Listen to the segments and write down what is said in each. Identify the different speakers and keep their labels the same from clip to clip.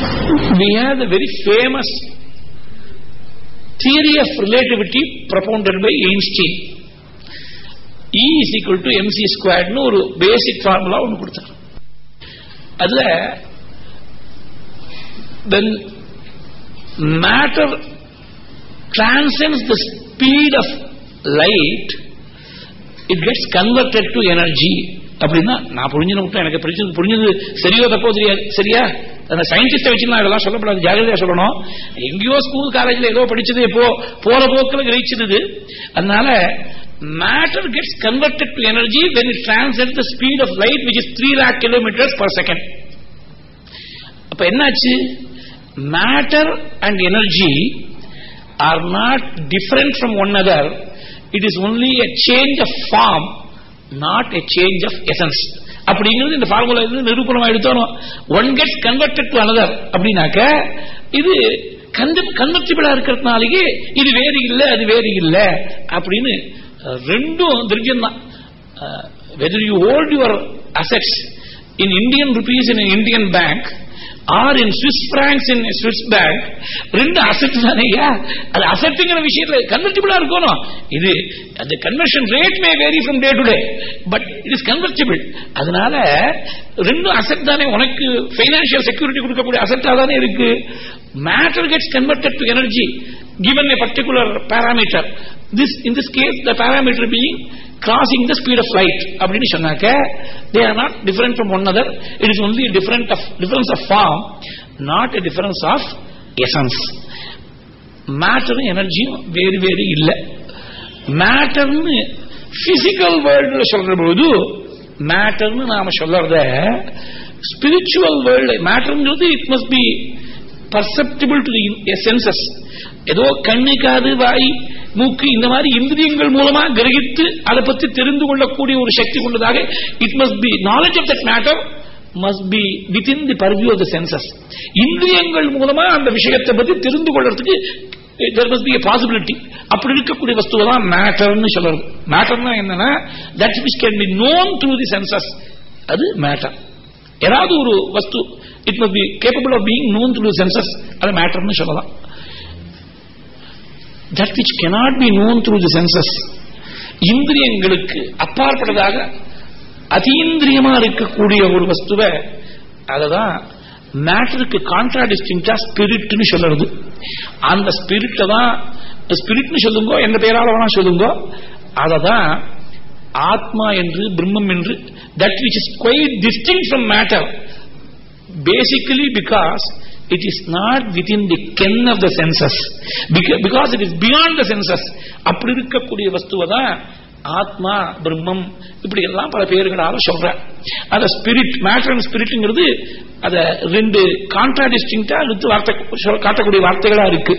Speaker 1: we have the very famous theory of relativity propounded by Einstein. E is equal to mc squared னு ஒரு பேசிக் formula ஒன்று கொடுத்தாங்க அதுல when matter transcends the speed of light it gets converted to energy அப்படின்னா நான் புரிஞ்சது மட்டும் எனக்கு புரிஞ்சது புரிஞ்சது சரியோ தப்போ தெரியாது சரியா அந்த சயின்டிஸ்டை வச்சுலாம் இதெல்லாம் சொல்லப்படாது ஜாகிரதையா சொல்லணும் எங்கேயோ ஸ்கூல் காலேஜில் ஏதோ படிச்சது இப்போ போற போக்கில் கிரகிச்சிருது அதனால matter gets converted to energy when it translate the speed of light which is three lakh kilometers per second அப்ப என்னாச்சு matter and energy are not different from one other it is only a change of form not a change of essence அப்படிங்கிறது இந்த formula இருந்து நிரூபணமா எடுத்தோம். One gets converted to another அப்படின்னாக்க இது கன்வெர்டிபிளா இருக்கிறதுனாலேயே இது வேறு இல்லை அது வேறு இல்லை அப்படின்னு ரெண்டும் திருஜம் தான் whether you hold your assets in Indian rupees in Indian bank or in Swiss francs in Swiss bank ரெண்டு அசெட் தானேயா அது அசெட்டுங்கிற விஷயத்துல கன்வெர்டிபிளா இருக்கணும். இது அந்த conversion rate may vary from day to day but it is convertible அதனால ரெண்டும் அசெட் தானே. உனக்கு பைனான்சியல் செக்யூரிட்டி கொடுக்கக்கூடிய அசட்டா தானே இருக்கு. matter gets converted to energy given a particular parameter this in this case the parameter being crossing the speed of light அப்படின்னு சொன்னாக்க they are not different from one another it is only a different of difference of form not a difference of essence மேட்டரும் எனர்ஜியும் வேறு வேறு இல்லை மேட்டர்னு physical வேர்ல்டுல சொல்ற பொழுது மேட்டர்னு நாம சொல்றத spiritual world மேட்டர்ங்கிறது it must B Perceptible to senses ஏதோ கண்ணு காது வாய் மூக்கு இந்த மாதிரி இந்திரியங்கள் மூலமா கிரகித்து அதை பத்தி தெரிந்து கொள்ளக்கூடிய ஒரு சக்தி கொண்டதாக it must be knowledge of that matter must be within the purview of the senses இந்திரியங்கள் மூலமா அந்த விஷயத்தை பத்தி தெரிந்து கொள்றதுக்கு தெர் மஸ்ட் பி பாசிபிலிட்டி அப்படி இருக்கக்கூடிய வஸ்துவை தான் மேட்டர்னு சொல்றது மேட்டர்னா என்னன்னா that which can be known through the senses அது மேட்டர் ஏதாவது ஒரு வஸ்து it must be capable of being known through senses அது மேட்டர்னு சொல்லலாம் that which cannot be known through the senses இந்திரியங்களுக்கு அப்பாற்பட்டதாக அதீந்திரியமா இருக்கக்கூடிய ஒரு வஸ்துவை அததான் மேட்டருக்கு கான்ட்ராடிஸ்டிங்டா ஸ்பிரிட்னு சொல்றது அந்த ஸ்பிரிட்டை தான் ஸ்பிரிட்னு சொல்லுங்க எந்த பெயரால வேணா சொல்லுங்க அதை தான் ஆத்மா என்று பிரம்மம் என்று that which is quite distinct from matter basically because it is not within the ken of the senses. Because it is beyond the senses. அப்படி இருக்கக்கூடிய வஸ்துவை தான் ஆத்மா பிரம்மம் இப்படி எல்லாம் பல பேர்களால சொல்ற அத ஸ்பிரிட் மேட்டர் அண்ட் ஸ்பிரிட்ங்கிறது அத ரெண்டு கான்ட்ராடிஸ்டிங்டா எடுத்து வார்த்தை காட்டக்கூடிய வார்த்தைகளா இருக்கு.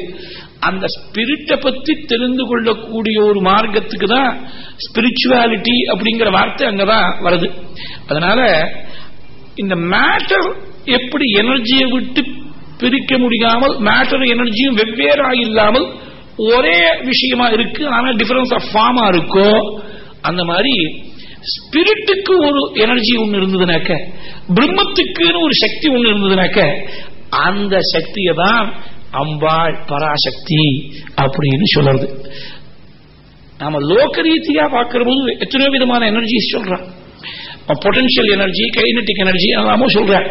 Speaker 1: அந்த ஸ்பிரிட்டை பத்தி தெரிந்து கொள்ளக்கூடிய ஒரு மார்க்கத்துக்கு தான் ஸ்பிரிச்சுவாலிட்டி அப்படிங்கிற வார்த்தை அங்கதான் வருது. அதனால இந்த மேட்டர் எப்படி எனர்ஜியை விட்டு பிரிக்க முடியாமல் மேட்டர் எனர்ஜியும் வெவ்வேறாக இல்லாமல் ஒரே விஷயமா இருக்கு ஆனா டிஃபரன்ஸ் ஆஃப் ஃபார்மா இருக்கோ அந்த மாதிரி ஸ்பிரிட்டுக்கு ஒரு எனர்ஜி ஒன்று இருந்ததுனாக்க பிரம்மத்துக்குன்னு ஒரு சக்தி ஒன்று இருந்ததுனாக்க அந்த சக்தியை தான் அம்பாள் பராசக்தி அப்படின்னு சொல்றது. நாம லோக ரீதியா பார்க்கிற போது எத்தனையோ விதமான எனர்ஜி சொல்றான். பொட்டன்ஷியல் எனர்ஜி கைனட்டிக் எனர்ஜி எல்லாமோ சொல்றேன்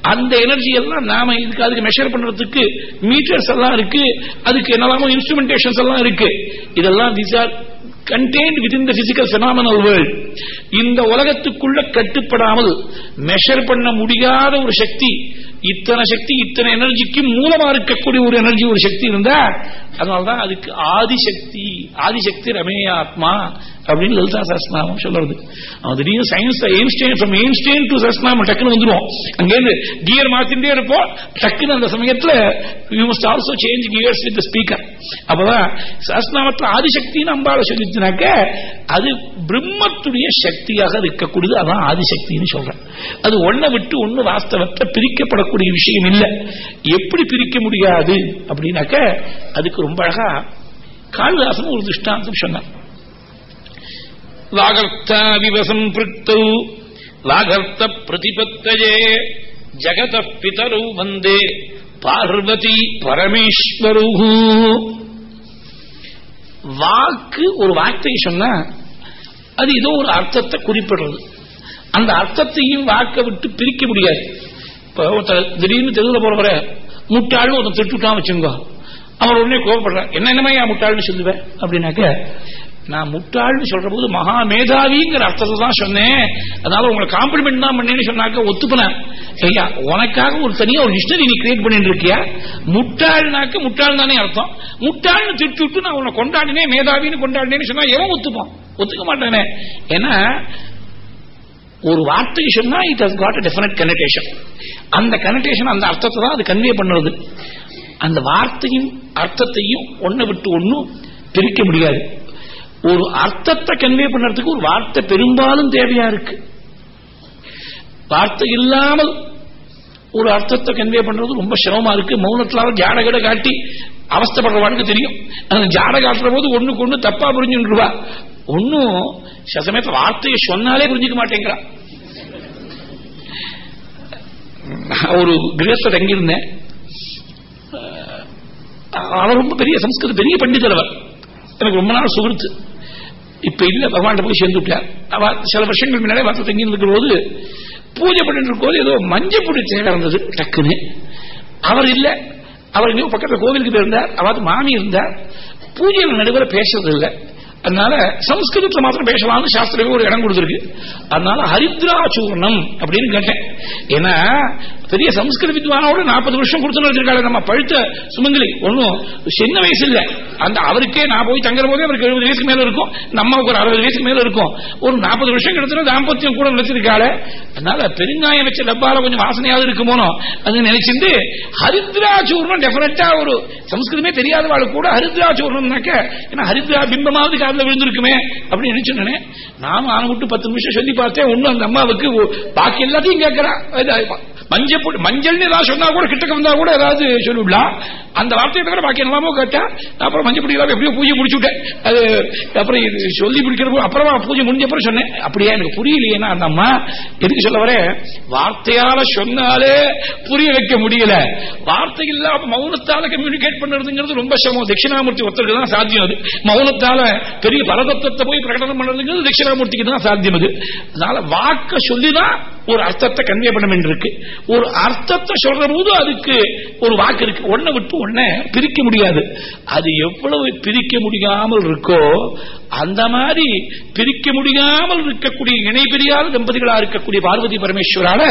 Speaker 1: அந்த எனர்ஜி எல்லாம் நாம இதுக்கு அதுக்கு மெஷர் பண்றதுக்கு மீட்டர்ஸ் எல்லாம் இருக்கு. அதுக்கு என்னெல்லாமோ இன்ஸ்ட்ருமெண்டேஷன்ஸ் எல்லாம் இருக்கு. இதெல்லாம் these are contained within the physical phenomenal world இந்த உலகத்துக்குள்ள கட்டுப்படாமல் மெஷர் பண்ண முடியாத ஒரு சக்தி இத்தனை சக்தி இத்தனை எனர்ஜிக்கு மூலமா இருக்கக்கூடிய ஒரு எனர்ஜி ஒரு சக்தி இருந்தா அதனால்தான் அதுக்கு ஆதிசக்தி ஆதிசக்தி ரமேயாத்மா அப்படின்னு லலிதா சஸ்நாமம் சொல்றது அவன் திடீர்னு science Einstein from Einstein to சஸ்நாமம் டக்குன்னு வந்துடுவோம் அங்கேருந்து கியர் மாத்திட்டே இருப்போம். டக்குன்னு அந்த சமயத்துல you must also change gears with speaker அப்பதான் சஸ்நாமத்துல ஆதிசக்தின்னு அம்பால சொல்லிச்சுனாக்க அது பிரம்மத்துடைய சக்தியாக இருக்கக்கூடியது அதான் ஆதிசக்தின்னு சொல்றேன். அது ஒன்ன விட்டு ஒன்னு வாஸ்தவத்தை பிரிக்கப்படக்கூடிய விஷயம் இல்லை. எப்படி பிரிக்க முடியாது? அப்படின்னாக்க அதுக்கு ரொம்ப அழகா காளிதாசன் ஒரு திருஷ்டாந்தம் சொன்னார் வாகர்த்தாவிவசம் பிருத்தௌ வாகர்த்த பிரதிபத்தஜே ஜகத பிதரௌ வந்தே பார்வதி பரமேஸ்வரு வாக்கு ஒரு வார்த்தை சொன்னா அது ஏதோ ஒரு அர்த்தத்தை குறிப்பிடுறது. அந்த அர்த்தத்தையும் வாக்க விட்டு பிரிக்க முடியாது. திடீர்னு தெருவில் போறவர முட்டாள்னு ஒருத்தன் திட்டுட்டான் வச்சுங்க அவர் உடனே கோபப்படுறான் என்ன என்னமா ஏன் முட்டாள்னு சொல்லுவேன் அப்படின்னாக்க நான் முட்டாள்னு சொல்ற போது மகா மேதாவிங்கிற அர்த்தத்தை தான் சொன்னேன். அதனால உங்களை காம்ப்ளிமெண்ட் தான் பண்ணேன்னு சொன்னாக்க ஒத்துப்பனேன் சரியா? உனக்காக ஒரு தனியா ஒரு ஹிஸ்டரி நீ கிரியேட் பண்ணிட்டு இருக்கியா முட்டாள்னாக்க முட்டாள் தானே அர்த்தம். முட்டாள்னு திட்டு விட்டு நான் உன்னை கொண்டாடினேன் மேதாவின்னு கொண்டாடினேன்னு சொன்னா எவன் ஒத்துப்பான்? ஒத்துக்க மாட்டானே. ஏன்னா ஒரு வார்த்தைக்கு சொன்னா it has got definite connotation அந்த கனெக்டேஷன் அந்த அர்த்தத்தை தான் அது கன்வே பண்ணுறது அந்த வார்த்தையும் அர்த்தத்தையும் ஒன்றை விட்டு ஒன்னும் பிரிக்க முடியாது. ஒரு அர்த்தத்தை கன்வே பண்றதுக்கு ஒரு வார்த்தை பெரும்பாலும் தேவையா இருக்கு. வார்த்தை இல்லாமல் ஒரு அர்த்தத்தை கன்வே பண்றது ரொம்ப சிரமமா இருக்கு. மௌனத்திலால ஜாடகட காட்டி அவஸ்தப்படுறவானுக்கு தெரியும். அந்த ஜாட காட்டுற போது ஒண்ணுக்கு ஒண்ணு தப்பா புரிஞ்சுருவா ஒன்னும் சில சமயத்தில் வார்த்தையை சொன்னாலே புரிஞ்சுக்க மாட்டேங்கிறான் ஒரு கிரகத்தை தங்கியிருந்தேன் அவர் ரொம்ப பெரிய சம்ஸ்கிருத பெரிய பண்டிதர் அவர். எனக்கு ரொம்ப நாள் சுகிருத்து. இப்ப இல்ல பகவான் போய் சேர்ந்து விட்டார். அவ சில வருஷங்கள் முன்னாடி வார்த்தை தங்கி இருக்கிற போது பூஜை பண்ணிட்டு இருக்கும் போது ஏதோ மஞ்சள் பொடி தேவை இருந்தது டக்குன்னு. அவர் இல்ல. அவர் எங்கேயோ பக்கத்துல கோவிலுக்கு போயிருந்தார். அதாவது மாமி இருந்தார். பூஜையில் நடுவில் பேசுறது இல்லை. அதனால சம்ஸ்கிருதத்துல மாத்திரம் பேசலாம்னு சாஸ்திரமே ஒரு இடம் கொடுத்துருக்கு. அதனால ஹரித்ரா சூர்ணம் அப்படின்னு கேட்டேன். ஏன்னா பெரிய சம்ஸ்கிருத வித்வானோட நாற்பது வருஷம் கொடுத்துன்னு வச்சிருக்காங்க நம்ம பழுத்த சுமங்கலி. ஒன்னும் சின்ன வயசு இல்ல அந்த அவருக்கே நான் போய் தங்குற போதே அவருக்கு எழுபது வயசுக்கு மேல இருக்கும். நம்ம ஒரு அறுபது வயசுக்கு மேல இருக்கும். ஒரு நாற்பது வருஷம் கிடத்துல தாம்பத்தியம் கூட நினைச்சிருக்காள அதனால பெருங்காயம் வச்ச டப்பால கொஞ்சம் வாசனையாவது இருக்குமோனோ அது நினைச்சிருந்து ஹரித்ரா சூர்ணம் டெபினட்டா ஒரு சம்ஸ்கிருதமே தெரியாதவாள் கூட ஹரித்ரா சூர்ணம்னாக்க ஏன்னா ஹரித்ரா பிம்பமாவது காதல விழுந்திருக்குமே அப்படின்னு நினைச்சு நானும் ஆன விட்டு பத்து நிமிஷம் சொல்லி பார்த்தேன். ஒன்னும் அந்த அம்மாவுக்கு பாக்கி எல்லாத்தையும் கேட்கறான் மஞ்சள் மஞ்சள்னு ஏதாவது சொன்னா கூட கிட்டக்க வந்தா கூட ஏதாவது சொல்லிவிடலாம் அந்த வார்த்தையை தவிர பாக்கி எல்லாமோ கேட்டா அப்புறம் மஞ்சள் பிடிக்கலாம் எப்படியோ பூஜை முடிச்சு விட்டேன் அது அப்புறம் இது சொல்லி பிடிக்கிறப்போ அப்புறமா பூஜை முடிஞ்ச அப்புறம் சொன்னேன். அப்படியே எனக்கு புரியலையேன்னா அந்த அம்மா எதுக்கு சொல்ல வர? வார்த்தையால சொன்னாலே புரிய வைக்க முடியல. வார்த்தை இல்லாம மௌனத்தால கம்யூனிகேட் பண்றதுங்கிறது ரொம்ப சிரமம். தட்சிணாமூர்த்தி ஒருத்தருக்கு தான் சாத்தியம் அது. மௌனத்தால பெரிய பலதத்துவத்தை போய் பிரகடனம் பண்றதுங்கிறது தட்சிணாமூர்த்திக்கு தான் சாத்தியம் அது. அதனால வாக்க சொல்லிதான் ஒரு அர்த்தத்தை கன்வே பண்ண வேண்டியிருக்கு. ஒரு அர்த்தத்தை சொல்ற போது அதுக்கு ஒரு வாக்கு இருக்கு. ஒன்ன விட்டு ஒன்ன பிரிக்க முடியாது. அது எவ்வளவு பிரிக்க முடியாமல் இருக்கோ அந்த மாதிரி பிரிக்க முடியாமல் இருக்கக்கூடிய இணை பிரியாத தம்பதிகளா இருக்கக்கூடிய பார்வதி பரமேஸ்வரால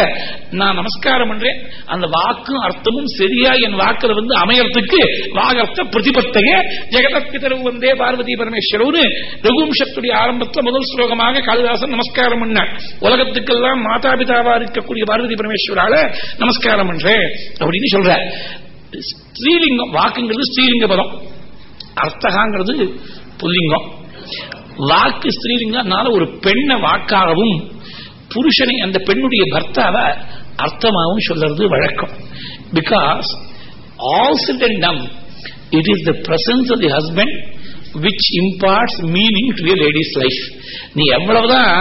Speaker 1: நான் நமஸ்காரம் பண்றேன். அந்த வாக்கும் அர்த்தமும் சரியா என் வாக்குல வந்து அமையறதுக்கு வாகர்த்த பிரதிபத்தைய ஜெகதப்பிதரவு வந்தே பார்வதி பரமேஸ்வரர்னு ரகுவம்சத்துடைய ஆரம்பத்தில் முதல் ஸ்லோகமாக காளிதாசன் நமஸ்காரம் பண்ண உலகத்துக்கெல்லாம் மாதாபிதாவா இருக்கக்கூடிய பார்வதி பரமேஸ்வரால நமஸ்காரம் பண்றேன் அப்படின்னு சொல்ற ஸ்ரீலிங்கம் வாக்குங்கிறது ஸ்ரீலிங்க பதம். அர்த்தகாங்கிறது புல்லிங்கம். வாக்கு ஸ்ரீலிங்கம்னால ஒரு பெண்ணை வாக்காகவும் புருஷனை அந்த பெண்ணுடைய பர்த்தாவை அர்த்தமாகவும் சொல்றது வழக்கம். Because all said and done it is the presence of the husband which imparts meaning to ladies life நீ எவ்வளவுதான்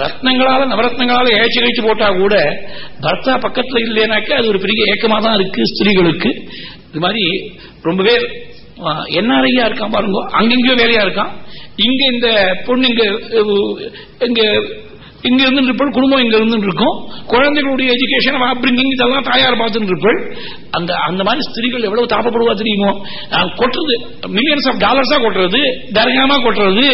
Speaker 1: ரத்னங்களால நவரத்னங்களால ஏச்சு கழிச்சு போட்டா கூட பர்த்தா பக்கத்துல இல்லைனாக்க அது ஒரு பெரிய ஏக்கமா தான் இருக்கு ஸ்திரீகளுக்கு. இது மாதிரி ரொம்ப பேர் என்ஆர்ஐயா இருக்கான் பாருங்க அங்கெங்கயோ வேலையா இருக்கான். இங்க இந்த பொண்ணு இங்க இங்க இங்க இருந்து குடும்பம் இங்க இருந்து இருக்கும் குழந்தைகளுடைய எஜுகேஷன் அப்ரிங்கிங் இதெல்லாம் தாயார் பார்த்துட்டு இருப்பள் அந்த அந்த மாதிரி ஸ்திரீகள் எவ்வளவு தாப்பப்படுவா தெரியுமோ? கொட்டுறது மில்லியன்ஸ் ஆஃப் டாலர்ஸா கொட்டுறது தரகமா கொட்டுறது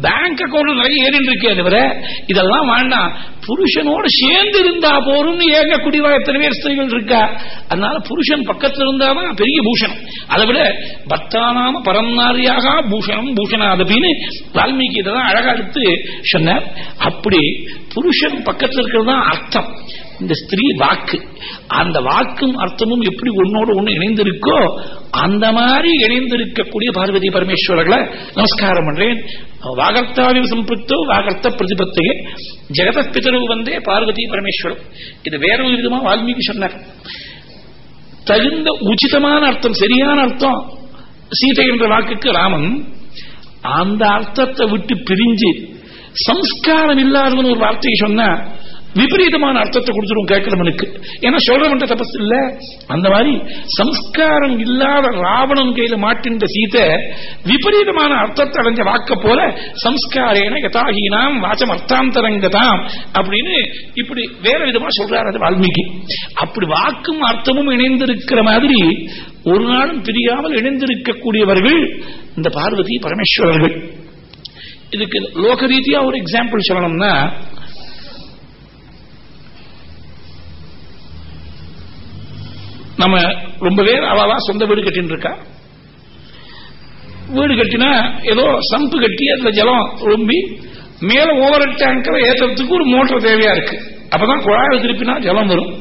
Speaker 1: பேங்க் அக்கௌண்ட் நிறைய ஏறிட்டு இருக்கே தவிர இதெல்லாம் வேண்டாம். புருஷனோடு சேர்ந்து இருந்தா போறோம்னு ஏங்கக்கூடியவா எத்தனை பேர் ஸ்திரீகள் இருக்கா? அதனால புருஷன் பக்கத்தில் இருந்தாதான் பெரிய பூஷணம். அதை விட பக்தானாம பரம்நாரியாக பூஷணம் பூஷணாதபின்னு வால்மீகி இதான் அழகா எடுத்து சொன்னார். அப்படி புருஷன் பக்கத்தில் இருக்கிறது தான் அர்த்தம். இந்த ஸ்திரீ வாக்கு. அந்த வாக்கும் அர்த்தமும் எப்படி உன்னோட ஒண்ணு இணைந்திருக்கோ அந்த மாதிரி இணைந்திருக்கக்கூடிய பார்வதி பரமேஸ்வரர்களை நமஸ்காரம் பண்றேன். வாகர்த்தாவில் சம்பிருத்தோ வாகர்த்த பிரதிபத்தையே. ஜெகத பிதரவு வந்தே பார்வதி பரமேஸ்வரம் இது வேற ஒரு விதமா வால்மீகி சொன்னார். தகுந்த உச்சிதமான அர்த்தம் சரியான அர்த்தம் சீதை என்ற வாக்குக்கு ராமன். அந்த அர்த்தத்தை விட்டு பிரிஞ்சு சம்ஸ்காரம் இல்லாதவன் ஒரு வார்த்தையை சொன்னா விபரீதமான அர்த்தத்தை கொடுத்துரும் கேட்கிறவனுக்கு. ஏன்னா சொல்றவன் தபஸ் இல்ல. அந்த மாதிரி சம்ஸ்காரம் இல்லாத ராவணன் கையில மாட்டின்ற சீதை விபரீதமான அர்த்தத்தை அடைஞ்ச வாக்க போல சம்ஸ்காரேன யதாகீனாம் வாச்சம் அர்த்தாந்தரங்கதாம் அப்படின்னு இப்படி வேற விதமா சொல்றாரு அது வால்மீகி. அப்படி வாக்கும் அர்த்தமும் இணைந்திருக்கிற மாதிரி ஒரு நாளும் பிரியாமல் இணைந்திருக்கக்கூடியவர்கள் இந்த பார்வதி பரமேஸ்வரர்கள். இதுக்கு லோக ரீதியா ஒரு எக்ஸாம்பிள் சொல்லணும்னா நம்ம ரொம்ப பேர் அவவா சொந்த வீடு கட்டின்னு இருக்கா வீடு கட்டினா ஏதோ சம்பு கட்டி அதுல ஜலம் ரொம்பி மேல ஓவர் டேங்கரை ஏற்றுறதுக்கு ஒரு மோட்டர் தேவையா இருக்கு. அப்பதான் குழாயில் திருப்பினா ஜலம் வரும்.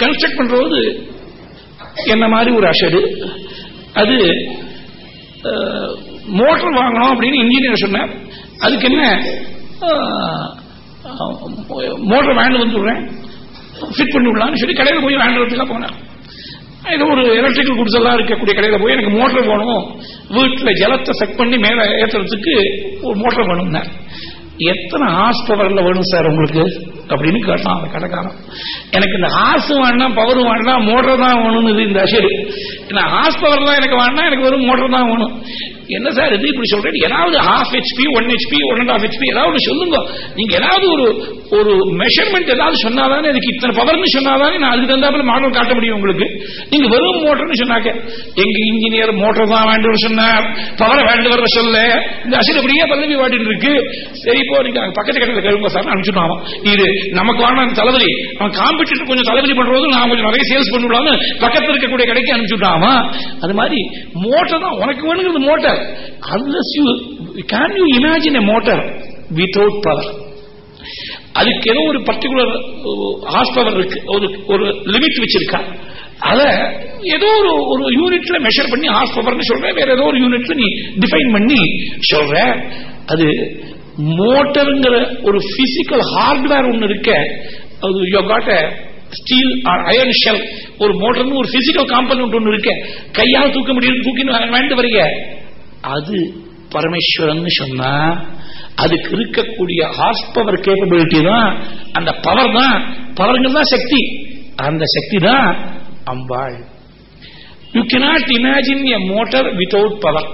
Speaker 1: கன்ஸ்ட்ரக்ட் பண்றது என்ன மாதிரி ஒரு அஷடு அது மோட்டர் வாங்கணும் அப்படின்னு இன்ஜினியர் சொன்னார். அதுக்கு என்ன மோட்டர் வாங்கிட்டு வந்துடுறேன் ஃபிட் பண்ணி விடலாம்னு சொல்லி கடையில் போய் வாங்குறதுக்காக போனேன் ஏதோ ஒரு எலக்ட்ரிக்கல் குட்ஸ் எல்லாம் இருக்கக்கூடிய கடையில் போய் எனக்கு மோட்டர் வேணும். வீட்டில் ஜலத்தை செக் பண்ணி மேலே ஏற்றுறதுக்கு ஒரு மோட்டர் வேணும்னா. எத்தனை ஹார்ஸ் பவர்ல வேணும் சார் உங்களுக்கு? அப்படின்னு கேட்டான் அந்த கடைக்காரன். எனக்கு இந்த ஹார்ஸ் வேணா பவர் வேணா மோட்டர் தான் வேணும்னு இந்த அஷரு நான் ஹார்ஸ் பவர்லாம் எனக்கு வேணா எனக்கு வெறும் மோட்டர் தான் வேணும். என்ன சார் இது இப்படி சொல்றேன் ஏதாவது half HP one HP one and half HP ஏதாவது சொல்லுங்க. நீங்க ஏதாவது ஒரு ஒரு மெஷர்மெண்ட் ஏதாவது சொன்னாதானே இதுக்கு இத்தனை பவர்னு சொன்னாதானே நான் அதுக்கு தகுந்தாப்புல மாடல் காட்ட முடியும் உங்களுக்கு? நீங்க வெறும் மோட்டர்னு சொன்னாக்க எங்க இன்ஜினியர் மோட்டர் தான் வேண்டும் சொன்னார். பவரை வேண்டும் வர சொல்ல. இந்த அசில் அப்படியே பல்லவி வாட்டிட்டு இருக்கு. சரி இப்போ நீங்க பக்கத்து கடையில் கேளுங்க சார் அனுப்பிச்சுட்டான் இது நமக்கு வாங்க தலைவலி. அவன் காம்படிஷன் கொஞ்சம் தலைவலி பண்றது நான் கொஞ்சம் நிறைய சேல்ஸ் பண்ணிவிடாம பக்கத்தில் இருக்கக்கூடிய கடைக்கு அனுப்பிச்சுட்டாமா அது மாதிரி மோட்டர் தான். உனக்கு வேணுங்கிறது motor unless you can you imagine a motor without power? அதுக்கு ஏதோ ஒரு பர்டிகுலர் ஹார்ஸ் பவர் இருக்கு. ஒரு ஒரு லிமிட் வச்சிருக்கா. அத ஏதோ ஒரு ஒரு யூனிட்ல மெஷர் பண்ணி ஹார்ஸ் பவர்னு சொல்ற வேற ஏதோ ஒரு யூனிட்ல நீ டிஃபைன் பண்ணி சொல்ற. அது மோட்டருங்கிற ஒரு பிசிக்கல் ஹார்ட்வேர் ஒன்னு இருக்க. அது you got steel iron shell ஒரு மோட்டர்னு ஒரு பிசிக்கல் காம்பனண்ட் ஒன்று இருக்க. கையால் தூக்க முடியும் தூக்கி வாங்கிட்டு வரீங்க அது பரமேஸ்வரன் சொன்னா அதுக்கு இருக்கக்கூடிய ஹார்ஸ் பவர் கேப்பபிலிட்டி தான் அந்த பவர் தான் பவருங்கிறது தான் சக்தி. அந்த சக்தி தான் Ambal. You cannot imagine a motor without power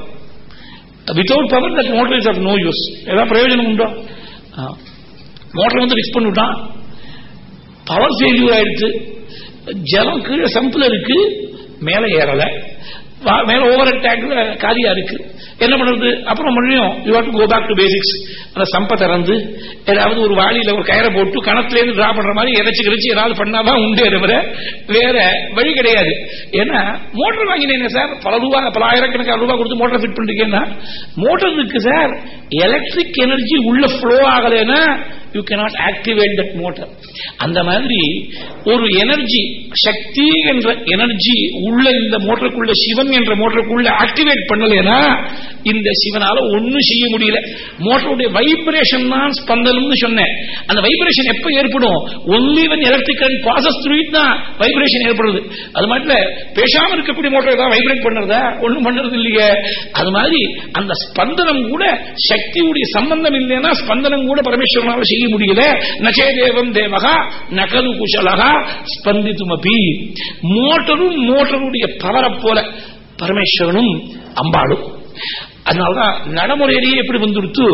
Speaker 1: without power that motor is of no use ஏதாவது பிரயோஜனம் உண்டோ? மோட்டர் வந்து ஃபிக்ஸ் பண்ணிவிட்டான் பவர் ஃபெயில்யூர் ஆயிடுச்சு. ஜலம் கீழே சம்பில் இருக்கு மேலே ஏறலை. மேல ஓவர் டேங்க்ல காலியா இருக்கு. என்ன பண்றது அப்புறம் மறுபடியும் you have to go back to basics அந்த சம்பை திறந்து ஏதாவது ஒரு வாளியில ஒரு கயரை போட்டு கணத்துலேருந்து டிரா பண்ற மாதிரி இறைச்சி கிடச்சி ஏதாவது பண்ணாதான் உண்டு தவிர வேற வழி கிடையாது. ஏன்னா மோட்டர் வாங்கினேங்க சார் பல ரூபா பல ஆயிரக்கணக்கான ரூபாய் கொடுத்து மோட்டர் ஃபிட் பண்ணிருக்கேன்னா மோட்டர் இருக்கு சார் எலக்ட்ரிக் எனர்ஜி உள்ள ஃப்ளோ ஆகலைன்னா you cannot activate that motor அந்த மாதிரி ஒரு எனர்ஜி சக்தி என்ற எனர்ஜி உள்ள இந்த மோட்டருக்குள்ள சிவன் என்ற மோட்டருக்குள்ள ஆக்டிவேட் பண்ணலைன்னா இந்த சிவனால ஒன்னும் செய்ய முடியல. மோட்டருடைய வைப்ரேஷன் தான் ஸ்பந்தனம்னு சொன்னேன். அந்த வைப்ரேஷன் எப்ப ஏற்படும்? Only one electric current passes through it தான் வைப்ரேஷன் ஏற்படுது. அது மட்டும் பேசாம இருக்கக்கூடிய மோட்டர் ஏதாவது வைப்ரேட் பண்றதா ஒண்ணும் பண்றது இல்லையே. அது மாதிரி அந்த ஸ்பந்தனம் கூட சக்தியுடைய சம்பந்தம் இல்லைன்னா ஸ்பந்தனம் கூட பரமேஸ்வரனால செய்ய முடியல. நச்சே தேவம் தேவகா நகது குஷலகா ஸ்பந்தித்துமபி. மோட்டரும் மோட்டருடைய பவரை போல. பரமேஸ்வரனும் அம்பாளும். அதனாலதான் நடைமுறையிலேயே எப்படி வந்துடுத்து?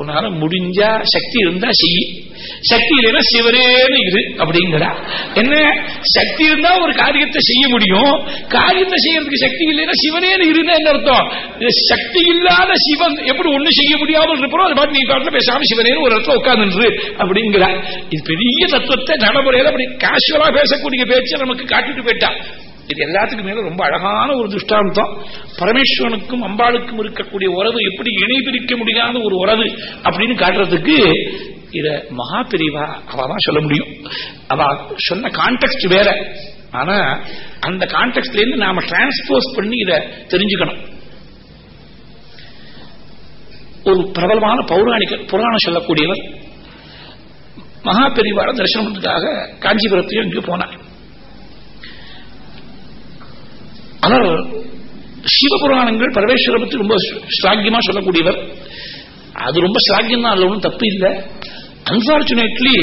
Speaker 1: உன்னால முடிஞ்சா சக்தி இருந்தா செய்ய சக்தி இல்லைன்னா சிவரேன்னு இரு அப்படிங்கிறா. என்ன? சக்தி இருந்தா ஒரு காரியத்தை செய்ய முடியும். காரியத்தை செய்யறதுக்கு சக்தி இல்லைன்னா சிவனேன்னு இருன்னு என்ன அர்த்தம்? சக்தி இல்லாத சிவன் எப்படி ஒண்ணு செய்ய முடியாமல் இருப்போம் அது மாதிரி நீ பாட்டுல பேசாம சிவனேன்னு ஒரு இடத்துல உட்கார்ந்து அப்படிங்கிறா. இது பெரிய தத்துவத்தை நடைமுறையில அப்படி கேஷுவலா பேசக்கூடிய பேச்சை நமக்கு காட்டிட்டு போயிட்டா. இது எல்லாத்துக்கும் மேல ரொம்ப அழகான ஒரு துஷ்டாந்தம் பரமேஸ்வரனுக்கும் அம்பாளுக்கும் இருக்கக்கூடிய உறவு எப்படி இணை பிரிக்க முடியாத ஒரு உறவு அப்படின்னு காட்டுறதுக்கு இத மகா பிரிவா அவதான் சொல்ல முடியும். அவ சொன்ன கான்டெக்ட் வேற. ஆனா அந்த கான்டெக்ட்ல இருந்து நாம டிரான்ஸ்போஸ் பண்ணி இத தெரிஞ்சுக்கணும். ஒரு பிரபலமான பௌராணிக புராணம் சொல்லக்கூடியவர் மகா பெரிவார தரிசனத்துக்காக காஞ்சிபுரத்தையும் இங்கு போனார். ஆனால் சிவபுராணங்கள் பரமேஸ்வர பற்றி ரொம்ப ஸ்லாக்கியமா சொல்லக்கூடியவர். அது ரொம்ப ஸ்லாக்கியம் தான் ஒன்றும் தப்பு இல்லை. அன்பார்ச்சுனேட்லி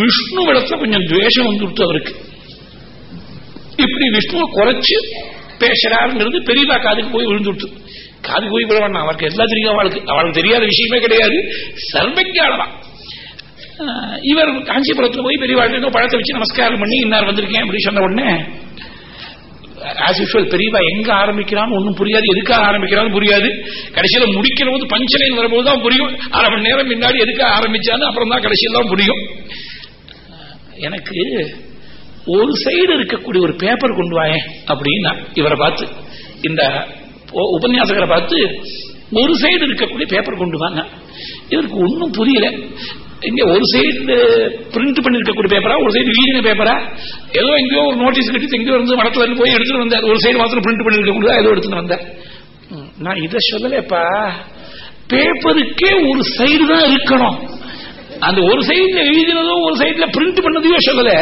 Speaker 1: விஷ்ணு விடத்துல கொஞ்சம் துவேஷம் வந்துடுத்து அவருக்கு. இப்படி விஷ்ணுவை குறைச்சு பேசுறாருங்கிறது பெரியவா காதுக்கு போய் விழுந்துட்டு காதுக்கு போய் விழ அவருக்கு எல்லாம் தெரியும் அவளுக்கு அவளுக்கு தெரியாத விஷயமே கிடையாது. சர்வஜானதான் இவர் காஞ்சிபுரத்தில் போய் பெரியவாழ்க்கை பழத்தை வச்சு நமஸ்காரம் பண்ணி இன்னார் வந்திருக்கேன் அப்படின்னு சொன்ன உடனே ஆஸ் பெரியவா எங்க ஆரம்பிக்கிறான்னு ஒன்றும் புரியாது. எதுக்காக ஆரம்பிக்கிறான்னு புரியாது. கடைசியில முடிக்கிற போது பஞ்சலைன் வரும்போது தான் புரியும். அரை மணி நேரம் முன்னாடி எதுக்காக ஆரம்பிச்சான்னு அப்புறம் தான் கடைசியில் தான் புரியும். எனக்கு ஒரு சைடு இருக்கக்கூடிய ஒரு பேப்பர் கொண்டு வாயேன் அப்படின்னா இவரை பார்த்து இந்த உபன்யாசகரை பார்த்து ஒரு சைடு இருக்கக்கூடிய பேப்பர் கொண்டு வாங்க. இவருக்கு ஒன்றும் புரியல. இங்க ஒரு சைடு பிரிண்ட் பண்ணிருக்கக்கூடிய பேப்பரா ஒரு சைடு வீடின பேப்பரா ஏதோ எங்கேயோ ஒரு நோட்டீஸ் கட்டி எங்கேயோ இருந்து மடத்துல இருந்து போய் எடுத்துட்டு வந்தார். ஒரு சைடு மாத்திரம் பிரிண்ட் பண்ணிருக்கக்கூடிய ஏதோ எடுத்துட்டு வந்தார். நான் இதை சொல்லலப்பா. பேப்பருக்கே ஒரு சைடு தான் இருக்கணும். அந்த ஒரு சைடுல எழுதினதோ ஒரு சைடுல பிரிண்ட் பண்ணதையோ சொல்லல.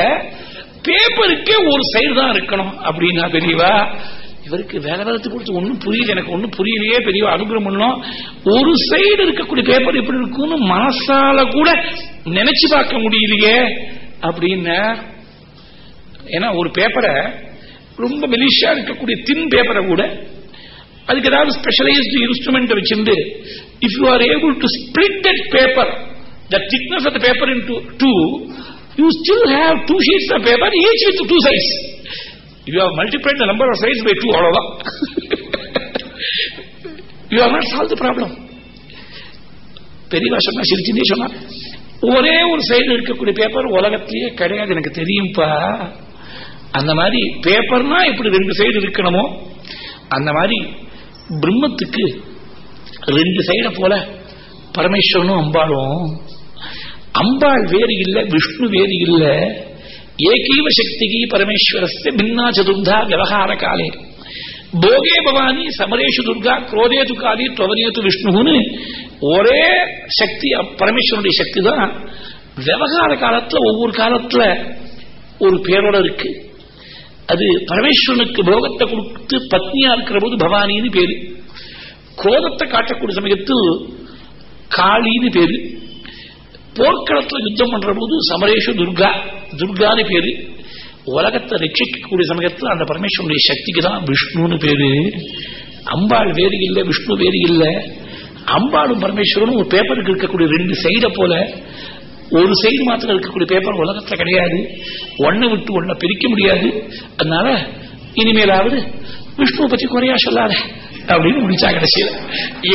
Speaker 1: பேப்பருக்கே ஒரு சைடு தான் இருக்கணும். அப்படின்னா தெரியவா இவருக்கு வேகத்தை கொடுத்து ஒன்றும் புரியல எனக்கு ஒன்றும் புரியலையே பெரிய அனுகிரகம் பண்ணோம் ஒரு சைடு இருக்கக்கூடிய பேப்பர் எப்படி இருக்கும்னு மனசால கூட நினைச்சு பார்க்க முடியலையே அப்படின்னு ஏன்னா ஒரு பேப்பரை ரொம்ப மெலிஷா இருக்கக்கூடிய தின் பேப்பரை கூட அதுக்கு ஏதாவது ஸ்பெஷலைஸ்டு இன்ஸ்ட்ருமெண்ட் வச்சிருந்து if you are able to split that paper the thickness of the paper in two you still have two sheets of paper each with two size You have multiplied the number of sides by two, அவ்வளவுதான் you have not solved the problem. பெரியவா சொன்னா சிரிச்சுனே சொன்னா ஒரே ஒரு side இருக்கக்கூடிய paper உலகத்திலேயே கிடையாது எனக்கு தெரியும்பா அந்த மாதிரி பேப்பர்னா இப்படி ரெண்டு சைடு இருக்கணுமோ அந்த மாதிரி பிரம்மத்துக்கு ரெண்டு சைட போல பரமேஸ்வரனும் அம்பாளும் அம்பாள் வேறு இல்ல விஷ்ணு வேறு இல்ல ஏகீவ சக்திகி பரமேஸ்வரஸ்ய பின்னா சதுர்தா விவகார காலே போகே பவானி சமரேஷு துர்கா குரோதேது காலி துவனேது விஷ்ணுன்னு ஒரே சக்தி பரமேஸ்வரனுடைய சக்தி தான் விவகார காலத்துல ஒவ்வொரு காலத்துல ஒரு பேரோட இருக்கு அது பரமேஸ்வரனுக்கு போகத்தை கொடுத்து பத்னியா இருக்கிற போது பவானின்னு பேரு குரோதத்தை காட்டக்கூடிய சமயத்தில் காளின்னு பேரு போர்க்களத்தில் யுத்தம் பண்ற போது சமரேஷு துர்கா. துர்கான்னு பேரு. உலகத்தை ரட்சிக்கக்கூடிய சமயத்தில் அந்த பரமேஸ்வருடைய சக்திக்கு தான் விஷ்ணுன்னு பேரு. அம்பாள் வேறு இல்லை விஷ்ணு வேறு இல்லை. அம்பாளும் பரமேஸ்வரனும் ஒரு பேப்பருக்கு இருக்கக்கூடிய ரெண்டு சைடை போல ஒரு சைடு மாத்திரம் இருக்கக்கூடிய பேப்பர் உலகத்தில் கிடையாது. ஒன்னை விட்டு ஒன்ன பிரிக்க முடியாது. அதனால இனிமேலாவது விஷ்ணுவை பத்தி குறையா சொல்லாத. அப்படின்னு முடிச்சா கடைசியில்.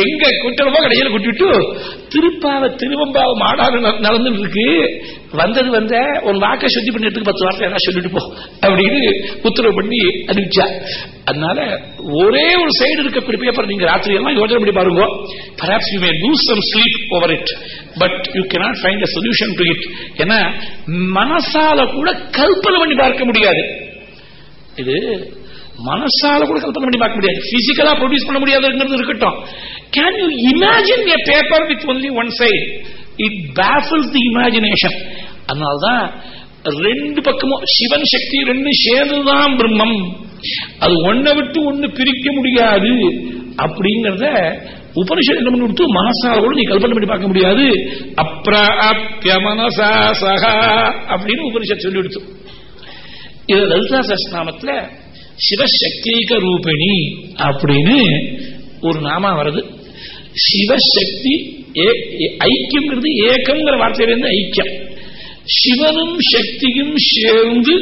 Speaker 1: எங்க குட்டலமோ கடைசியில் குட்டிட்டு திருப்பாவ திருவம்பாவ மாடாது நடந்துட்டு இருக்கு வந்தது வந்த உன் வாக்கை சுத்தி பண்ணிட்டு பத்து வார்த்தை என்ன சொல்லிட்டு போ அப்படின்னு உத்தரவு பண்ணி அனுப்பிச்சா. அதனால ஒரே ஒரு சைடு இருக்க பேப்பர் நீங்க ராத்திரி எல்லாம் யோசனை பண்ணி பாருங்க. Perhaps you may lose some sleep over it but you cannot find a solution to it ஏன்னா மனசால கூட கல்பனை பண்ணி பார்க்க முடியாது. இது மனசால கூட கல்பனை பண்ணி பார்க்க முடியாது. பிசிக்கலா ப்ரொடியூஸ் பண்ண முடியாதுங்கிறது இருக்கட்டும். Can you imagine a paper with only one side it baffles the imagination அதனால்தான் ரெண்டு பக்கமும் சிவன் சக்தி ரெண்டு சேர்ந்துதான் பிரம்மம். அது ஒன்ன விட்டு ஒன்னு பிரிக்க முடியாது அப்படிங்கறத உபனிஷத் என்ன பண்ணி மனசால கூட நீ கல்பனை பண்ணி பார்க்க முடியாது. அப்ராப்ய மனசா சகா அப்படின்னு உபனிஷத் சொல்லி கொடுத்து இது லலிதா சஸ்நாமத்துல சிவசக்தீக ரூபிணி அப்படின்னு ஒரு நாமா வருது. சிவசக்தி ஐக்கியம்ங்கிறது ஏக்கம்ங்கிற வார்த்தையிலிருந்து ஐக்கியம். சிவனும் சக்தியும் சேர்ந்து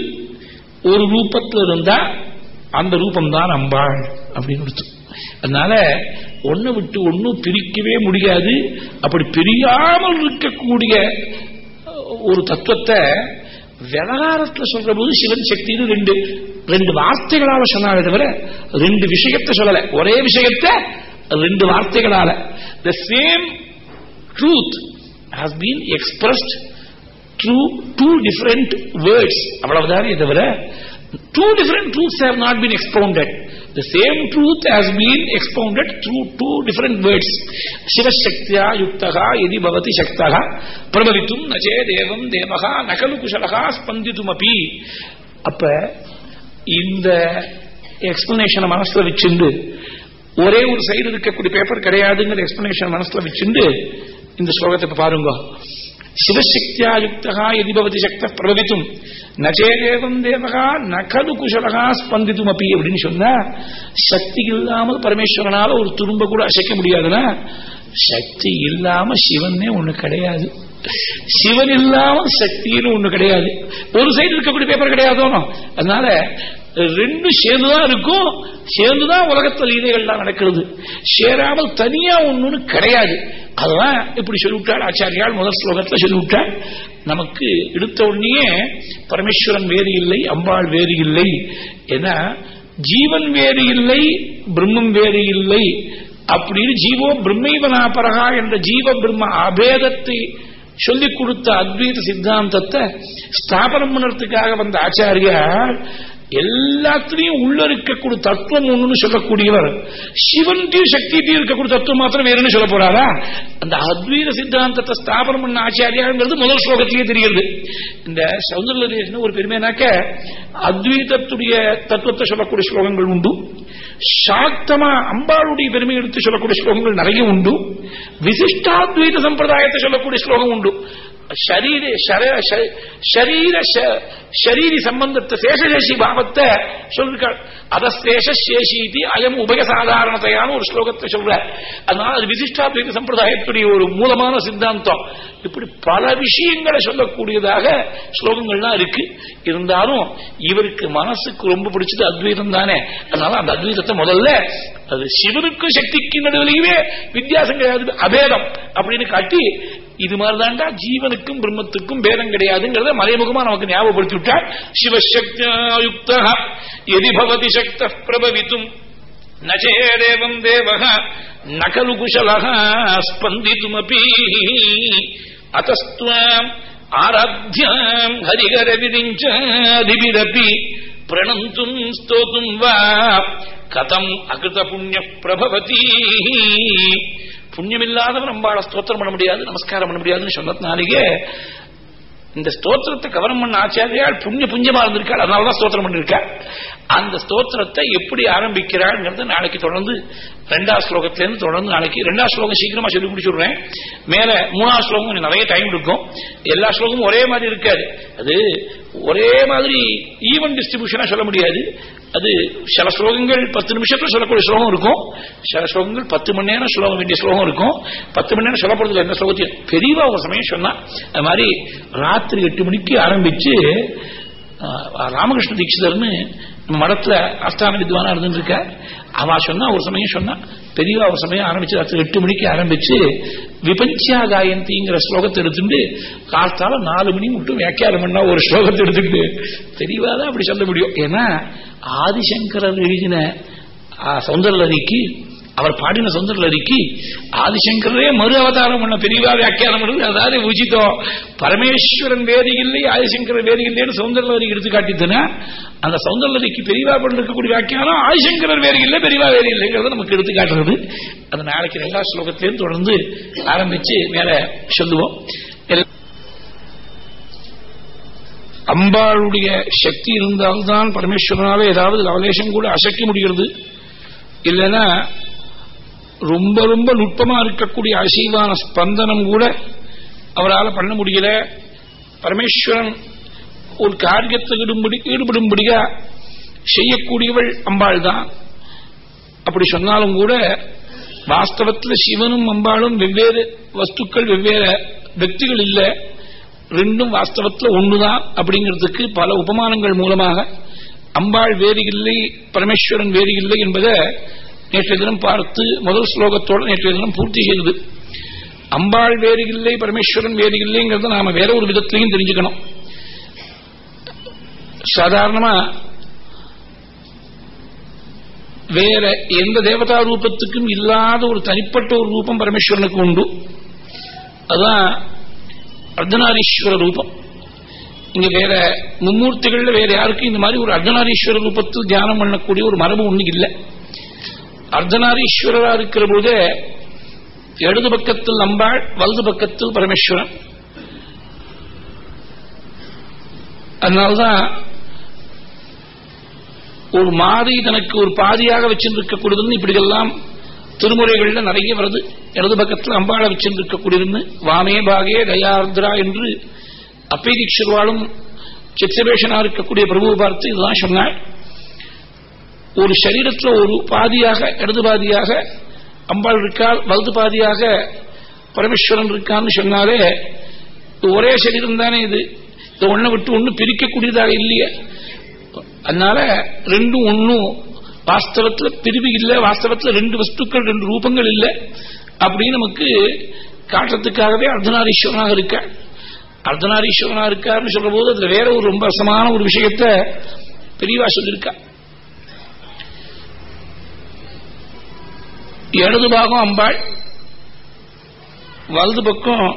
Speaker 1: ஒரு ரூபத்தில் இருந்தா அந்த ரூபம் தான் அம்பாள் அப்படின்னு அதனால ஒன்னு விட்டு ஒன்னும் பிரிக்கவே முடியாது. அப்படி பிரியாமல் இருக்கக்கூடிய ஒரு தத்துவத்தை விவகாரத்தில் சொல்ற போது சிவன் சக்தின்னு ரெண்டு ரெண்டு வார்த்தைகளால சொன்னாலே தவிர ரெண்டு விஷயத்தை சொல்லல. ஒரே விஷயத்தை ரெண்டு வார்த்தைகளால. The same truth has been expressed through two different words அவ்வளவுதானே தவிர two different truths have not been expounded The same truth has been expounded through two different words. Shivashaktya yuktaha yadi bhavati shaktaha prabhavitum nache devam devaha nakalu kushalaha spanditumapi. அப்ப இந்த எக்ஸ்பிளனேஷனை மனசுல வச்சுண்டு ஒரே ஒரு side இருக்கக்கூடிய paper கிடையாதுங்கிற explanation மனசுல வச்சுண்டு இந்த ஸ்லோகத்தை பாருங்க பாருங்க எதி பவதி சக்த பிரபவித்தும் நச்சேதேவம் தேவகா நகது குஷலகா ஸ்பந்தித்தும் அப்படி அப்படின்னு சொன்னா சக்தி இல்லாமல் பரமேஸ்வரனால ஒரு துரும்ப கூட அசைக்க முடியாதுன்னா சக்தி இல்லாம சிவனே ஒண்ணு கிடையாது சிவன் இல்லாமல் சக்தின்னு ஒண்ணு கிடையாது ஒரு சைடு இருக்கக்கூடிய பேப்பர் கிடையாதோனோ அதனால ரெண்டும் சேர்ந்துதான் இருக்கும். சேர்ந்துதான் உலகத்தில் இதைகள்லாம் நடக்கிறது. சேராமல் தனியா ஒண்ணுன்னு கிடையாது. அதெல்லாம் இப்படி சொல்லிவிட்டாள் ஆச்சாரியால் முதல் ஸ்லோகத்தில் சொல்லிவிட்டாள். நமக்கு எடுத்த உடனே பரமேஸ்வரன் வேறு இல்லை அம்பாள் வேறு இல்லை. ஏன்னா ஜீவன் வேறு இல்லை பிரம்மம் வேறு இல்லை. அப்படின்னு ஜீவோ பிரம்மைவனாபரகா என்ற ஜீவ பிரம்ம அபேதத்தை சொல்லிக் கொடுத்த அத்வைத சித்தாந்தத்தை ஸ்தாபனம் பண்ணுறதுக்காக வந்த ஆச்சாரியார் எல்லாத்திலையும் உள்ள இருக்கக்கூடிய தத்துவம் ஒண்ணுன்னு சொல்லக்கூடியவர். சிவன்டையும் சக்தியிட்டையும் இருக்கக்கூடிய தத்துவம் மாத்திரம் வேறுன்னு சொல்ல போறாரா? அந்த அத்வீத சித்தாந்தத்தை ஸ்தாபனம் பண்ண ஆச்சாரியாங்கிறது முதல் ஸ்லோகத்திலேயே தெரிகிறது. இந்த சௌந்தர்ய ஒரு பெருமைனாக்க அத்வீதத்துடைய தத்துவத்தை சொல்லக்கூடிய ஸ்லோகங்கள் உண்டு. சாக்தமா அம்பாளுடைய பெருமை எடுத்து சொல்லக்கூடிய ஸ்லோகங்கள் நிறைய உண்டு. விசிஷ்டாத்வீத சம்பிரதாயத்தை சொல்லக்கூடிய ஸ்லோகம் உண்டு. ஷரீர ஷரீர ஷரீரி சம்பந்தத்தை சேஷசேஷி பாவத்தை சொல்லிருக்காள் அதசேஷேஷி இது அயம் உபயசாதாரணத்தையான ஒரு ஸ்லோகத்தை சொல்ற அதனால அது விசிஷ்டாத்வைத சம்பிரதாயத்துடைய ஒரு மூலமான சித்தாந்தம். இப்படி பல விஷயங்களை சொல்லக்கூடியதாக ஸ்லோகங்கள்லாம் இருக்கு. இருந்தாலும் இவருக்கு மனசுக்கு ரொம்ப பிடிச்சது அத்வைதம் தானே. அதனால அந்த அத்வைதத்தை முதல்ல அது சிவனுக்கும் சக்திக்கு நடுவிலேயே வித்தியாசம் கிடையாது. அபேதம் அப்படின்னு காட்டி இது மாதிரிதான்டா ஜீவனுக்கும் பிரம்மத்துக்கும் பேதம் கிடையாதுங்கிறத மறைமுகமா நமக்கு ஞாபகப்படுத்தி விட்டார் சிவசக்தியுக்த எதி பவதி சக்த பிரபவித்தும் நச்சேதேவம் தேவக நகலு குஷலக ஸ்பந்தித்துமபி அத்தஸ்துவாம் ஆராத்தியாம் ஹரிகர விரிஞ்சாதிபிரபி பிரணந்தும் ஸ்தோத்தும் வா கதம் அகிருத புண்ணிய பிரபவதி. புண்ணியமில்லாதவன் நம்மளால ஸ்தோத்திரம் பண்ண முடியாது நமஸ்காரம் பண்ண முடியாதுன்னு சொன்னதுனாலேயே இந்த ஸ்தோத்திரத்தை கவனம் பண்ண ஆச்சாரியால் புண்ணிய புஞ்சமா இருந்திருக்காள் அதனாலதான் ஸ்தோத்திரம் பண்ணிருக்காள். அந்த ஸ்தோத்திரத்தை எப்படி ஆரம்பிக்கிறாள்ங்கிறத நாளைக்கு தொடர்ந்து ரெண்டாவது ஸ்லோகத்திலேருந்து தொடர்ந்து நாளைக்கு ரெண்டாவது ஸ்லோகம் சீக்கிரமா சொல்லி முடிச்சுடுறேன். மேல மூணாவது ஸ்லோகம் கொஞ்சம் நிறைய டைம் இருக்கும் எல்லா ஸ்லோகமும் ஒரே மாதிரி இருக்காது. அது ஒரே மாதிரி ஈவன் டிஸ்ட்ரிபியூஷனா சொல்ல முடியாது. அது சில ஸ்லோகங்கள் பத்து நிமிஷத்துல சொல்லக்கூடிய ஸ்லோகம் இருக்கும். சில ஸ்லோகங்கள் பத்து மணி நேரம் சொல்ல வேண்டிய ஸ்லோகம் இருக்கும். பத்து மணி நேரம் சொல்லப்படுறது எந்த ஸ்லோகத்தையும் பெரியவா ஒரு சமயம் சொன்னா அது மாதிரி ராத்திரி எட்டு மணிக்கு ஆரம்பிச்சு ராமகிருஷ்ண தீட்சிதர்னு மடத்துல அஸ்தான வித்வானா இருந்துருக்க? அவ சொன்னா ஒரு சமயம் சொன்னா பெரியவா ஒரு சமயம் ஆரம்பிச்சு ராத்திரி எட்டு மணிக்கு ஆரம்பிச்சு விபஞ்சியா காயந்திங்கிற ஸ்லோகத்தை எடுத்துட்டு காத்தால நாலு மணி மட்டும் வியாக்கியாரம் பண்ணா ஒரு ஸ்லோகத்தை எடுத்துக்கிட்டு பெரியவா தான் அப்படி சொல்ல முடியும். ஏன்னா ஆதிசங்கரர் எழுதின சௌந்தரலரிக்கு அவர் பாடின சுந்தரலரிக்கு ஆதிசங்கரே மறு அவதாரம் பண்ண பெரியவா வியாக்கியானம் பண்ணது அதாவது உச்சிதம் பரமேஸ்வரன் வேதி இல்லை ஆதிசங்கரன் வேதி இல்லைன்னு சௌந்தரலரி எடுத்து காட்டித்துனா அந்த சௌந்தரலரிக்கு பெரியவா பண்ண இருக்கக்கூடிய வியாக்கியானம் ஆதிசங்கரர் வேறு இல்லை பெரியவா வேறு இல்லைங்கிறத நமக்கு எடுத்து காட்டுறது அது நாளைக்கு ரெண்டாவது ஸ்லோகத்திலேருந்து தொடர்ந்து ஆரம்பிச்சு மேல சொல்லுவோம். அம்பாளுடைய சக்தி இருந்தால்தான் பரமேஸ்வரனால ஏதாவது லவலேஷம் கூட அசைக்க முடிகிறது. இல்லைன்னா ரொம்ப ரொம்ப நுட்பமா இருக்கக்கூடிய அசைவான ஸ்பந்தனம் கூட அவரால் பண்ண முடியல. பரமேஸ்வரன் ஒரு காரியத்தை ஈடுபடும்படியா செய்யக்கூடியவள் அம்பாள் தான் அப்படி சொன்னாலும் கூட வாஸ்தவத்தில் சிவனும் அம்பாளும் வெவ்வேறு வஸ்துக்கள் வெவ்வேறு வெக்திகள் இல்லை. ரெண்டும் வாஸ்தவத்தில் ஒன்றுதான் அப்படிங்கிறதுக்கு பல உபமானங்கள் மூலமாக அம்பாள் வேறு இல்லை பரமேஸ்வரன் வேறு இல்லை என்பதை நேற்றைய தினம் பார்த்து முதல் ஸ்லோகத்தோடு நேற்றைய தினம் பூர்த்தி செய்தது. அம்பாள் வேறு இல்லை பரமேஸ்வரன் வேறு இல்லைங்கிறத நாம வேற ஒரு விதத்திலையும் தெரிஞ்சுக்கணும். சாதாரணமா வேற எந்த தேவதா ரூபத்துக்கும் இல்லாத ஒரு தனிப்பட்ட ஒரு ரூபம் பரமேஸ்வரனுக்கு உண்டு. அதுதான் அர்த்தநாரீஸ்வர ரூபம். இங்க வேற மும்மூர்த்திகள்ல வேற யாருக்கும் இந்த மாதிரி ஒரு அர்த்தநாரீஸ்வர ரூபத்தில் தியானம் பண்ணக்கூடிய ஒரு மரபு ஒண்ணு இல்லை. அர்த்தநாரீஸ்வரரா இருக்கிற போதே இடது பக்கத்தில் நம்பாள் வலது பக்கத்தில் பரமேஸ்வரன். அதனால்தான் ஒரு மாதை தனக்கு ஒரு பாதியாக வச்சிருக்கக்கூடியதுன்னு இப்படியெல்லாம் திருமுறைகள்ல நிறைய வருது. இடது பக்கத்தில் அம்பாளை வச்சிருக்கக்கூடியிருந்து வாமே பாகே தயார்திரா என்று அப்பேதீக்ஷர்வாளும் சித்திரவேஷனா இருக்கக்கூடிய பிரபு பார்த்து இதுதான் சொன்னாள். ஒரு சரீரத்தில் ஒரு பாதியாக இடது பாதியாக அம்பாள் இருக்கால் வலது பாதியாக பரமேஸ்வரன் இருக்கான்னு சொன்னாலே ஒரே சரீரம் தானே இது. இதை ஒன்றை விட்டு ஒன்றும் பிரிக்கக்கூடியதாக இல்லையே. அதனால ரெண்டும் ஒன்றும் வாஸ்தவத்தில் பிரிவு இல்லை வாஸ்தவத்தில் ரெண்டு வஸ்துக்கள் ரெண்டு ரூபங்கள் இல்லை. அப்படின்னு நமக்கு காட்டுறதுக்காகவே அர்த்தநாரீஸ்வரனாக இருக்க. அர்த்தநாரீஸ்வரனாக இருக்காருன்னு சொல்ற போது அதுல வேற ஒரு ரொம்ப ரசமான ஒரு விஷயத்த பெரியவா சொல்லியிருக்கா. இடது பாகம் அம்பாள் வலது பக்கம்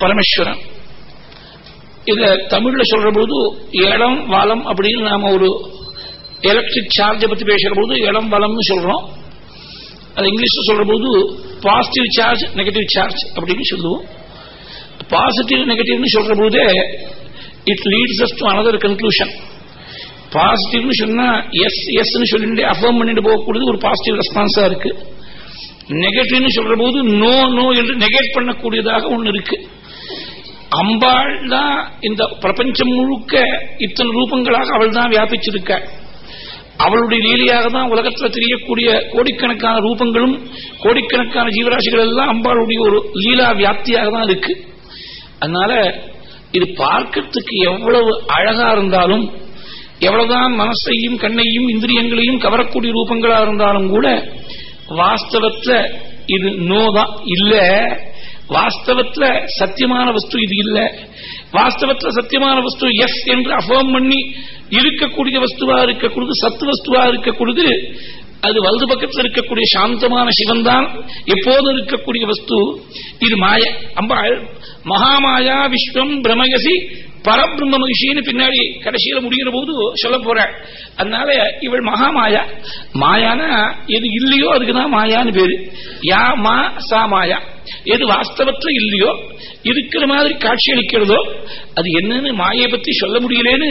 Speaker 1: பரமேஸ்வரன். இத தமிழ்ல சொல்ற பொழுது இடம் வளம் அப்படின்னு நாம ஒரு எலக்ட்ரிக் சார்ஜை பத்தி பேசுற போது இடம் வளம்னு சொல்றோம். அது இங்கிலீஷ்ல சொல்ற போது பாசிட்டிவ் சார்ஜ் நெகட்டிவ் சார்ஜ் அப்படின்னு சொல்லுவோம். பாசிட்டிவ் நெகட்டிவ்னு சொல்ற போதே it leads us to another conclusion பாசிட்டிவ்னு சொன்னா எஸ் எஸ் சொல்லிட்டு அஃபர்ம் பண்ணிட்டு போகக்கூடியது ஒரு பாசிட்டிவ் ரெஸ்பான்ஸா இருக்கு. நெகட்டிவ்னு சொல்ற போது நோ நோ என்று நெகேட் பண்ணக்கூடியதாக ஒன்னு இருக்கு. அம்பாள் தான் இந்த பிரபஞ்சம் முழுக்க இத்தனை ரூபங்களாக அவள் தான் வியாபிச்சிருக்க. அவளுடைய லீலையாக தான் உலகத்தில் தெரியக்கூடிய கோடிக்கணக்கான ரூபங்களும் கோடிக்கணக்கான ஜீவராசிகள் எல்லாம் அம்பாளுடைய ஒரு லீலா வியாப்தியாக தான் இருக்கு. அதனால இது பார்க்கறதுக்கு எவ்வளவு அழகா இருந்தாலும் எவ்வளவுதான் மனசையும் கண்ணையும் இந்திரியங்களையும் கவரக்கூடிய ரூபங்களா இருந்தாலும் கூட வாஸ்தவத்துல இது நோதான் இல்ல வாஸ்தவத்துல சத்தியமான வஸ்து இது இல்ல. வாஸ்தவத்துல சத்தியமான வஸ்து எஸ் என்று அஃபோம் பண்ணி இருக்கக்கூடிய வஸ்துவா இருக்கக்கூடியது சத்து வஸ்துவா இருக்கக்கூடியது அது வலது பக்கத்தில் இருக்கக்கூடிய சாந்தமான சிவன் தான் எப்போதும் இருக்கக்கூடிய வஸ்து இது மாய. அம்பாள் மகாமாயா விஸ்வம் பிரமயசி பரபிரம்ம மகிழ்ச்சின்னு பின்னாடி கடைசியில முடிகிற போது சொல்ல போற அதனால இவள் மகா மாயா. மாயானா எது இல்லையோ அதுக்குதான் மாயான்னு பேரு. யா மா சா மாயா. எது வாஸ்தவத்துல இல்லையோ இருக்கிற மாதிரி காட்சி அளிக்கிறதோ அது என்னன்னு மாயை பத்தி சொல்ல முடியலேன்னு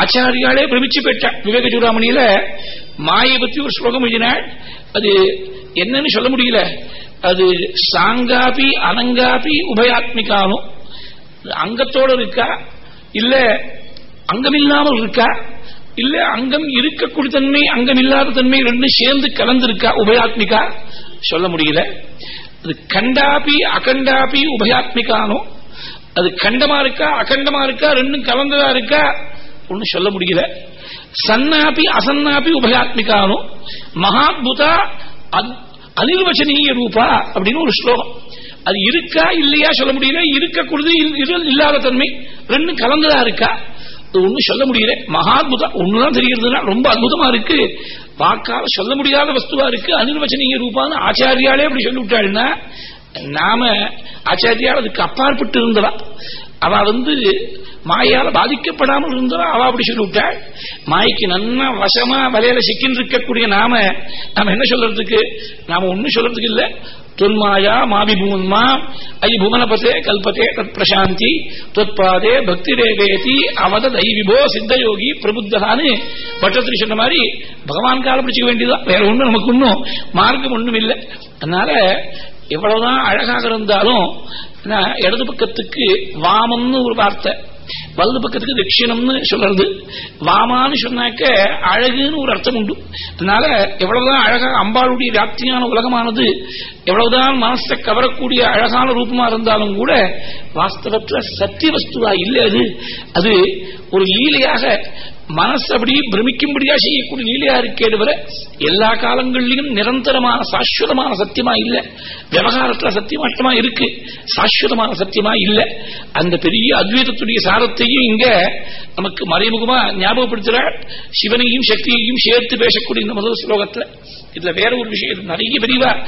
Speaker 1: ஆச்சாரியாலே பிரமிச்சு போயிட்டா விவேக சூடாமணியில மாயை பத்தி ஒரு ஸ்லோகம் எழுதினாள். அது என்னன்னு சொல்ல முடியல. அது சாங்காபி அனங்காபி உபயாத்மிகானும் அங்கத்தோட இருக்கா? இல்ல அங்கமில்லாமல் இருக்கா? இல்ல அங்கம் இருக்கக்கூடிய தன்மை அங்கம் இல்லாத தன்மை ரெண்டும் சேர்ந்து கலந்திருக்கா? உபயாத்மிகா? சொல்ல முடியல. அது கண்டாபி அகண்டாபி உபயாத்மிகானோ? அது கண்டமா இருக்கா அகண்டமா இருக்கா ரெண்டும் கலந்ததா இருக்கா? ஒண்ணு சொல்ல முடியல. சன்னாபி அசன்னாபி உபயாத்மிகானோ? மகாத்புதா அனிர்வச்சனீய ரூபா அப்படின்னு ஒரு ஸ்லோகம். அது இருக்கா இல்லையா சொல்ல முடியல. இருக்கக்கூடியது இல்லாத தன்மை. ரெண்டும் கலந்துதா இருக்கா? அது ஒண்ணு சொல்ல முடியல. மகாத்புதம் ஒண்ணுதான் தெரிகிறதுனா ரொம்ப அற்புதமா இருக்கு. வாக்கால சொல்ல முடியாத வஸ்துவா இருக்கு. அனிர்வச்சனீய ரூபான்னு ஆச்சாரியாலே அப்படி சொல்லி விட்டாள்னா நாம ஆச்சாரியால் அதுக்கு அப்பாற்பட்டு இருந்தவா. அவ வந்து மாயால பாதிக்கப்படாமல் இருந்தோம் அவ அப்படி சொல்லிவிட்டாள் மாய்க்கு நன்னா வசமா வலையில சிக்கின்னு இருக்கக்கூடிய நாம நாம என்ன சொல்றதுக்கு? நாம ஒண்ணு சொல்றதுக்கு இல்ல. தொன்மாயா மாபி பூன்மா ஐ புவனபதே கல்பதே தத் பிரசாந்தி தொத்பாதே பக்தி ரேகேதி அவத தைவிபோ சித்தயோகி பிரபுத்தகான்னு பட்டத்திரி சொன்ன மாதிரி பகவான் கால பிடிச்சிக்க வேண்டியதுதான். வேற ஒன்றும் நமக்கு ஒன்றும் மார்க்கம் ஒண்ணும் இல்லை. அதனால எவ்வளவுதான் அழகாக இருந்தாலும் இடது பக்கத்துக்கு வாமம்னு ஒரு வார்த்தை. வலது பக்கத்துக்கு தட்சிணம்னு சொல்றது. வாமான்னு சொன்னாக்க அழகுன்னு ஒரு அர்த்தம் உண்டு. அதனால எவ்வளவுதான் அழகாக அம்பாளுடைய வியாப்தியான உலகமானது எவ்வளவுதான் மனசை கவரக்கூடிய அழகான ரூபமா இருந்தாலும் கூட வாஸ்தவத்துல சத்திய வஸ்துவா இல்லை அது. அது ஒரு லீலையாக மனசு அப்படி பிரமிக்கும்படியா செய்யக்கூடிய லீலையா இருக்கே வர எல்லா காலங்களிலும் நிரந்தரமான சாஸ்வதமான சத்தியமா இல்ல. விவகாரத்துல சத்தியமாட்டமா இருக்கு. சாஸ்வதமான சத்தியமா இல்ல. அந்த பெரிய அத்வைதத்துடைய சாரத்தையும் இங்க நமக்கு மறைமுகமா ஞாபகப்படுத்துற சிவனையும் சக்தியையும் சேர்த்து பேசக்கூடிய இந்த முதல் ஸ்லோகத்துல. இதுல வேற ஒரு விஷயம் நிறைய பெரியவா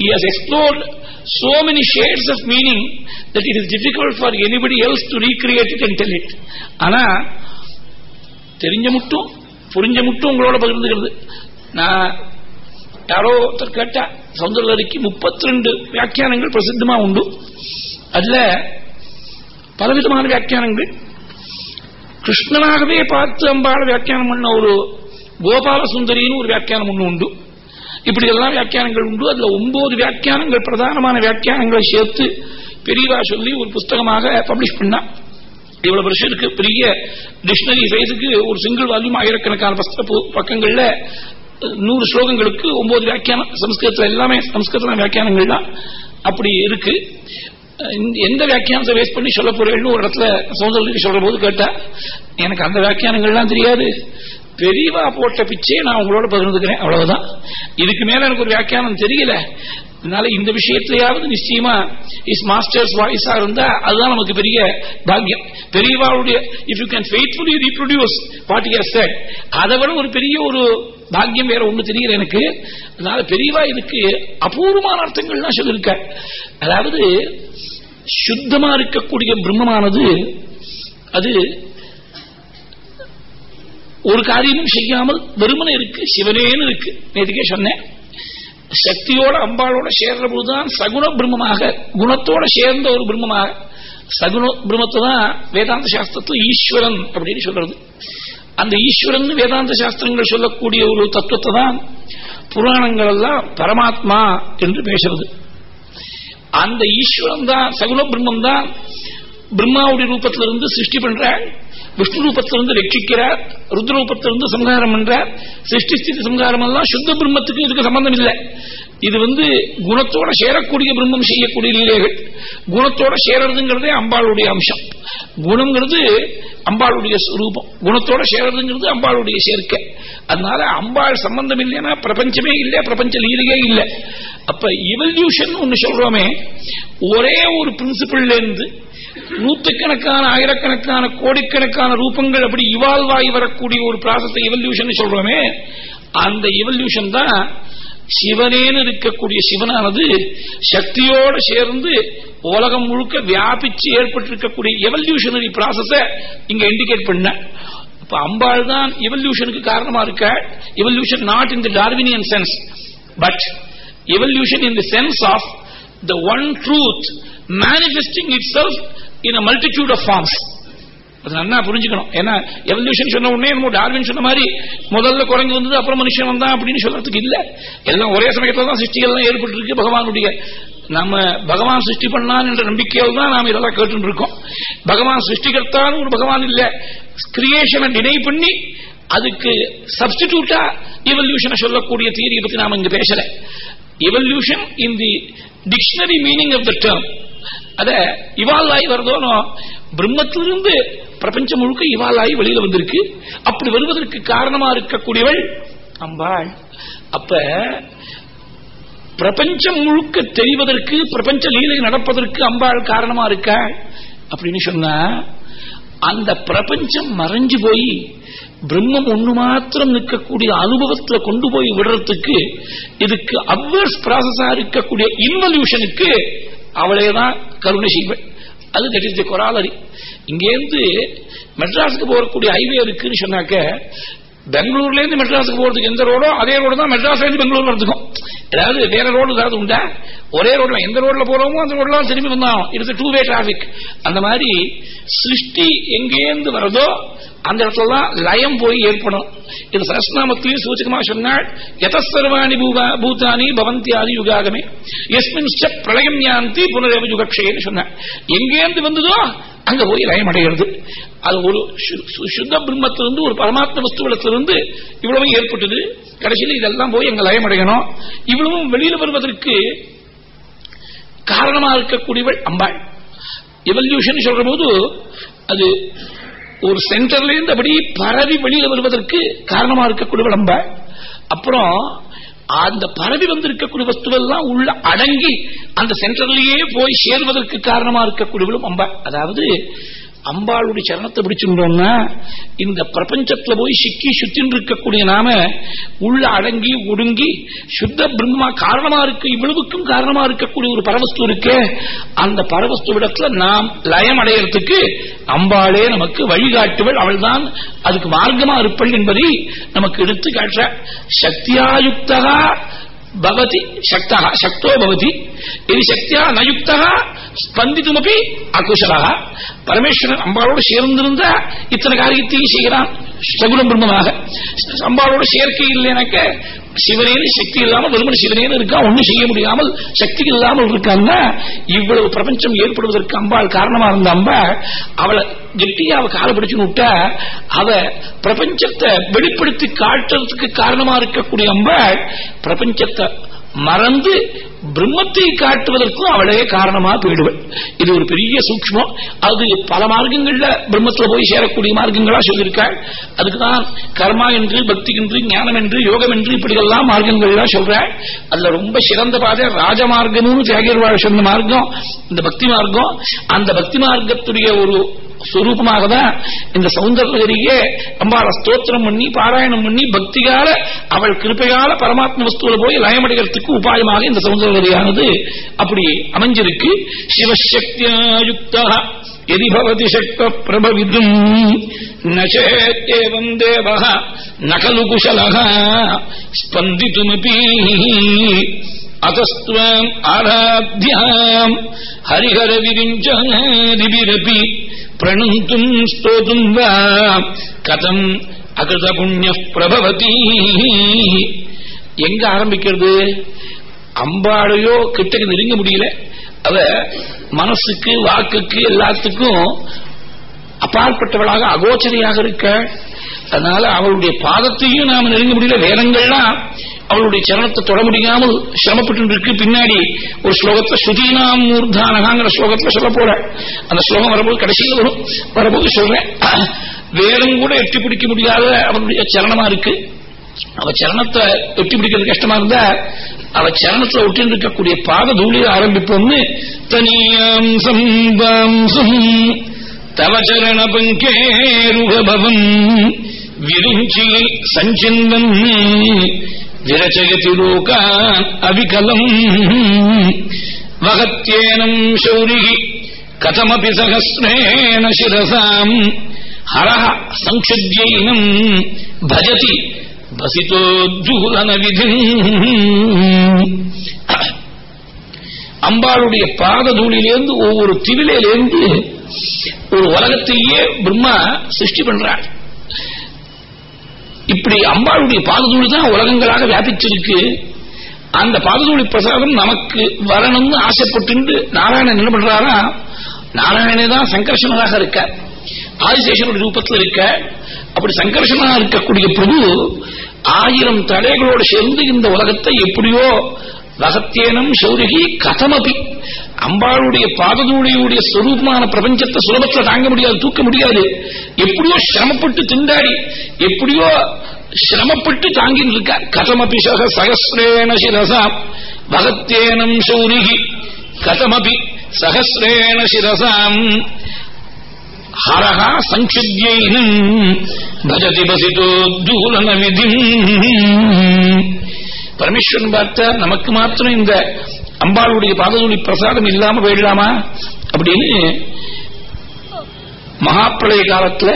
Speaker 1: has explored so many shades of meaning that it is difficult for anybody else to recreate it and tell it. ஆனா தெரிஞ்ச மட்டும் புரிஞ்ச மட்டும் உங்களோட பகிர்ந்துக்கிறது. நான் யாரோ ஒருத்தர் கேட்டா சௌந்தரலரிக்கு முப்பத்தி ரெண்டு வியாக்கியானங்கள் பிரசித்தமா உண்டு. அதுல பலவிதமான வியாக்கியானங்கள். கிருஷ்ணனாகவே பார்த்து அம்பாள் வியாக்கியானம் பண்ண ஒரு கோபால சுந்தரின்னு ஒரு வியாக்கியானம் ஒண்ணு உண்டு. இப்படி எல்லாம் வியாக்கியானங்கள் உண்டு. அதுல ஒன்பது வியாக்கியானங்கள் பிரதானமான வியாக்கியானங்களை சேர்த்து பெரியவா சொல்லி ஒரு புஸ்தகமாக பப்ளிஷ் பண்ணா. இவ்வளவு வருஷம் இருக்கு பெரிய டிக்ஷனரி சைஸுக்கு ஒரு சிங்கிள் வால்யூம் ஆயிரக்கணக்கான பக்கங்கள்ல நூறு ஸ்லோகங்களுக்கு ஒன்பது வியாக்கியானம் சம்ஸ்கிருதத்துல எல்லாமே சம்ஸ்கிருத வியாக்கியானங்கள் தான் அப்படி இருக்கு. எந்த வியாக்கியானத்தை வேஸ்ட் பண்ணி சொல்ல போறேன்னு ஒரு இடத்துல சௌந்தரலிக்கு சொல்ற போது கேட்டா எனக்கு அந்த வியாக்கியானங்கள்லாம் தெரியாது. பெரியவா போட்ட பிச்சே நான் உங்களோட பகிர்ந்துக்கிறேன். அவ்வளவுதான். இதுக்கு மேல எனக்கு ஒரு வியாக்கியானம் தெரியல. அதனால இந்த விஷயத்திலேயாவது நிச்சயமா இஸ் மாஸ்டர்ஸ் வாய்ஸா இருந்தா அதுதான் நமக்கு பெரிய பாக்கியம். பெரியவாளுடைய if you can faithfully reproduce what you said அதை விட ஒரு பெரிய ஒரு பாக்கியம் வேற ஒண்ணு தெரியல எனக்கு. அதனால பெரியவா இதுக்கு அபூர்வமான அர்த்தங்கள்லாம் சொல்லியிருக்க அதாவது சுத்தமா இருக்கக்கூடிய பிரம்மமானது அது ஒரு காரியமும் செய்யாமல் வெறுமனை இருக்கு சிவனேன்னு இருக்கு. நேற்றுக்கே சொன்னேன். சக்தியோட அம்பாளோட சேர்ற போதுதான் சகுண பிரம்மமாக குணத்தோட சேர்ந்த ஒரு பிரம்மமாக. சகுண பிரம்மத்தை தான் வேதாந்த சாஸ்திரத்துல ஈஸ்வரன் அப்படின்னு சொல்றது. அந்த ஈஸ்வரன் வேதாந்த சாஸ்திரங்கள் சொல்லக்கூடிய ஒரு தத்துவத்தை தான் புராணங்கள் எல்லாம் பரமாத்மா என்று பேசுறது. அந்த ஈஸ்வரன் தான் சகுண பிரம்மம் தான் பிரம்மாவுடைய ரூபத்திலிருந்து சிருஷ்டி பண்ற விஷ்ணு ரூபத்திலிருந்து ரட்சிக்கிறார் ருத்ரூபத்திலிருந்து சம்ஹாரம் பண்றார். சிருஷ்டி ஸ்திதி சம்ஹாரம் எல்லாம் சுத்த பிரம்மத்துக்கு இதுக்கு சம்பந்தம் இல்லை இது வந்து குணத்தோட சேரக்கூடிய பிரம்மம் செய்யக்கூடிய லீலைகள். குணத்தோட சேரதுங்கிறதே அம்பாளுடைய அம்சம். குணங்கிறது அம்பாளுடைய ரூபம் குணத்தோட சேரதுங்கிறது அம்பாளுடைய சேர்க்கை. அதனால அம்பாள் சம்பந்தம் இல்லைன்னா பிரபஞ்சமே இல்லை பிரபஞ்ச லீலையே இல்லை. அப்ப இவல்யூஷன் ஒன்னு சொல்றோமே ஒரே ஒரு பிரின்சிபிள்ல இருந்து நூற்றுக்கணக்கான ஆயிரக்கணக்கான கோடிக்கணக்கான ரூபங்கள் அப்படி இவால்வ் ஆகி வரக்கூடிய ஒரு ப்ராசஸ் இவல்யூஷன் சொல்றோமே அந்த இவல்யூஷன் தான் சிவனேன்னு இருக்கக்கூடிய சிவனானது சக்தியோடு சேர்ந்து உலகம் முழுக்க வியாபிச்சு ஏற்பட்டிருக்கக்கூடிய எவல்யூஷனரி ப்ராசஸ இங்க இண்டிகேட் பண்ண. இப்ப அம்பாள் தான் எவல்யூஷனுக்கு காரணமா இருக்க. Evolution not in the Darwinian sense but evolution in the sense of the one truth manifesting itself in a multitude of forms அது நல்லா புரிஞ்சுக்கணும். ஏன்னா எவல்யூஷன் சொன்ன உடனே நம்ம டார்வின் சொன்ன மாதிரி முதல்ல குரங்கு வந்தது அப்புறம் மனுஷன் வந்தான் அப்படின்னு சொல்றதுக்கு இல்ல. எல்லாம் ஒரே சமயத்துல தான் சிருஷ்டிகள்லாம் ஏற்பட்டு இருக்கு பகவானுடைய. நம்ம பகவான் சிருஷ்டி பண்ணான் என்ற நம்பிக்கையால் தான் நாம் இதெல்லாம் கேட்டு இருக்கோம் பகவான் சிருஷ்டிகர்த்தான் ஒரு பகவான் இல்ல. கிரியேஷனை டினை பண்ணி அதுக்கு சப்ஸ்டிடியூட்டா இவல்யூஷனை சொல்லக்கூடிய தியரியை பத்தி நாம இங்க பேசல. Evolution in the dictionary meaning of the term அத இவால் ஆகி வருதோனோ பிரம்மத்திலிருந்து பிரபஞ்சம் முழுக்க இவால் ஆகி வெளியில வந்திருக்கு. அப்படி வருவதற்கு காரணமா இருக்கக்கூடியவள் அம்பாள். அப்ப பிரபஞ்சம் முழுக்க தெரிவதற்கு பிரபஞ்ச லீலை நடப்பதற்கு அம்பாள் காரணமா இருக்க? அப்படின்னு சொன்னா அந்த பிரபஞ்சம் மறைஞ்சு போய் பிரம்மம் ஒண்ணு மாத்திரம் நிற்கக்கூடிய அனுபவத்துல கொண்டு போய் விடுறதுக்கு இதுக்கு அட்வர்ஸ் ப்ராசஸா இருக்கக்கூடிய இன்வல்யூஷனுக்கு அவளே தான் கருணை செய்வன். அது தெரிஞ்ச கொராலரி இங்கேருந்து மெட்ராஸுக்கு போகக்கூடிய ஹைவே இருக்குன்னு சொன்னாக்க பெங்களூர்ல இருந்து மெட்ராஸுக்கு போறதுக்கு எந்த ரோடோ அதே ரோடு தான் மெட்ராஸ்ல இருந்து பெங்களூர் வரதுக்கும் ஏதாவது வேற ரோடு ஏதாவது உண்டா? ஒரே ரோட்ல எந்த ரோட்ல போறோமோ அந்த ரோட்ல திரும்பி வந்தோம் இட்ஸ் டூ வே டிராபிக் அந்த மாதிரி சிருஷ்டி எங்கேருந்து வரதோ அந்த இடத்துல தான் லயம் போய் ஏற்படும். இது சரஸ்நாமத்திலையும் சூச்சகமா சொன்னாள் எதசர்வாணி பூதானி பவந்தி ஆதி யுகாகமே. எஸ்மின் பிரளயம் யாந்தி புனரேவ யுகக்ஷேன்னு சொன்னாள். எங்கேருந்து வந்ததோ அங்க போய் லயம் அடைகிறது. அது ஒரு சுத்த பிரம்மத்திலிருந்து ஒரு பரமாத்ம வஸ்துவலத்திலிருந்து இவ்வளவு ஏற்பட்டது. கடைசியில் இதெல்லாம் போய் எங்க லயம் அடையணும். இவ்வளவும் வெளியில வருவதற்கு காரணமா இருக்கக்கூடியவள் அம்பாள். எவல்யூஷன் சொல்ற போது அது ஒரு சென்டர்ல இருந்து அப்படி பரவி வெளியில வருவதற்கு காரணமா இருக்கக்கூடிய விளம்ப. அப்புறம் அந்த பரவி வந்திருக்கக்கூடிய வஸ்துவெல்லாம் உள்ள அடங்கி அந்த சென்டர்லயே போய் சேர்வதற்கு காரணமா இருக்கக்கூடிய விளம்ப. அதாவது அம்பாளுடைய சரணத்தை பிடிச்சிருந்தோம்னா இந்த பிரபஞ்சத்துல போய் சிக்கி சுத்தின் இருக்கக்கூடிய நாம உள்ள அடங்கி ஒடுங்கி சுத்த பிரம்மா காரணமா இருக்கு இவ்வளவுக்கும் காரணமா இருக்கக்கூடிய ஒரு பரவஸ்து இருக்கு அந்த பரவஸ்து விடத்துல நாம் லயம் அடையறதுக்கு அம்பாளே நமக்கு வழிகாட்டுவள் அவள் தான் அதுக்கு மார்க்கமா இருப்பள் என்பதை நமக்கு எடுத்து காட்டுற சக்தியாயுக்தகா பவதி சக்தா சக்தோ பவதி இது சக்தியா நயுக்தா ஸ்பந்தித்துமப்பி அகுசலா பரமேஸ்வரன் அம்பாளோடு சேர்ந்திருந்த இத்தனை காரியத்தையும் செய்கிறான் சகுலம் பிரம்மமாக அம்பாளோட சேர்க்கை இல்லைனாக்க சிவனேனு சக்தி இல்லாமல் வெறுமனை சிவனேனு இருக்கா? ஒண்ணும் செய்ய முடியாமல் சக்தி இல்லாமல் இருக்காங்க இவ்வளவு பிரபஞ்சம் ஏற்படுவதற்கு அம்பாள் காரணமா இருந்த அம்பாள் அவளை கெட்டியா அவ காலை பிடிச்சு விட்டா அவ பிரபஞ்சத்தை வெளிப்படுத்தி காட்டுறதுக்கு காரணமா இருக்கக்கூடிய அம்பாள் பிரபஞ்சத்தை மறந்து பிரம்மத்தை காட்டுவதற்கும் அவளே காரணமா போயிடுவள். இது ஒரு பெரிய சூக்மம் அது பல மார்க்கங்கள்ல பிரம்மத்துல போய் சேரக்கூடிய மார்க்கங்களா சொல்லியிருக்காள். அதுக்குதான் கர்மா என்று பக்தி என்று ஞானம் என்று யோகம் என்று இப்படியெல்லாம் மார்க்கங்கள்லாம் சொல்றாள். அதுல ரொம்ப சிறந்த பாதை ராஜமார்க்கமும் தியாகிர்வாழ் சொன்ன மார்க்கம் இந்த பக்தி மார்க்கம். அந்த பக்தி மார்க்கத்துடைய ஒரு சுரூபமாக தான் இந்த சௌந்தரகிரியே அம்பாள ஸ்தோத்திரம் பண்ணி பாராயணம் பண்ணி பக்திகால அவள் கிருப்பையால பரமாத்ம வஸ்துவில போய் லயமடைகிறதுக்கு உபாயமாக இந்த சௌந்தரகிரியானது அப்படி அமைஞ்சிருக்கு. சிவசக்தியுக்தா எதி பவதி சக்த பிரபவிதும் நேத்தேவம் தேவ நகலு குசல ஸ்பந்தித்துமபி அத்தஸ்துவம் ஆராத்தியாம் ஹரிஹர விரிஞ்சதிபிரபி பிரணந்தும் ஸ்தோதும் வா கதம் அகிருத புண்ணிய பிரபவதி எங்க ஆரம்பிக்கிறது? அம்பாளையோ கிட்டக்கு நெருங்க முடியல. அவ மனசுக்கு வாக்குக்கு எல்லாத்துக்கும் அப்பாற்பட்டவளாக அகோச்சரியாக இருக்க அதனால அவளுடைய பாதத்தையும் நாம நெருங்க முடியல. வேதங்கள்லாம் அவளுடைய சரணத்தை தொட முடியாமல் சிரமப்பட்டு இருக்கு பின்னாடி ஒரு ஸ்லோகத்துல சுதீனாம் மூர்தானகாங்கிற ஸ்லோகத்துல சொல்ல போற. அந்த ஸ்லோகம் வரும்போது கடைசியில் வரும். வரும்போது சொல்றேன். வேதம் கூட எட்டி பிடிக்க முடியாத அவளுடைய சரணமா இருக்கு. அவ சரணத்தை எட்டி பிடிக்கிறது கஷ்டமா இருந்தா அவ சரணத்துல ஒட்டி இருக்கக்கூடிய பாத தூளியில் ஆரம்பிப்போம்னு தனியாம் சம்பாம்சம். தவ சரண பங்கேருகபவம் விரிஞ்சி சஞ்சிந்தம் விரச்சயதி லோகான் அவிகலம். வகத்யேனம் சௌரி கதமபி சகசிரேண சிரசாம். ஹரஹ சங்குத்யைனம் பஜதி பசிதோஜூலன விதி அம்பாளுடைய பாத தூளிலேருந்து ஒவ்வொரு திவிலையிலேருந்து ஒரு உலகத்தையே பிரம்மா சிருஷ்டி பண்றாள் இப்படி அம்பாளுடைய பாததூளி தான் உலகங்களாக வியாபிச்சிருக்கு. அந்த பாததூளி பிரசாதம் நமக்கு வரணும்னு ஆசைப்பட்டு நாராயணன் என்ன பண்றாரா? நாராயணனே தான் சங்கர்ஷனாக இருக்க. ஆதிசேஷனுடைய ரூபத்தில் இருக்க. அப்படி சங்கர்ஷனாக இருக்கக்கூடிய பிரபு ஆயிரம் தடைகளோடு சேர்ந்து இந்த உலகத்தை எப்படியோ ரகத்தியனம் சௌரிகி கதமபி அம்பாளுடைய பாததூடியுடைய ஸ்வரூபமான பிரபஞ்சத்தை சுலபத்தில் தாங்க முடியாது தூக்க முடியாது. எப்படியோ சிரமப்பட்டு திண்டாடி எப்படியோ சிரமப்பட்டு தாங்கின்னு இருக்கார் கதமபி சக சகசிரேண சிரசாம் பகத்தேனம் சௌரிகி. கதமபி சகசிரேண சிரசாம் ஹரஹா சங்கியைனம் பஜதி பசிதோ தூலன விதி பரமேஸ்வரன் பார்த்தா நமக்கு மாத்திரம் இந்த அம்பாளுடைய பாததூளி பிரசாதம் இல்லாம போயிடலாமா? அப்படின்னு மகாப்பிரளய காலத்துல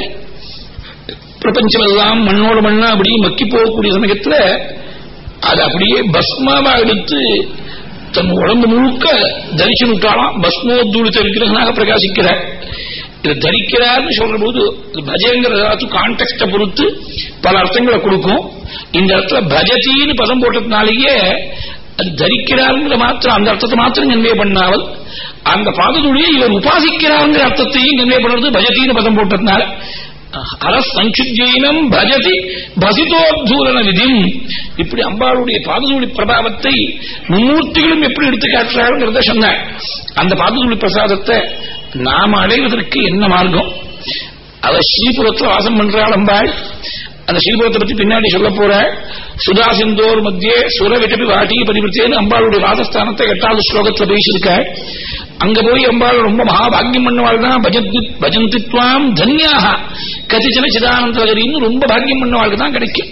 Speaker 1: பிரபஞ்சம் எல்லாம் மண்ணோடு மண்ணா அப்படியே மக்கி போகக்கூடிய சமயத்துல அது அப்படியே பஸ்மாவா எடுத்து தன் உடம்பு முழுக்க தரிச்சு விட்டாலாம் பஸ்மோத்தூளித்த விக்கிரகனாக பிரகாசிக்கிறார் இதை தரிக்கிறார்னு சொல்ற போது பஜங்கிறதாத்து கான்டெக்ட பொறுத்து பல அர்த்தங்களை கொடுக்கும். இந்த இடத்துல பஜத்தின்னு பதம் போட்டதுனாலேயே அது தரிக்கிறாருங்கிற மாத்திரம் அந்த அர்த்தத்தை மாத்திரம் கன்வே பண்ணாமல் அந்த பாதத்துடைய இவர் உபாசிக்கிறாருங்கிற அர்த்தத்தையும் கன்வே பண்றது பஜத்தின்னு பதம் போட்டதுனால. அரசஞ்சுஜீனம் பஜதி பசிதோத்தூரண விதி இப்படி அம்பாளுடைய பாததூளி பிரபாவத்தை மும்மூர்த்திகளும் எப்படி எடுத்து காட்டுறாங்கிறத சொன்னார் அந்த பாததூளி பிரசாதத்தை நாம அடைவதற்கு என்ன மார்க்கம்? அவ ஸ்ரீபுரத்தில் வாசம் பண்றாள் அம்பாள். அந்த ஸ்ரீபுரத்தை பத்தி பின்னாடி சொல்ல போற சுதா சிந்தோர் மத்தியே சுர விட்டபி வாட்டி பதிவிருத்தேன்னு அம்பாளுடைய வாதஸ்தானத்தை எட்டாவது ஸ்லோகத்துல பேசியிருக்க. அங்க போய் அம்பாள் ரொம்ப மகாபாகியம் பண்ணவாள் தான் பஜந்தித்வாம் தன்யாக கதிஜன சிதானந்தகரின்னு ரொம்ப பாக்கியம் பண்ணவாளுக்கு தான் கிடைக்கும்.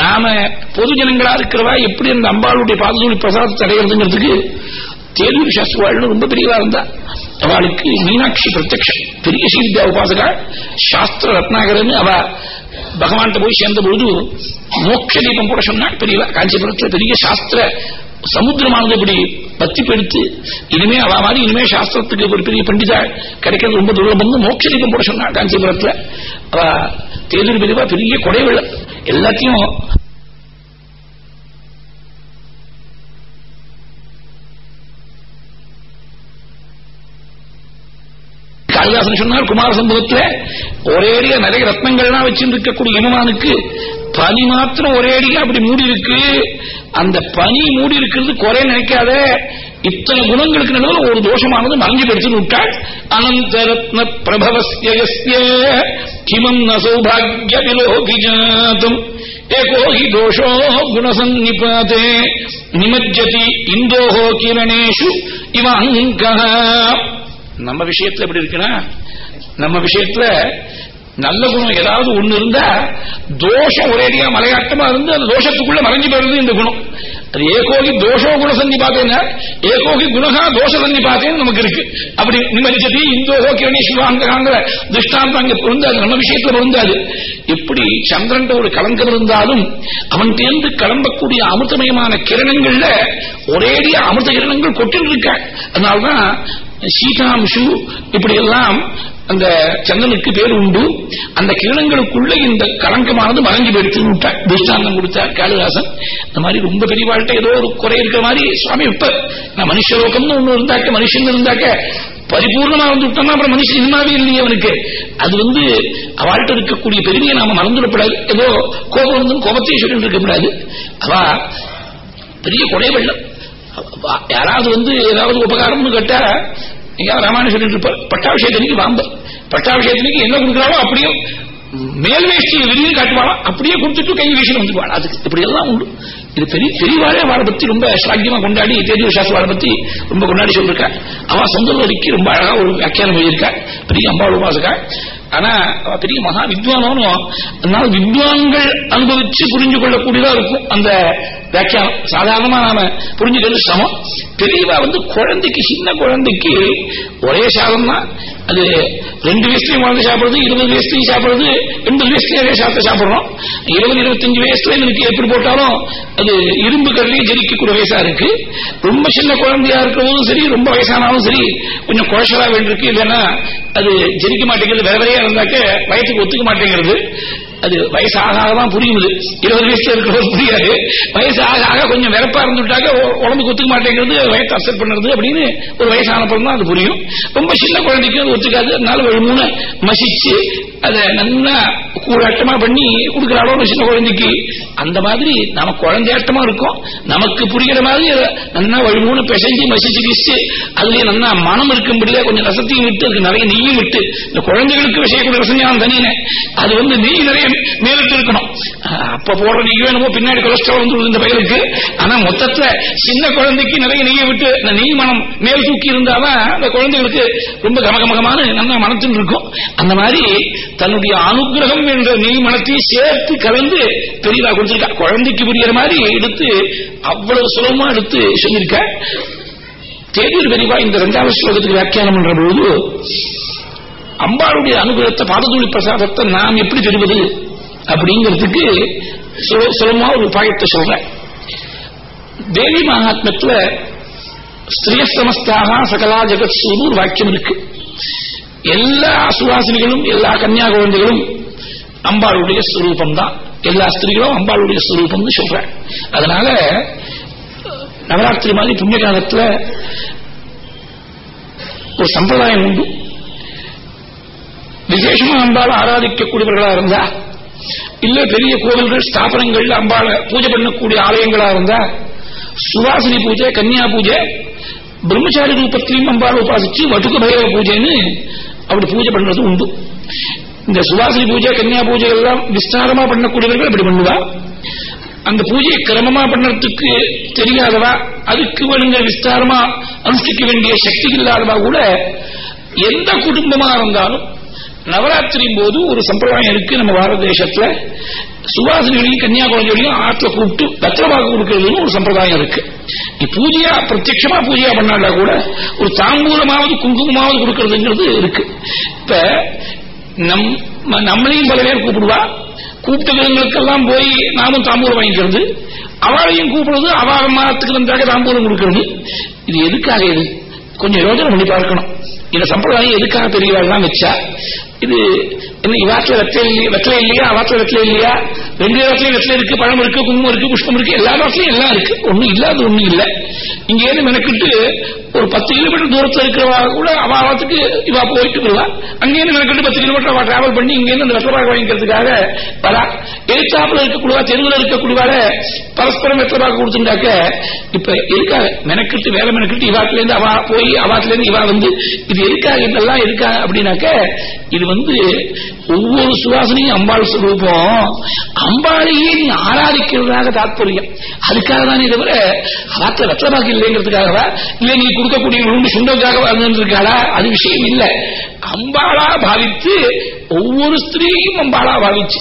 Speaker 1: நாம பொது ஜனங்களா இருக்கிறவா எப்படி அந்த அம்பாளுடைய பாதசூழி பிரசாதத்தை அடைகிறதுங்கிறதுக்கு தேர்வு சாஸ்திரவாள்னு ரொம்ப பெரியவா இருந்தா. அவளுக்கு மீனாட்சி பிரத்யக்ஷம் பெரிய ஸ்ரீவித்யா உபாசகா சாஸ்திர ரத்னாகரன் அவ பகவான்கிட்ட போய் சேர்ந்த பொழுது மோட்ச தீபம் கூட சொன்னாள் பெரியவா. காஞ்சிபுரத்தில் பெரிய சாஸ்திர சமுத்திரமானது இப்படி பத்தி பெடுத்து இனிமே அவ மாதிரி இனிமே சாஸ்திரத்துக்கு ஒரு பெரிய பண்டிதா கிடைக்கிறது ரொம்ப துர்லபம். மோட்ச தீபம் கூட சொன்னா காஞ்சிபுரத்தில். தேர்தல் பெரியவா பெரிய கொடை வெள்ளம் எல்லாத்தையும் காளிதாசன் சொன்னார் குமார சம்பவத்தில் ஒரேடியா நிறைய ரத்னங்கள்லாம் வச்சிருக்கக்கூடிய இமமானுக்கு பனி மாத்திரம் ஒரேடியா அப்படி மூடி இருக்கு அந்த பனி மூடி இருக்கிறது குறை நினைக்காத. இத்தனை குணங்களுக்கு நடுவில் ஒரு தோஷமானது மறைஞ்சு பெடுத்து விட்டாள். அனந்த ரத்ன பிரபவஸ்ய கிமம் ந சௌபாகிய விலோகி ஜாதம். ஏகோகி தோஷோ குணசன்னிபாதே நிமஜ்ஜதி இந்தோஹோ கிரணேஷு இவ அங்கா நம்ம விஷயத்துல எப்படி இருக்குன்னா நம்ம விஷயத்துல நல்ல குணம் ஏதாவது ஒண்ணு இருந்தா தோஷம் ஒரேடியா மலையாட்டமா இருந்து அந்த தோஷத்துக்குள்ள மறைஞ்சு போயிருது இந்த குணம். அது ஏகோகி தோஷோ குண சந்தி பார்த்தேன்னா ஏகோகி குணகா தோஷ சந்தி பார்த்தேன்னு நமக்கு இருக்கு. அப்படி நிமஞ்சதி இந்தோகோ கிரணேஸ்வராங்கிற திருஷ்டாந்தம் அங்க பொருந்தாது நம்ம விஷயத்துல பொருந்தாது. எப்படி சந்திரன் ஒரு கலங்கம் இருந்தாலும் அவன் தேர்ந்து கிளம்பக்கூடிய அமிர்தமயமான கிரணங்கள்ல ஒரேடியா அமிர்த கிரணங்கள் கொட்டிட்டு இருக்க. அதனால்தான் சீகாம்சு இப்படி எல்லாம் அந்த சந்திரனுக்கு பேர் உண்டு. அந்த கிரணங்களுக்குள்ள இந்த கலங்கமானது மறைஞ்சு போயிடுத்து விட்டார் திருஷ்டாந்தம் கொடுத்தார் காளிதாசன். இந்த மாதிரி ரொம்ப பெரிய வாழ்க்கை ஏதோ ஒரு குறை இருக்கிற மாதிரி சுவாமி இப்ப நான் மனுஷலோகம்னு ஒண்ணு இருந்தாக்க மனுஷன் இருந்தாக்க பரிபூர்ணமா வந்து விட்டோம்னா அப்புறம் மனுஷன் இனிமாவே இல்லையே அவனுக்கு. அது வந்து அவள்கிட்ட இருக்கக்கூடிய பெருமையை நாம மறந்துடப்படாது ஏதோ கோபம் வந்து கோபத்தையும் சொல்லிட்டு இருக்கக்கூடாது அவ பெரிய கொடை வெள்ளம். யாராவது வந்து ஏதாவது உபகாரம்னு கேட்டா எங்கேயாவது ராமாயணம் சொல்லிட்டு இருப்பார் பட்டாபிஷேகத்துக்கு வாம்ப பட்டாபிஷேகத்துக்கு என்ன கொடுக்குறாளோ அப்படியே மேல் வேஷ்டியை விரிவு காட்டுவாளா அப்படியே கொடுத்துட்டு கை வீசி வந்துடுவாள். அதுக்கு இப்படி எல்லாம் உண்டு. இது பெரிய பெரியவாளே அவளை பத்தி ரொம்ப சாக்கியமா கொண்டாடி தேஜு சாஸ்திர பத்தி ரொம்ப கொண்டாடி சொல்லிருக்கா. அவ சொந்த வரைக்கும் ரொம்ப அழகா ஒரு வியாக்கியானம் எழுதியிருக்கா. பெரிய அம்பாள் உபாசகா ஆனா அவ பெரிய மகா வித்வானும் அதனால வித்வான்கள் அனுபவிச்சு புரிஞ்சு கொள்ளக்கூடியதா இருக்கும் அந்த வியாக்கியானம் சாதாரணமா நாம புரிஞ்சுக்கிறது சமம். பெரியவா வந்து குழந்தைக்கு சின்ன குழந்தைக்கு ஒரே சாதம் தான் அது ரெண்டு வயசுலயும் குழந்தை சாப்பிடுறது இருபது வயசுலயும் சாப்பிடுறது எண்பது வயசுலயும் அதே சாப்பிட்டு சாப்பிடுறோம். இருபது இருபத்தஞ்சு வயசுல எனக்கு எப்படி போட்டாலும் அது இரும்பு கல்லையும் ஜெரிக்கக்கூடிய வயசா இருக்கு. ரொம்ப சின்ன குழந்தையா இருக்கிறதும் சரி ரொம்ப வயசானாலும் சரி கொஞ்சம் குழசலா வேண்டியிருக்கு. இல்லைன்னா அது ஜெரிக்க மாட்டேங்கிறது வேற வேறையா இருந்தாக்க வயசுக்கு ஒத்துக்க மாட்டேங்கிறது. அது வயசு ஆக தான் புரியுது. இருபது வயசுல இருக்கிறது புரியாது. வயசு ஆக ஆக கொஞ்சம் வெறப்பா இருந்துட்டாக்க உடம்புக்கு ஒத்துக்க மாட்டேங்கிறது வயசு அசர் பண்ணுறது அப்படின்னு ஒரு வயசான பிறகு அது புரியும். ரொம்ப சின்ன குழந்தைக்கு அது ஒத்துக்காது. அதனால மூணு மசிச்சு அதை நல்லா கூடாட்டமா பண்ணி கொடுக்குறாளோ சின்ன குழந்தைக்கு. அந்த மாதிரி நம்ம குழந்தையாட்டமா இருக்கும். நமக்கு புரிகிற மாதிரி நல்லா வழிமூணு பிசைஞ்சு மசிச்சு கிச்சு அதுலயே நல்லா மனம் இருக்கும்படியா கொஞ்சம் ரசத்தையும் விட்டு அதுக்கு நிறைய நெய்யும் விட்டு இந்த குழந்தைகளுக்கு விஷயக்கூடிய ரசஞானம் தனியே அது வந்து நெய் நிறைய மேலிட்டு இருக்கணும். அப்ப போடுற நெய் வேணுமோ பின்னாடி கொலஸ்ட்ரால் வந்து இந்த பயிருக்கு. ஆனா மொத்தத்துல சின்ன குழந்தைக்கு நிறைய நெய்யை விட்டு இந்த நெய் மனம் மேல் தூக்கி இருந்தாதான் அந்த குழந்தைகளுக்கு ரொம்ப கமகமகமான நல்லா மனத்தில் இருக்கும். அந்த மாதிரி தன்னுடைய அனுகிரகம் என்ற நெய் மனத்தை சேர்த்து கலந்து பெரியதா கொடுத்திருக்கா? குழந்தைக்கு புரியுற மாதிரி எடுத்து அவ்வளவு சுலபமா எடுத்து சொல்லியிருக்க தேடியர் பெரியவா இந்த ரெண்டாவது ஸ்லோகத்துக்கு வியாக்கியானம் பண்ற போது அம்பாளுடைய அனுகிரகத்தை பாததூளி பிரசாதத்தை நாம் எப்படி பெறுவது அப்படிங்கிறதுக்கு சுலபமா ஒரு உபாயத்தை சொல்றேன். தேவி மகாத்மத்துல ஸ்திரீ சமஸ்தாக சகலா ஜெகத் சூடு வாக்கியம் இருக்கு. எல்லா சுவாசினிகளும் எல்லா கன்னியா குழந்தைகளும் அம்பாளுடைய ஸ்வரூபம் தான் எல்லா ஸ்திரீகளும் அம்பாளுடைய ஸ்வரூபம்னு சொல்றேன் அதனால நவராத்திரி மாதிரி புண்ணிய காலத்துல ஒரு சம்பிரதாயம் உண்டு. விசேஷமா அம்பாள் ஆராதிக்கக்கூடியவர்களா இருந்தா இல்ல பெரிய கோவில்கள் ஸ்தாபனங்கள்ல அம்பாளை பூஜை பண்ணக்கூடிய ஆலயங்களா இருந்தா சுவாசினி பூஜை கன்னியா பூஜை பிரம்மச்சாரி ரூபத்திலையும் அம்பாள் உபாசிச்சு வட்டுக்கு பைரவ பூஜைன்னு அப்படி பூஜை பண்றது உண்டு. இந்த சுவாசினி பூஜை கன்னியா பூஜை எல்லாம் விஸ்தாரமா பண்ணக்கூடியவர்கள் அப்படி பண்ணுவா. அந்த பூஜையை கிரமமா பண்ணறதுக்கு தெரியாதவா அதுக்கு வேணுங்க விஸ்தாரமா அனுஷ்டிக்க வேண்டிய சக்தி இல்லாதவா கூட எந்த குடும்பமா இருந்தாலும் நவராத்திரியும் போது ஒரு சம்பிரதாயம் இருக்கு நம்ம பாரத தேசத்துல. சுவாசினிகளையும் கன்னியாகுமரிகளையும் ஆற்றுல கூப்பிட்டு பத்திரமாக கொடுக்கறதுன்னு ஒரு சம்பிரதாயம் இருக்கு. பூஜையா பிரத்யமா பூஜையா பண்ணாடா கூட ஒரு தாம்பூலமாவது குங்குமமாவது கொடுக்கறதுங்கிறது இருக்கு. இப்ப நம் நம்மளையும் பல பேர் கூப்பிடுவா. கூப்பிட்டவங்களுக்கெல்லாம் போய் நாமும் தாம்பூலம் வாங்கிக்கிறது. அவளையும் கூப்பிடுறது அவ மாதத்துக்கு வந்தாக தாம்பூலம் கொடுக்கிறது. இது எதுக்காக இது? கொஞ்சம் யோஜனை பண்ணி பார்க்கணும். இந்த சம்பிரதாயம் எதுக்காக பெரியவாள்லாம் வச்சா? இது என்ன இவாத்துல வெத்தலை இல்லையா? வெத்தலை இல்லையா? அவாத்துல வெத்தலை இல்லையா? ரெண்டு இடத்துலயும் வெத்தலை இருக்கு பழம் இருக்கு குங்குமம் இருக்கு புஷ்பம் இருக்கு எல்லா இடத்துலயும் எல்லாம் இருக்கு. ஒண்ணும் இல்லாத ஒண்ணும் இல்ல. இங்க இருந்து மெனக்கிட்டு ஒரு பத்து கிலோமீட்டர் தூரத்துல இருக்கிறவா கூட அவாலத்துக்கு இவா போயிட்டு வருவா. அங்கேருந்து மெனக்கிட்டு பத்து கிலோமீட்டர் அவ டிராவல் பண்ணி இங்கேருந்து அந்த வெத்தலை வாங்கிக்கிறதுக்காக வரா. எழுத்தாப்புல இருக்கக்கூடியவா தெருவில் இருக்கக்கூடியவால பரஸ்பரம் வெத்தலை கொடுத்துட்டாக்க இப்ப இருக்காங்க மெனக்கிட்டு வேலை மெனக்கிட்டு இவாட்டிலேருந்து இருந்து அவா போய் அவாத்துல இருந்து இவா வந்து இது இருக்கா இதெல்லாம் இருக்கா அப்படின்னாக்க இது வந்து ஒவ்வொரு சுவாசனையும் அம்பாள் சுரூபம். அம்பாளையே நீ ஆராதிக்கிறதாக தாற்பயம் அதுக்காக தானே தவிர அவாத்துல வெத்தலை இல்லைங்கிறதுக்காகவா? இல்லை நீ கொடுக்கக்கூடிய உண்டு சுண்டக்காக இருக்காளா அது விஷயம் இல்ல. அம்பாளா பாவித்து ஒவ்வொரு ஸ்திரீயும் அம்பாளா பாவிச்சு.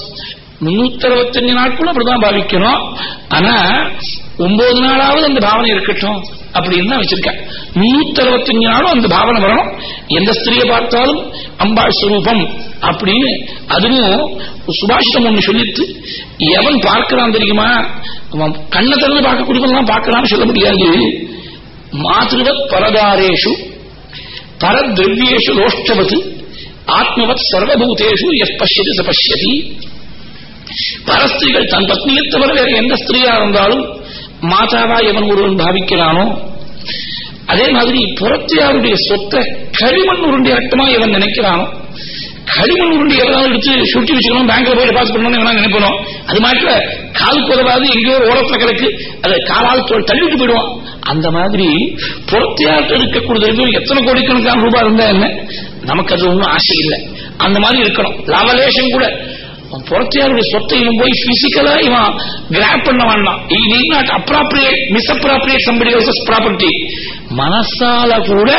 Speaker 1: முன்னூத்தி அறுபத்தஞ்சு நாட்களும் அப்படிதான் பாவிக்கணும். ஆனா ஒன்பது நாளாவது அந்த பாவனை இருக்கட்டும். அப்படின்னு தான் வச்சிருக்கேன். நூத்தி அறுபத்தஞ்சு நாளும் அந்த பாவனை வரணும். எந்த ஸ்திரியை பார்த்தாலும் அம்பாள் சுரூபம் அப்படின்னு அதுவும் சுபாஷிதம் ஒண்ணு சொல்லிட்டு எவன் பார்க்கிறான் தெரியுமா? அவன் கண்ணை திறந்து பார்க்கக்கூடியவன் பார்க்கலான்னு சொல்ல முடியாது. மாத்திருவத் பரதாரேஷு பரதிரவியேஷு ரோஷ்டவது ஆத்மவத் சர்வபூதேஷு எஸ் பசியது ச பசியதி பரஸ்திரிகள் தன் பத்னியை தவிர வேற எந்த ஸ்திரீயா இருந்தாலும் மாதாவா எவன் ஒருவன் பாவிக்கிறானோ அதே மாதிரி புறத்தியாருடைய சொத்தை களிமண் உருண்டி ரட்டமா இவன் நினைக்கிறானோ களிமண் உருண்டி எவ்வளவு எடுத்து சுட்டி வச்சுக்கணும் பேங்க்ல போய் டெபாசிட் பண்ணணும் நினைப்பணும் அது மாதிரி காலுக்கு உதவாது எங்கேயோ ஓரத்துல கிடக்கு அதை காலால் தள்ளிட்டு போயிடுவான். அந்த மாதிரி புறத்தியார்ட்ட இருக்கக்கூடியது எத்தனை கோடிக்கணக்கான ரூபாய் இருந்தா என்ன? நமக்கு அது ஒன்றும் ஆசை இல்லை. அந்த மாதிரி இருக்கணும். லாவலேஷன் கூட புறத்தியாருடைய சொத்தை இவன் போய் பிசிக்கலா இவன் கிராப் பண்ண வேண்டாம். Need not appropriate misappropriate somebody property மனசால கூட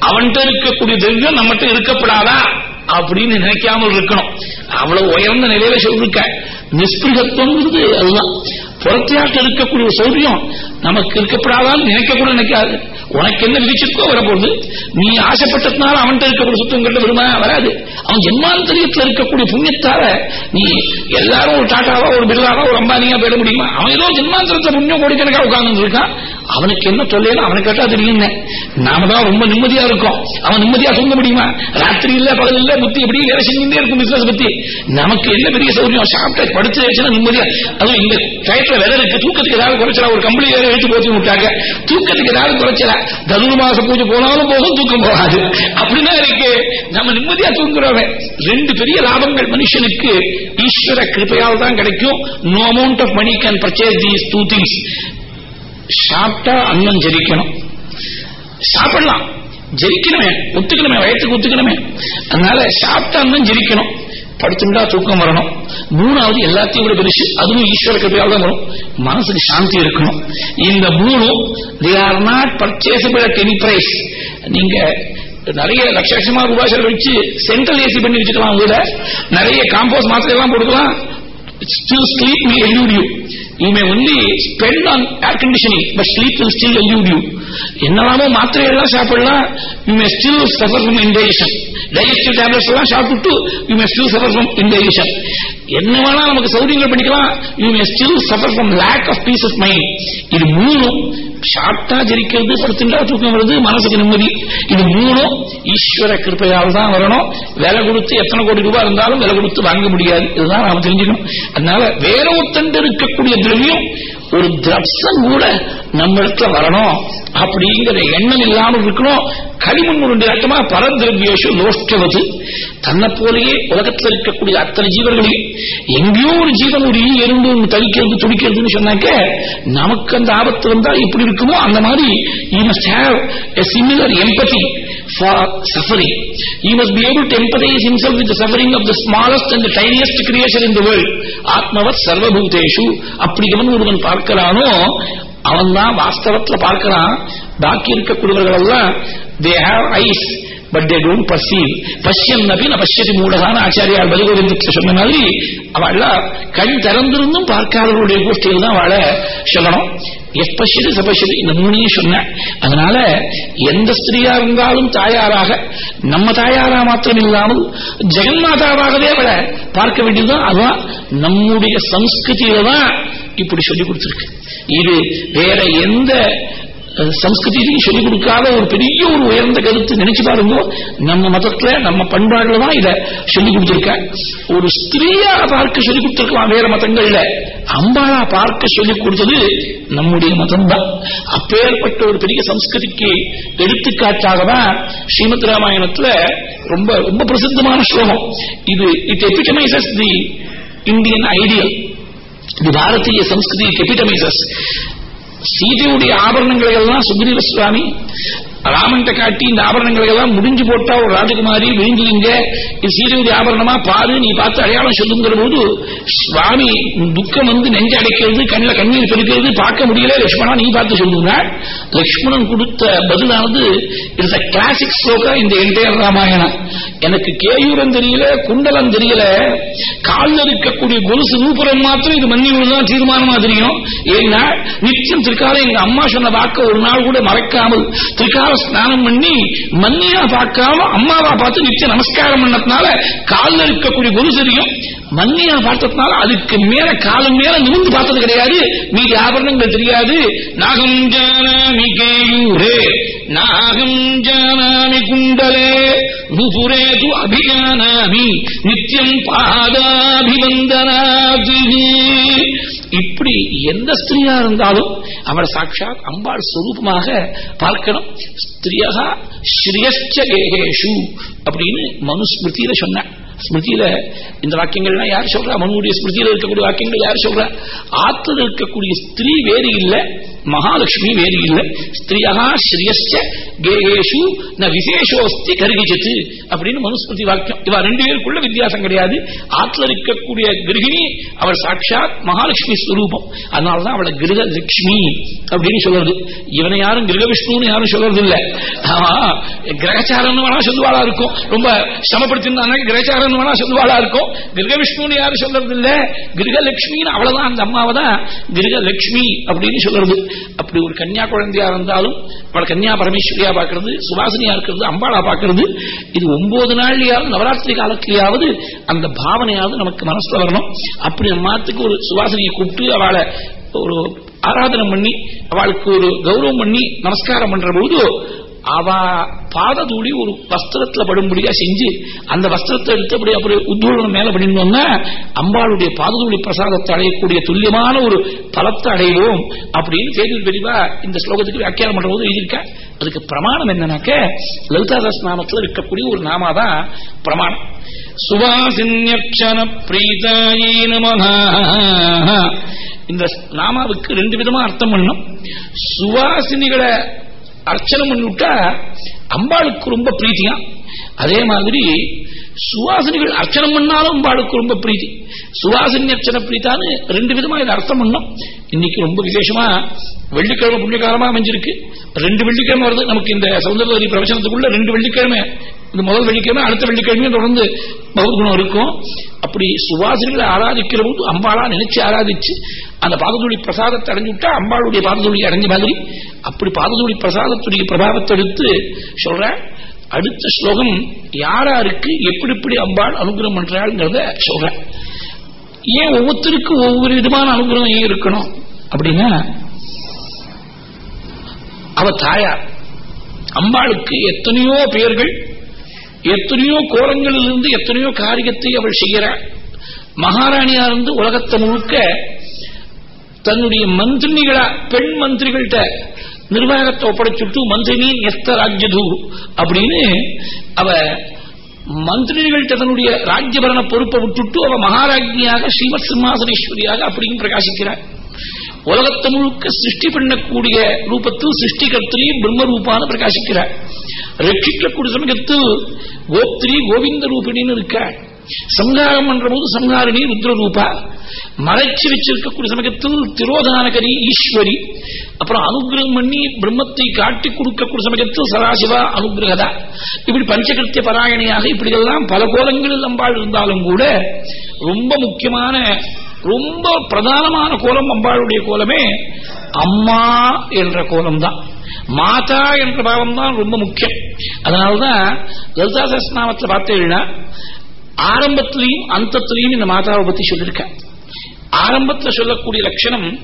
Speaker 1: அவன்கிட்ட இருக்கக்கூடிய திரவியம் நம்மகிட்ட இருக்கப்படாதா? அப்படின்னு நினைக்காமல் இருக்கணும். அவ்வளவு உயர்ந்த நிலையில சொல்லிருக்க. நிஸ்பிருகத்துவங்கிறது அதுதான். புறத்தியாட்டு இருக்கக்கூடிய சௌரியம் நமக்கு இருக்கப்படாதான்னு நினைக்க கூட நினைக்காது. உனக்கு என்ன விதிச்சிருக்கோ வரப்போகுது நீ ஆசைப்பட்டதுனால அவன்கிட்ட இருக்கக்கூடிய சுத்தம் கட்ட விரும்ப வராது. அவன் ஜென்மாந்தரியத்தில் இருக்கக்கூடிய புண்ணியத்தால நீ எல்லாரும் ஒரு டாட்டாவா ஒரு பிர்லாவா ஒரு அம்பானியா போயிட முடியுமா? அவன் ஏதோ ஜென்மாந்திரத்தை புண்ணியம் கோடிக்கணக்கா உட்கார்ந்து இருக்கான். அவனுக்கு என்ன தொல்லையில அவனை கேட்டா தெரியும் நாம தான் ரொம்ப நிம்மதியா இருக்கோம். அவன் நிம்மதியா தூங்க முடியுமா? ராத்திரி இல்ல பகல் இல்ல புத்தி எப்படி வேலை செஞ்சுட்டே இருக்கும் பிசினஸ் பத்தி. நமக்கு என்ன பெரிய சௌரியம்? சாப்பிட்டு படுத்து வச்சுன்னா நிம்மதியா? அதுவும் இந்த டயத்துல வேலை இருக்கு. தூக்கத்துக்கு ஏதாவது குறைச்சலா ஒரு கம்பெனி வேற எடுத்து போச்சு விட்டாங்க. தூக்கத்துக்கு ஏதாவது குறைச்சலா. தனுர் மாச பூஜை போனாலும் போதும் தூக்கம் போகாது. அப்படின்னா இருக்கு. நம்ம நிம்மதியா தூங்குறவன் ரெண்டு பெரிய லாபங்கள் மனுஷனுக்கு ஈஸ்வர கிருப்பையால் தான் கிடைக்கும். No amount of money can purchase these two things சாப்பிட்டா அன்னம் ஜெரிக்கணும். சாப்பிடலாம். ஜெரிக்கணுமே. ஒத்துக்கணுமே. வயத்துக்கு ஒத்துக்கணுமே. அதனால சாப்பிட்டா அன்னம் ஜெரிக்கணும். படிச்சுட்டா தூக்கம் வரணும். மூணாவது எல்லாத்தையும் விட பெருசு அதுவும் ஈஸ்வர கிருப்பையால் தான் வரும். மனசுக்கு சாந்தி இருக்கணும். இந்த மூணும் they are not purchasable at any price நீங்க நிறைய லட்ச லட்சமா ரூபாய் செலவழிச்சு சென்ட்ரல் ஏசி பண்ணி வச்சுக்கலாம் கூட நிறைய காம்போஸ் மாத்திரை எல்லாம் கொடுக்கலாம் still sleep may elude you. You may only spend on air conditioning, but sleep will still elude you. என்னெல்லாமோ மாத்திரை எல்லாம் சாப்பிடலாம். You may still suffer from indigestion digestive tablets எல்லாம் சாப்பிட்டு you may still suffer from indigestion என்ன வேணா நமக்கு சௌரியங்கள் பண்ணிக்கலாம். You may still suffer from lack of peace of mind இது மூணும் சாப்பிட்டா ஜெரிக்கிறது படுத்துட்டா தூக்கம் வருது மனசுக்கு நிம்மதி. இது மூணும் ஈஸ்வர கிருப்பையால் தான் வரணும். விலை கொடுத்து எத்தனை கோடி ரூபாய் இருந்தாலும் விலை கொடுத்து வாங்க முடியாது. இதுதான் நாம தெரிஞ்சுக்கணும். அதனால வேற ஒருத்தண்டு இருக்கக்கூடிய திரவியம் ஒரு திரப்சம் கூட நம்ம இடத்துல வரணும். அப்படிங்கிற எண்ணம் இல்லாமல் இருக்கணும். களிமண் உருண்டை ஆட்டமா பரதிரவியேஷு தன்னை போலயே உலகத்தில் இருக்கக்கூடிய அத்தனை ஜீவர்களையும் எங்கேயோ ஒரு ஜீவன் ஒரு ஈ எறும்பு தவிக்கிறது துடிக்கிறதுன்னு சொன்னாக்க நமக்கு அந்த ஆபத்து வந்தா எப்படி இருக்குமோ? அந்த மாதிரி you must have a similar empathy for suffering you must be able to empathise himself with suffering of the smallest and tiniest creation in the world ஆத்மவத் சர்வபூதேஷு. அப்படி எவன் ஒருவன் பார்க்கிறானோ அவன் தான் வாஸ்தவத்துல பார்க்கிறான். பாக்கி இருக்கக்கூடியவர்கள் எல்லாம் they have eyes but they don't perceive பஷ்யம் நபி பஷ்யதி மூடகான ஆச்சாரியார் பலிகோவிந்தத்தில் சொன்ன மாதிரி அவள் கண் திறந்திருந்தும் பார்க்காதவர்களுடைய கோஷ்டியில் தான் அவளை சொல்லணும். எப்பசியது சபசியது இந்த மூணையும் சொன்ன. அதனால எந்த ஸ்திரீயா இருந்தாலும் தாயாராக நம்ம தாயாரா மாத்திரம் இல்லாமல் ஜெகன்மாதாவாகவே அவளை பார்க்க வேண்டியதுதான் அதுதான் நம்முடைய சம்ஸ்கிருதியில தான் இப்படி சொல்லி கொடுத்திருக்கு. இது வேற எந்த சம்ஸ்கிருதியிலையும் சொல்லிக் கொடுக்காத ஒரு பெரிய ஒரு உயர்ந்த கருத்து நினைச்சு பாருங்க. நம்ம மதத்துல நம்ம பண்பாடுல தான் இத சொல்லிக் கொடுத்திருக்க ஒரு ஸ்திரீயா பார்க்க சொல்லிக் கொடுத்திருக்கலாம் வேற மதங்கள்ல. அம்பாளா பார்க்க சொல்லிக் கொடுத்தது நம்முடைய மதம் தான் அப்பேற்பட்ட ஒரு பெரிய சம்ஸ்கிருதிக்கு எடுத்துக்காட்டாக தான் ஸ்ரீமத் ராமாயணத்துல ரொம்ப ரொம்ப பிரசித்தமான ஸ்லோகம். இது it epitomises the Indian ideal இது பாரதிய சம்ஸ்கிருதி எபிட்டமைசஸ் சீதையுடைய ஆபரணங்களை எல்லாம் சுக்ரீவ சுவாமி ராமன்ட்ட காட்டி இந்த ஆபரணங்களை எல்லாம் முடிஞ்சு போட்டா ஒரு ராஜகுமாரி விழுந்துங்க இது சீதையுடைய ஆபரணமா பாரு நீ பார்த்து அடையாளம் சொல்லுங்கிற போது சுவாமி துக்கம் வந்து நெஞ்சு அடைக்கிறது கண்ணில் கண்ணீர் பெருக்கிறது பார்க்க முடியல லட்சுமணா நீ பார்த்து சொல்லுங்க லட்சுமணன் கொடுத்த பதிலானது இட்ஸ் அ கிளாசிக் ஸ்லோகா இந்த என்டையர் ராமாயணம் எனக்கு கேயூரம் தெரியல குண்டலம் தெரியல காலில் இருக்கக்கூடிய கொலுசு நூப்புறம் மாத்திரம் இது மண்ணி தான் தீர்மானமா தெரியும். ஏன்னா நிச்சயம் திருக்காலம் எங்க அம்மா சொன்ன வாக்க ஒரு நாள் கூட மறக்காமல் திருக்கால ஸ்நானம் பண்ணி மண்ணியா பார்க்காம அம்மாவா பார்த்து நிச்சய நமஸ்காரம் பண்ணதுனால காலில் இருக்கக்கூடிய குரு சரியும் மண்ணியா பார்த்ததுனால அதுக்கு மேல காலம் மேல நிமிந்து பார்த்தது கிடையாது. மீதி ஆபரணங்கள் தெரியாது. நாகம் ஜானாமி கேயூரே நாகம் ஜானாமி குண்டலே நுபுரே து அபிஜானாமி நித்தியம் பாதாபிவந்தனாதி இப்படி எந்த ஸ்திரீயா இருந்தாலும் அவரை சாட்சாத் அம்பாள் சொரூபமாக பார்க்கணும். ஸ்திரியா ஸ்ரீயஸ்ச அப்படின்னு மனுஸ்மிருதியில சொன்ன ஸ்மிருதியில இந்த வாக்கியங்கள்லாம் யார் சொல்றா? மனுடைய ஸ்மிருதியில இருக்கக்கூடிய வாக்கியங்கள் யார் சொல்றா? ஆத்துல இருக்கக்கூடிய ஸ்திரீ வேறு இல்ல மகாலட்சுமி வேறு இல்ல ஸ்திரியா ஸ்ரீயஸ்ச கேகேஷு ந விசேஷோஸ்தி கருகிச்சத்து அப்படின்னு மனுஸ்மிருதி வாக்கியம். இவ ரெண்டு பேருக்குள்ள வித்தியாசம் கிடையாது. ஆத்துல இருக்கக்கூடிய கிரகிணி அவர் சாட்சாத் மகாலட்சுமி ஸ்வரூபம். அதனாலதான் அவளை கிரக லட்சுமி அப்படின்னு சொல்றது. இவனை யாரும் கிரக விஷ்ணுன்னு யாரும் சொல்றது இல்ல கிரகச்சாரம் வேணா சொல்லுவாளா இருக்கும். ரொம்ப சிரமப்படுத்திருந்தாங்க கிரகச்சாரம் வேணா சொல்லுவாளா இருக்கும் கிரக விஷ்ணுன்னு யாரும் சொல்றது இல்ல? கிரகலட்சுமின்னு அவ்வளவுதான் அந்த அம்மாவை தான். கிரகலட்சுமி அப்படின்னு சொல்றது. அப்படி ஒரு கன்னியா குழந்தையா இருந்தாலும் அவளை கன்னியா பரமேஸ்வரியா பாக்குறது சுவாசினியா இருக்கிறது அம்பாளா பாக்குறது இது ஒன்பது நாள்லயாவது நவராத்திரி காலத்திலேயாவது அந்த பாவனையாவது நமக்கு மனசுல வரணும். அப்படி அம்மாத்துக்கு ஒரு சுவாசினியை கூப்பிட்டு அவளை ஒரு ஆராதனை பண்ணி அவளுக்கு ஒரு கௌரவம் பண்ணி நமஸ்காரம் பண்ற பொழுது அவ பாததூளி ஒரு வஸ்திரத்துல படும்படியா செஞ்சு அந்த வஸ்திரத்தை எடுத்து அப்படி அப்படி மேல பண்ணிருந்தோம்னா அம்பாளுடைய பாததூளி பிரசாதத்தை அடையக்கூடிய துல்லியமான ஒரு பலத்தை அடைவோம் அப்படின்னு தேர்தல் பெரிவா இந்த ஸ்லோகத்துக்கு வியாக்கியானம் பண்ற போது எழுதியிருக்கா அதுக்கு பிரமாணம் என்னன்னாக்க லலிதாதாஸ் நாமத்துல இருக்கக்கூடிய ஒரு நாமாதான் பிரமாணம். சுவாசின்யக்ஷண பிரீதாயி நமஹா. இந்த நாமாவுக்கு ரெண்டு விதமா அர்த்தம் பண்ணும். சுவாசினிகளை அர்ச்சனை பண்ணிவிட்டா அம்பாளுக்கு ரொம்ப பிரீத்தியா? அதே மாதிரி சுவாசனிகள் அர்ச்சனை பண்ணாலும் அம்பாளுக்கு ரொம்ப பிரீத்தி. சுவாசினி அர்ச்சனை பிரீத்தான்னு ரெண்டு விதமா இதை அர்த்தம் பண்ணோம். இன்னைக்கு ரொம்ப விசேஷமா வெள்ளிக்கிழமை புண்ணியகாலமா அமைஞ்சிருக்கு. ரெண்டு வெள்ளிக்கிழமை வருது. நமக்கு இந்த சௌந்தரவரி பிரவச்சனத்துக்குள்ள ரெண்டு வெள்ளிக்கிழமை இந்த முதல் வெள்ளிக்கிழமை அடுத்த வெள்ளிக்கிழமையும் தொடர்ந்து பௌர்குணம் இருக்கும். அப்படி சுவாசினிகளை ஆராதிக்கிற போது அம்பாளா நினைச்சு ஆராதிச்சு அந்த பாததூளி பிரசாதத்தை அடைஞ்சு விட்டா அம்பாளுடைய பாததூளி அடைஞ்ச மாதிரி அப்படி பாததூளி பிரசாதத்துடைய பிரபாவத்தை எடுத்து சொல்ற அடுத்த ஸ்லோகம் யாராருக்கு எப்படி எப்படி அம்பாள் அனுகிரகம் பண்றாள்ங்கிறத சொல்ற ஏன் ஒவ்வொருத்தருக்கும் ஒவ்வொரு விதமான அனுகிரகம் ஏன் இருக்கணும்? அப்படின்னா அவ தாயார். அம்பாளுக்கு எத்தனையோ பெயர்கள் எத்தனையோ கோலங்களிலிருந்து எத்தனையோ காரியத்தை அவள் செய்கிறாள் மகாராணியா இருந்து உலகத்தை முழுக்க தன்னுடைய மந்திரிகளா பெண் மந்திரிகள்கிட்ட நிர்வாகத்தை ஒப்படைச்சுட்டு மந்திரினின் எஸ்த ராஜ்யது அப்படின்னு அவ மந்திரிகள்கிட்ட தன்னுடைய ராஜ்யபரண பொறுப்பை விட்டுட்டு அவ மகாராஜ்ஞியாக ஸ்ரீமத் சிம்மாசனேஸ்வரியாக அப்படின்னு பிரகாசிக்கிறார். உலகத்தை முழுக்க சிருஷ்டி பண்ணக்கூடிய ரூபத்தில் சிருஷ்டிகர்த்திரி பிரம்ம ரூபான பிரகாசிக்கிறார். ரட்சிக்கக்கூடிய சமயத்தில் கோப்திரி கோவிந்த ரூபிணின்னு இருக்காள் சம்ஹாரம் பண்ற போது சம்ஹாரிணி ருத்ரரூபா. மறைச்சு வச்சிருக்கக்கூடிய சமயத்தில் திரோதானகரி ஈஸ்வரி அப்புறம் அனுகிரகம் பண்ணி பிரம்மத்தை காட்டி கொடுக்கக்கூடிய சமயத்தில் சதாசிவா அனுகிரகதா. இப்படி பஞ்சகிருத்திய பராயணியாக இப்படியெல்லாம் பல கோலங்களில் அம்பாள் இருந்தாலும் கூட ரொம்ப முக்கியமான ரொம்ப பிரதானமான கோலம் அம்பாளுடைய கோலமே அம்மா என்ற கோலம் தான் மாதா என்ற பாவம் தான் ரொம்ப முக்கியம். அதனால்தான் லலிதா சஸ்நாமத்தில் பார்த்தீங்கன்னா ஆரம்பத்திலையும் அந்தத்திலையும் இந்த மாதாவை பத்தி சொல்லியிருக்க. ஆரம்பத்தில் சொல்லக்கூடிய லட்சணம்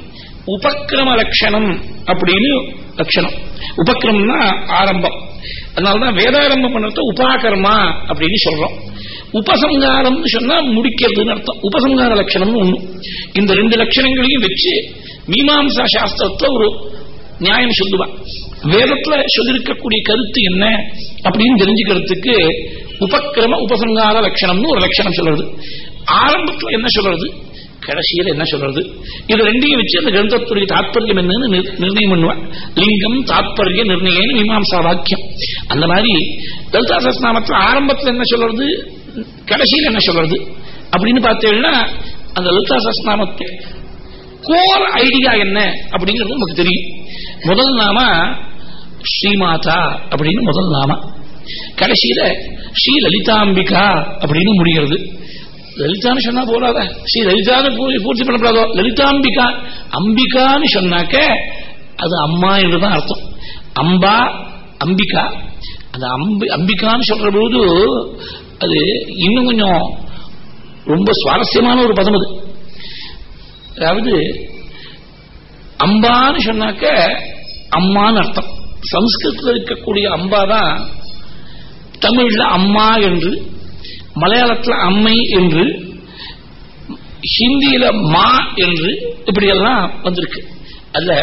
Speaker 1: உபக்கிரம லட்சணம் அப்படின்னு லட்சணம். உபக்கிரமம்னா ஆரம்பம். அதனாலதான் வேதாரம்பம் பண்றத உபாகர்மா அப்படின்னு சொல்றோம். உபசங்காரம் சொன்னா முடிக்கிறதுன்னு அர்த்தம். உபசங்கார லட்சணம்னு ஒண்ணு. இந்த ரெண்டு லட்சணங்களையும் வச்சு மீமாம்சா சாஸ்திரத்துல ஒரு நியாயம் சொல்லுவான் வேதத்துல சொல்லிருக்கக்கூடிய கருத்து என்ன அப்படின்னு தெரிஞ்சுக்கிறதுக்கு உபக்கிரம உபசங்கார லட்சணம்னு ஒரு லட்சணம் சொல்றது. ஆரம்பத்துல என்ன சொல்றது? கடைசியில் என்ன சொல்றது? இது ரெண்டையும் வச்சு அந்த கிரந்தத்துடைய தாற்பயம் என்னன்னு நிர்ணயம் பண்ணுவான் லிங்கம் தாற்பய நிர்ணயம் மீமாம்சா வாக்கியம். அந்த மாதிரி லலிதா சஸ்நாமத்தில் ஆரம்பத்தில் என்ன சொல்றது? கடைசியில் என்ன சொல்றது? அப்படின்னு பார்த்தீங்கன்னா அந்த லலிதா சஸ்நாமத்தை கோர் ஐடியா என்ன அப்படிங்கிறது நமக்கு தெரியும். முதல் நாம ஸ்ரீமாதா அப்படின்னு முதல் நாம. கடைசியில ஸ்ரீ லலிதாம்பிகா அப்படின்னு முடிகிறது. லலிதான்னு சொன்னா போறாத ஸ்ரீ லலிதான்னு பூர்த்தி பண்ணப்படாதோ? லலிதாம்பிகா அம்பிகான்னு சொன்னாக்க அது அம்மா என்றுதான் அர்த்தம். அம்பா அம்பிகா. அந்த அம்பி அம்பிகான்னு சொல்ற பொழுது அது இன்னும் கொஞ்சம் ரொம்ப சுவாரஸ்யமான ஒரு பதம் அது. அதாவது அம்பான்னு சொன்னாக்க அம்மான்னு அர்த்தம். சம்ஸ்கிருத்தில் இருக்கக்கூடிய அம்பா தான் தமிழ்ல அம்மா என்று மலையாளத்தில் அம்மை என்று ஹிந்தியில மா என்று இப்படியெல்லாம் வந்திருக்கு. அதுல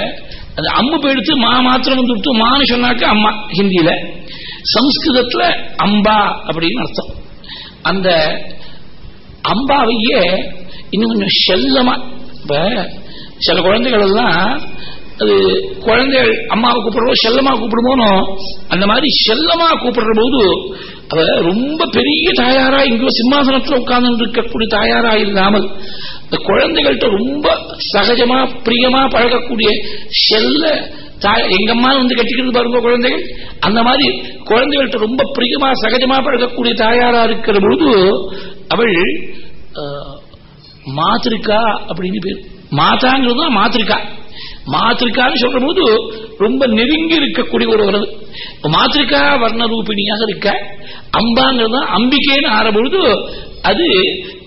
Speaker 1: அது அம்மு போயிடுத்து மா மாத்திரம் வந்துடுத்து மான்னு சொன்னாக்க அம்மா ஹிந்தியில. சம்ஸ்கிருதத்துல அம்பா அப்படின்னு அர்த்தம். அந்த அம்பாவையே இன்னும் கொஞ்சம் செல்லமா இப்ப சில குழந்தைகள் எல்லாம் அது குழந்தைகள் அம்மாவை கூப்பிடுறோம் செல்லமா கூப்பிடுமோனோ அந்த மாதிரி செல்லமா கூப்பிடுற போது அவ ரொம்ப பெரிய தாயாரா இங்கோ சிம்மாசனத்தில் உட்கார்ந்து இருக்கக்கூடிய தாயாரா இல்லாமல் இந்த குழந்தைகள்கிட்ட ரொம்ப சகஜமா பிரியமா பழகக்கூடிய செல்ல எங்கம்மா வந்து கட்டிக்கிறது பாருங்க குழந்தைகள். அந்த மாதிரி குழந்தைகள்கிட்ட ரொம்ப பிரியமா சகஜமா பழகக்கூடிய தாயாரா இருக்கிற பொழுது அவள் மாத்திருக்கா அப்படின்னு பேர். மாதாங்கிறது மாத்திருக்கா மாத்திருக்கான்னு சொல்ற போது ரொம்ப நெருங்கி இருக்கக்கூடிய ஒரு வரது மாத்திருக்கா வர்ணரூபிணியாக இருக்க அம்பாங்கிறது அம்பிகைன்னு ஆறபொழுது அது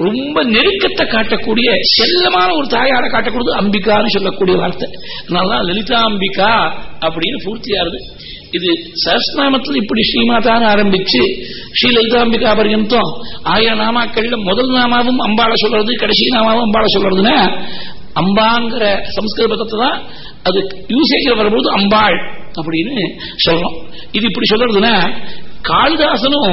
Speaker 1: ரொம்ப நெருக்கத்தை காட்டக்கூடிய செல்லமான ஒரு தாயார காட்டக்கூடியது அம்பிகான்னு சொல்லக்கூடிய வார்த்தை. அதனாலதான் லலிதா அம்பிகா அப்படின்னு பூர்த்தியாருது இது சஹஸ்நாமத்தில் இப்படி ஸ்ரீமாதான்னு ஆரம்பிச்சு ஸ்ரீ லலிதாம்பிகா பரியந்தம் ஆயிரம் நாமாக்கள்ல முதல் நாமாவும் அம்பாளை சொல்றது கடைசி நாமாவும் அம்பாளை சொல்றதுன்னா அம்பாங்கிற சம்ஸ்கிருத பதத்தை தான் அது யூசேஜில் வரும்போது அம்பாள் அப்படின்னு சொல்றோம் இது இப்படி சொல்றதுன்னா காளிதாசனும்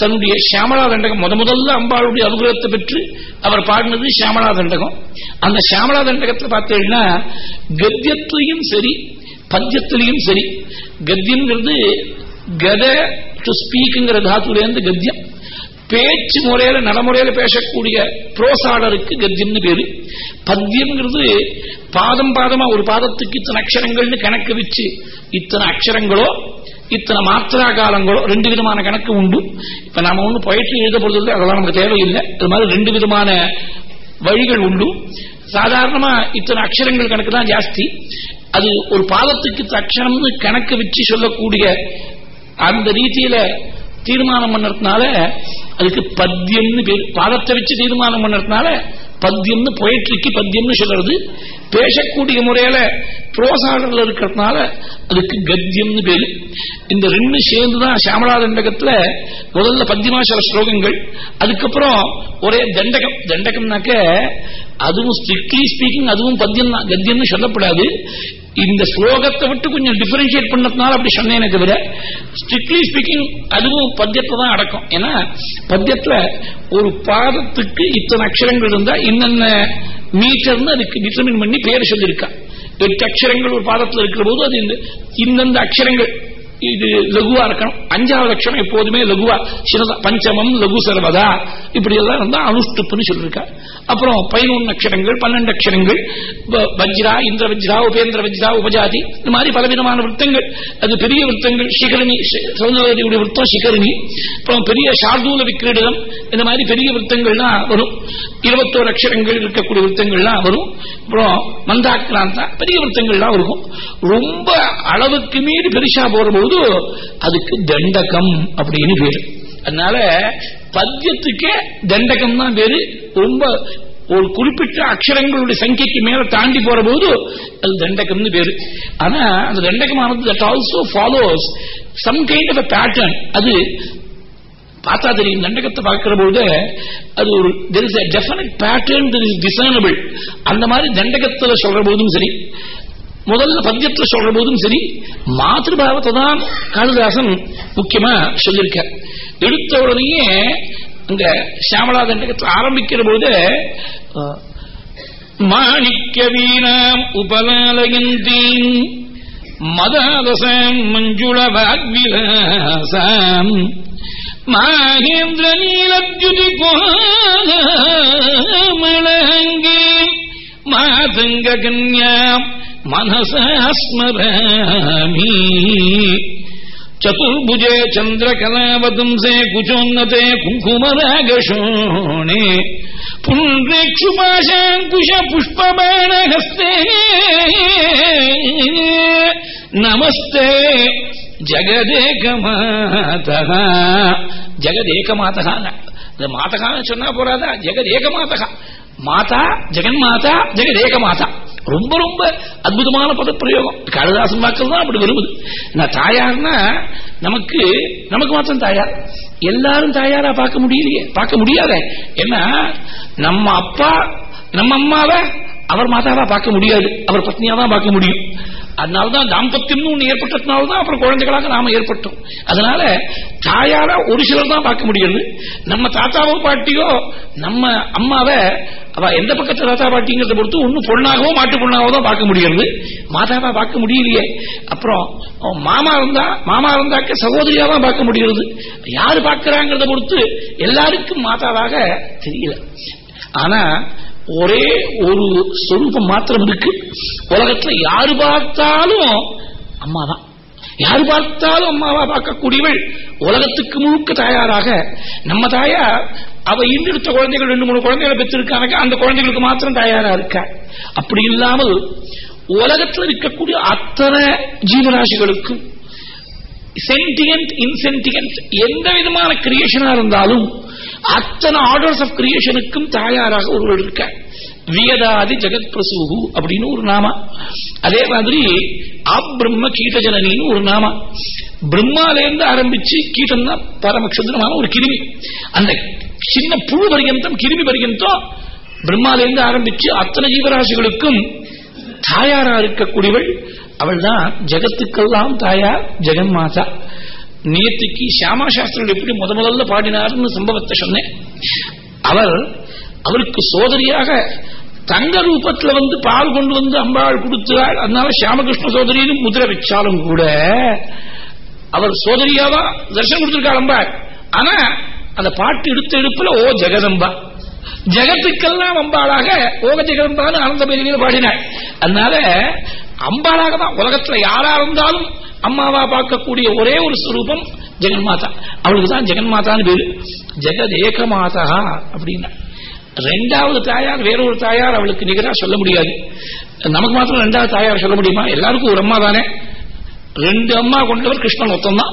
Speaker 1: தன்னுடைய சியாமலா தண்டகம் முத முதல்ல அம்பாளுடைய அனுகிரகத்தை பெற்று அவர் பாடினது சியாமலா தண்டகம். அந்த சியாமலா தண்டகத்தை பார்த்தீங்கன்னா கத்தியத்திலையும் சரி பத்தியத்திலையும் சரி கத்தியம்ங்கிறது கத டு ஸ்பீக்குங்கிற தாத்துலேருந்து கத்தியம். பேச்சு முறையில நடைமுறையில பேசக்கூடிய புரோசாடருக்கு கத்தியம்னு பேரு. பத்தியம்ங்கிறது பாதம் பாதமா ஒரு பாதத்துக்கு இத்தனை அக்ஷரங்கள்னு கணக்கு வச்சு இத்தனை அக்ஷரங்களோ இத்தனை மாத்திரா காலங்களோ ரெண்டு விதமான கணக்கு உண்டு. இப்ப நாம ஒண்ணு பொயற்றி எழுத பொழுது அதெல்லாம் நமக்கு தேவையில்லை. அது மாதிரி ரெண்டு விதமான வழிகள் உண்டு. சாதாரணமா இத்தனை அக்ஷரங்கள் கணக்கு தான் ஜாஸ்தி. அது ஒரு பாதத்துக்கு அக்ஷரம்னு கணக்கு வச்சு சொல்லக்கூடிய அந்த ரீதியில தீர்மானம் பண்ணதுனால அதுக்கு பத்தியம்னு பேர் பாதத்தை வச்சு தீர்மானம் பண்ணதுனால பத்தியம்னு பொயட்ரிக்கு பத்தியம்னு சொல்றது. பேசக்கூடிய முறையில புரோசாடர்ல இருக்கிறதுனால அதுக்கு கத்தியம்னு பேரு. இந்த ரெண்டு சேர்ந்துதான் சியாமலா தண்டகத்துல முதல்ல பத்தியமாசல ஸ்லோகங்கள் அதுக்கப்புறம் ஒரே தண்டகம். தண்டகம்னாக்க அதுவும் ஸ்ட்ரிக்ட்லி ஸ்பீக்கிங் அதுவும் பத்தியம் தான் கத்தியம்னு சொல்லப்படாது. இந்த ஸ்லோகத்தை விட்டு கொஞ்சம் டிஃபரன்ஷியேட் பண்ணதுனால அப்படி சொன்னேனே தவிர ஸ்ட்ரிக்ட்லி ஸ்பீக்கிங் அதுவும் பத்தியத்தை தான் அடக்கும். ஏன்னா பத்தியத்துல ஒரு பாதத்துக்கு இத்தனை அக்ஷரங்கள் இருந்தா என்னென்ன மீட்டர்னு அதுக்கு டிட்டர்மின் பண்ணி பேர் சொல்லியிருக்கா. எட்டு அக்ஷரங்கள் ஒரு பாதத்தில் இருக்கிற போது அது இந்தந்த அக்ஷரங்கள். இது லகுவா இருக்கணும். அஞ்சாவது லட்சம் எப்போதுமே லகுவா. சின்னதா பஞ்சமம் லகு சர்வதா. இப்படி எல்லாம் இருந்தா அனுஷ்டுப்புன்னு சொல்லிருக்கா. அப்புறம் பதினொன்று அக்ஷரங்கள் பன்னெண்டு அக்ஷரங்கள் வஜ்ரா இந்திர வஜ்ரா உபேந்திர வஜ்ரா உபஜாதி. இந்த மாதிரி பலவிதமான விருத்தங்கள். அது பெரிய விருத்தங்கள். சிகரணி சௌந்தரவதியுடைய விருத்தம் சிகரணி அப்புறம் பெரிய சார்தூல விக்கிரீடம் இந்த மாதிரி பெரிய விருத்தங்கள்லாம் வரும். இருபத்தோரு அக்ஷரங்கள் இருக்கக்கூடிய விருத்தங்கள்லாம் வரும். அப்புறம் மந்தாக்கிராந்தா பெரிய விருத்தங்கள்லாம் இருக்கும். ரொம்ப அளவுக்கு மீறி பெருசா போற பொழுது அதுக்கு தண்டகம் அப்படின்னு பேரு. அதனால பத்தியத்துக்கே தண்டகம் தான் பேரு. ரொம்ப ஒரு குறிப்பிட்ட அக்ஷரங்களுடைய சங்கைக்கு மேல தாண்டி போற போது அது தண்டகம்னு பேரு. ஆனா அந்த தண்டகமானது that also follows some kind of pattern அது பார்த்தா தெரியும். தண்டகத்தை பார்க்கிற பொழுது அது ஒரு there is definite pattern there is designable அந்த மாதிரி தண்டகத்துல சொல்ற போதும் சரி. முதல்ல பத்தியத்தில் சொல்ற போதும் சரி மாத்திருபாவத்தை தான் காளிதாசன் முக்கியமா சொல்லியிருக்க. எடுத்த உடனேயே அங்க சியாமலா தண்டகத்தில் ஆரம்பிக்கிற போது மாணிக்க வீணாம் உபலாலயந்தீன் மதாதசாம் மஞ்சுள வாக்விலாசாம் மாகேந்திர நீலத்யுதி கோமளங்கே மாதங்க கன்யாம் மனசா ஸ்மராமி चतुर्भुजे चन्द्रकलावतंसे कुचोन्नते कुङ्कुमरागशोणे पुण्ड्रेक्षुपाशाङ्कुश पुष्पबाणहस्ते नमस्ते ஜெகதேகமாதக ஜெகதேகமாதக இந்த மாதகான்னு சொன்னா போறாதா ஜெகதேகமாதகா மாதா ஜெகன் மாதா ஜெகதேக மாதா ரொம்ப ரொம்ப அற்புதமான பதப்பிரயோகம். காளிதாசன் வாக்கள் தான் அப்படி வருவது. நான் தாயார்னா நமக்கு நமக்கு மாத்திரம் தாயார். எல்லாரும் தாயாரா பார்க்க முடியலையே. பார்க்க முடியாத. ஏன்னா நம்ம அப்பா நம்ம அம்மாவை அவர் மாதாவா பார்க்க முடியாது. அவர் பத்னியா தான் பார்க்க முடியும். அதனாலதான் தாம்பத்தியம்னு ஒண்ணு ஏற்பட்டதுனாலதான் அப்புறம் குழந்தைகளாக நாம ஏற்பட்டோம். அதனால தாயாரா ஒரு சிலர் தான் பார்க்க முடியுது நம்ம தாத்தாவோ பாட்டியோ நம்ம அம்மாவை அவ எந்த பக்கத்தை தாத்தா பாட்டிங்கிறத பொறுத்து ஒன்னும் பொண்ணாகவோ மாட்டு பொண்ணாகவோ தான் பார்க்க முடியறது மாதாவா பார்க்க முடியலையே. அப்புறம் மாமா இருந்தா மாமா இருந்தாக்க சகோதரியா தான் பார்க்க முடிகிறது. யாரு பார்க்கிறாங்கிறத பொறுத்து எல்லாருக்கும் மாதாவாக தெரியல. ஆனா ஒரே ஒரு சொரூபம் மாத்திரம் இருக்கு. உலகத்துல யாரு பார்த்தாலும் அம்மா தான் யார் பார்த்தாலும் அம்மாவா பார்க்கக்கூடியவள் உலகத்துக்கு முழுக்க தாயாராக. நம்ம தாயா அவ ஈண்டெடுத்த குழந்தைகள் ரெண்டு மூணு குழந்தைகளை பெற்றிருக்காங்க. அந்த குழந்தைகளுக்கு மாத்திரம் தாயாரா இருக்க? அப்படி இல்லாமல் உலகத்தில் இருக்கக்கூடிய அத்தனை ஜீவராசிகளுக்கும் சென்டியன்ட் இன்சென்டியன்ட் எந்த விதமான கிரியேஷனா இருந்தாலும் அத்தனை ஆர்டர்ஸ் ஆஃப் கிரியேஷனுக்கும் தாயாராக ஒருவர் இருக்க? வியதாதி ஜெகத் பிரசூகு அப்படின்னு ஒரு நாமா. அதே மாதிரி அப்ரம்ம கீட்டஜனனின்னு ஒரு நாமா. பிரம்மாலேருந்து ஆரம்பிச்சு கீட்டம்னா தான் ஒரு கிருமி. அந்த சின்ன புழு பரியந்தம் கிருமி பரியந்தம் பிரம்மாலேருந்து ஆரம்பிச்சு அத்தனை ஜீவராசிகளுக்கும் தாயாரா இருக்கக்கூடியவள். அவள் தான் ஜெகத்துக்கெல்லாம் தாயார் ஜெகன் மாதா நேற்றுக்கு சியாமா சாஸ்திரம் எப்படி முத முதல்ல பாடினார்னு சம்பவத்தை சொன்னேன். அவர் அவருக்கு சோதரியாக தங்க ரூபத்துல வந்து பால் கொண்டு வந்து அம்பாள் கொடுத்தாள். அதனால சியாமகிருஷ்ண சோதரின்னு முதிரை வச்சாலும் கூட அவர் சோதரியாவா? தர்சனம் கொடுத்திருக்காள் அம்பாள். ஆனா அந்த பாட்டு எடுத்த எடுப்புல ஓ ஜெகதம்பா. ஜெகத்துக்கெல்லாம் அம்பாளாக ஓக ஜெகதம்பான்னு ஆனந்த பேரியில் பாடினாள். அதனால அம்பாளாக தான் உலகத்துல யாரா இருந்தாலும் அம்மாவா பார்க்கக்கூடிய ஒரே ஒரு ஸ்வரூபம் ஜெகன்மாதா. அவளுக்கு தான் ஜெகன்மாதான்னு பேரு. ஜெகத் ஏக மாதா அப்படின்னா. ரெண்டாவது தாயார் வேறொரு தாயார் அவளுக்கு நிகராக சொல்ல முடியாது. நமக்கு மாத்திரம் ரெண்டாவது தாயார் சொல்ல முடியுமா? எல்லாருக்கும் ஒரு அம்மா தானே. ரெண்டு அம்மா கொண்டவர் கிருஷ்ணன் மொத்தம் தான்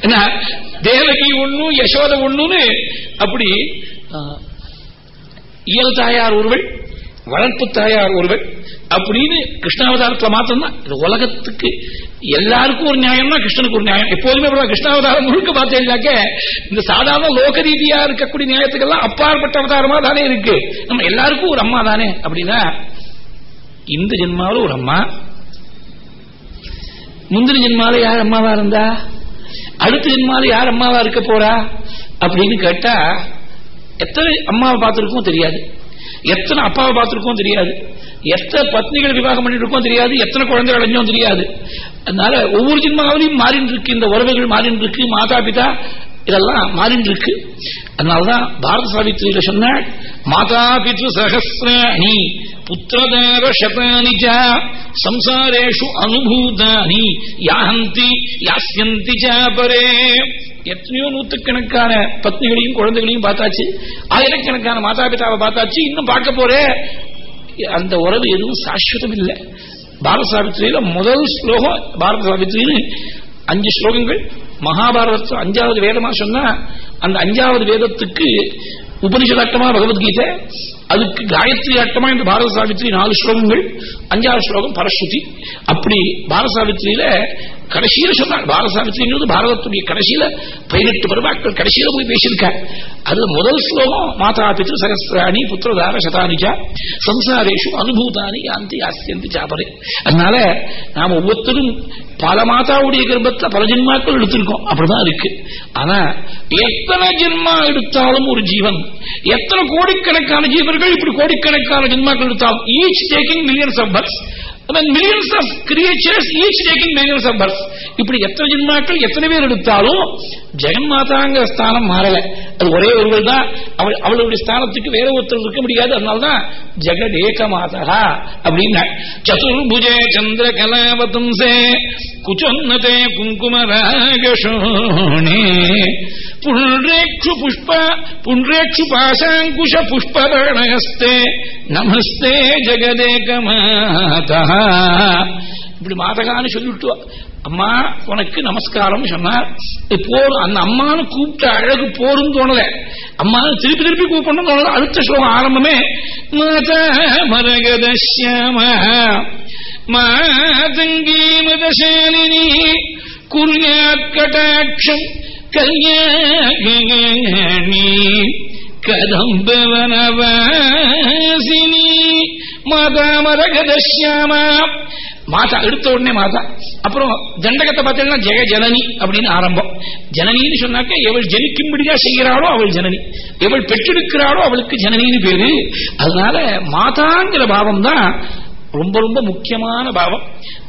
Speaker 1: என்ன? தேவகி ஒண்ணு யசோத ஒண்ணுன்னு அப்படி இயல் தாயார் ஒருவள் வளர்ப்பு தாயார் ஒருவர் அப்படின்னு கிருஷ்ணாவதாரத்துல மாத்திரம்தான். இது உலகத்துக்கு எல்லாருக்கும் ஒரு நியாயம்னா கிருஷ்ணனுக்கு ஒரு நியாயம். எப்போதுமே கிருஷ்ணாவதாரம் முழுக்க பார்த்தீங்கன்னாக்க இந்த சாதாரண லோக ரீதியா இருக்கக்கூடிய நியாயத்துக்கெல்லாம் அப்பாற்பட்ட அவதாரமா தானே இருக்கு. நம்ம எல்லாருக்கும் ஒரு அம்மா தானே அப்படின்னா இந்த ஜென்மாவில் ஒரு அம்மா. முந்தின ஜென்மால யார் அம்மாவா இருந்தா? அடுத்த ஜென்மால யார் அம்மாவா இருக்க போறா? அப்படின்னு கேட்டா எத்தனை அம்மாவை பார்த்திருக்கோம் தெரியாது. எத்தனை அப்பாவை பார்த்துருக்கோம் தெரியாது. எத்தனை பத்னிகள் விவாகம் பண்ணிட்டு இருக்கோம் தெரியாது. எத்தனை குழந்தைகள் அடைஞ்சோம் தெரியாது. அதனால ஒவ்வொரு ஜென்மாவிலையும் மாறின்னு இருக்கு இந்த உறவுகள் மாறின்னு இருக்கு மாதா பிதா இதெல்லாம் மாறின்னு இருக்கு அதனாலதான் பாரத சாவித்திரியில சொன்ன மாதா பித்ரு சகசிராணி புத்திரதேவ சதானிஜா சம்சாரேஷு அனுபூதானி யாஹந்தி யாஸ்யந்தி ஜாபரே எத்தனையோ நூத்துக்கணக்கான பத்னிகளையும் குழந்தைகளையும் பார்த்தாச்சு ஆயிரக்கணக்கான மாதா பிதாவை பார்த்தாச்சு இன்னும் பார்க்க போற. அந்த உறவு எதுவும் சாஸ்வதம் இல்லை. பாரத சாவித்திரியில முதல் ஸ்லோகம் பாரத சாவித்திரின்னு அஞ்சு ஸ்லோகங்கள். மகாபாரதத்தில் அஞ்சாவது வேதமா சொன்னா அந்த அஞ்சாவது வேதத்துக்கு உபனிஷதாட்டமா பகவத்கீதை அதுக்கு காயத்ரி ஆட்டமா இந்த பாரத சாவித்ரி நாலு ஸ்லோகங்கள் அஞ்சாறு ஸ்லோகம் பரஸ்ருதி. அப்படி பாரத சாவித்ரியில கடைசியில சொன்னாங்க பாரத பாரதத்துடைய கடைசியில பதினெட்டு பருவாக்கள் கடைசியில போய் பேசியிருக்காங்க அது முதல் ஸ்லோகம் மாதா பித்ரு சகசிராணி புத்திரதார சதானிச்சா சம்சாரேஷு அனுபூதானி யாந்தி ஆஸ்தியந்தி சாபரே அதனால நாம ஒவ்வொருத்தரும் பல மாதாவுடைய கர்ப்பத்தில் பல ஜென்மாக்கள் எடுத்திருக்கோம். அப்படிதான் இருக்கு. ஆனா எத்தனை ஜென்மா எடுத்தாலும் ஒரு ஜீவன். எத்தனை கோடிக்கணக்கான ஜீவர்கள் இப்படி கோடிக்கணக்கான ஜென்மாக்கள் எடுத்தாலும் each taking millions of births millions of creatures each taking millions of இப்படி எத்தனை ஜென்மாக்கள் எத்தனை பேர் எடுத்தாலும் ஜெகன் மாதாங்க ஸ்தானம் மாறல. அது ஒரே ஒருவர் தான். அவள் அவளுடைய ஸ்தானத்துக்கு வேற ஒருத்தர் இருக்க முடியாது. அதனால்தான் ஜெகத் ஏக மாதா அப்படின்னா சதுர்புஜே சந்திர கலாவதம்சே குச்சொன்னதே குங்குமராகஷோணே. புன்றேக்ஷு புஷ்ப புன்றேக்ஷு பாசாங்குஷ புஷ்பரணஸ்தே நமஸ்தே ஜெகதேக மாதா இப்படி மாதகான்னு சொல்லிவிட்டுவா அம்மா உனக்கு நமஸ்காரம் சொன்னார். போரும் அந்த அம்மானு கூப்பிட்ட அழகு போரும் தோணல. அம்மா திருப்பி திருப்பி கூப்பிடணும் தோணல. அடுத்த ஸ்லோகம் ஆரம்பமே மாதா மரகத மாதங்கி மதசாலினி குர்யாத் கல்யாணி கதம்பவனவாசினி. மாதா மரகத மாதா எடுத்த உடனே மாதா. அப்புறம் தண்டகத்தை பார்த்தீங்கன்னா ஜெக ஜனனி அப்படின்னு ஆரம்பம். ஜனனின்னு சொன்னாக்க எவள் ஜனிக்கும்படியா செய்கிறாளோ அவள் ஜனனி. எவள் பெற்றெடுக்கிறாளோ அவளுக்கு ஜனனின்னு பேரு. அதனால மாதாங்கிற பாவம் தான் ரொம்ப ரொம்ப முக்கியமான பாவம்.